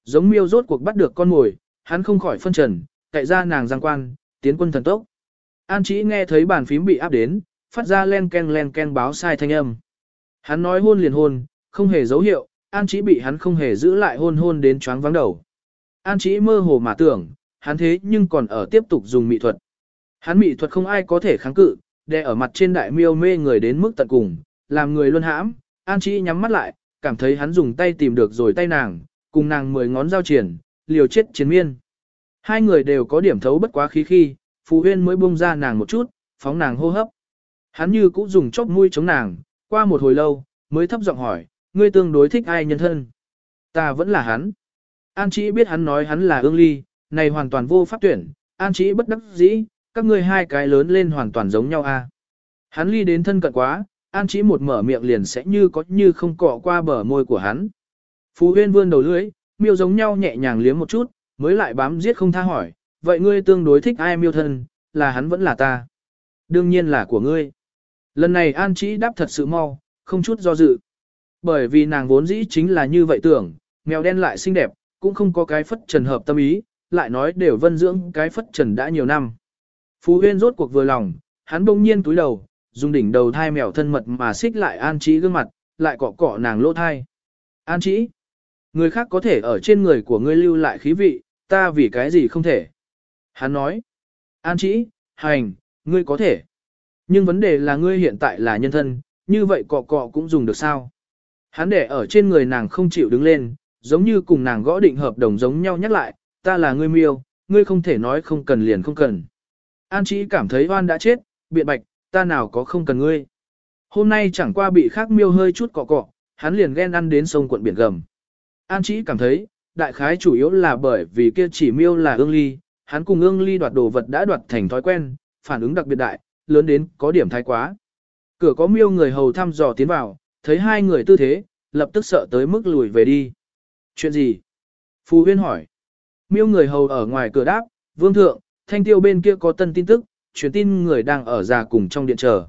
Giống miêu rốt cuộc bắt được con mồi, hắn không khỏi phân trần, cậy ra nàng giang quan, tiến quân thần tốc. An chỉ nghe thấy bàn phím bị áp đến, phát ra len ken len ken báo sai thanh âm. Hắn nói hôn liền hôn, không hề dấu hiệu, An Chí bị hắn không hề giữ lại hôn hôn đến choáng vắng đầu. An Chí mơ hồ mà tưởng, hắn thế nhưng còn ở tiếp tục dùng mỹ thuật. Hắn mỹ thuật không ai có thể kháng cự, đè ở mặt trên đại miêu mê người đến mức tận cùng, làm người luôn hãm, An Chí nhắm mắt lại, cảm thấy hắn dùng tay tìm được rồi tay nàng, cùng nàng mười ngón giao triển, liều chết chiến miên. Hai người đều có điểm thấu bất quá khí khi, Phú Huyên mới buông ra nàng một chút, phóng nàng hô hấp. Hắn như cũng dùng chóp mũi chống nàng, qua một hồi lâu, mới thấp giọng hỏi, ngươi tương đối thích ai nhân thân? Ta vẫn là hắn. An chỉ biết hắn nói hắn là ương ly, này hoàn toàn vô pháp tuyển, An chỉ bất đắc dĩ, các ngươi hai cái lớn lên hoàn toàn giống nhau a. À? Hắn ly đến thân cận quá, An Chí một mở miệng liền sẽ như có như không cọ qua bờ môi của hắn. Phú Huyên vươn đầu lưỡi, miêu giống nhau nhẹ nhàng liếm một chút, mới lại bám giết không tha hỏi, vậy ngươi tương đối thích ai miêu thân, là hắn vẫn là ta. Đương nhiên là của ngươi. Lần này An Chí đáp thật sự mau, không chút do dự. Bởi vì nàng vốn dĩ chính là như vậy tưởng, mèo đen lại xinh đẹp, cũng không có cái phất trần hợp tâm ý, lại nói đều vân dưỡng cái phất trần đã nhiều năm. Phú Huyên rốt cuộc vừa lòng, hắn bỗng nhiên túi đầu, dùng đỉnh đầu thai mèo thân mật mà xích lại An Trí gương mặt, lại cọ cọ nàng lỗ thai. An Trí, người khác có thể ở trên người của ngươi lưu lại khí vị, ta vì cái gì không thể. Hắn nói, An Trí, hành, ngươi có thể. Nhưng vấn đề là ngươi hiện tại là nhân thân, như vậy cọ cọ cũng dùng được sao? Hắn để ở trên người nàng không chịu đứng lên, giống như cùng nàng gõ định hợp đồng giống nhau nhắc lại, ta là ngươi miêu, ngươi không thể nói không cần liền không cần. An Chí cảm thấy oan đã chết, biện bạch, ta nào có không cần ngươi. Hôm nay chẳng qua bị khác miêu hơi chút cọ cọ, hắn liền ghen ăn đến sông quận biển gầm. An Chí cảm thấy, đại khái chủ yếu là bởi vì kia chỉ miêu là ương ly, hắn cùng ương ly đoạt đồ vật đã đoạt thành thói quen, phản ứng đặc biệt đại, lớn đến có điểm thái quá. Cửa có miêu người hầu thăm dò tiến vào, thấy hai người tư thế, lập tức sợ tới mức lùi về đi. Chuyện gì? Phù huyên hỏi. Miêu người hầu ở ngoài cửa đáp, vương thượng, thanh tiêu bên kia có tân tin tức, truyền tin người đang ở già cùng trong điện chờ.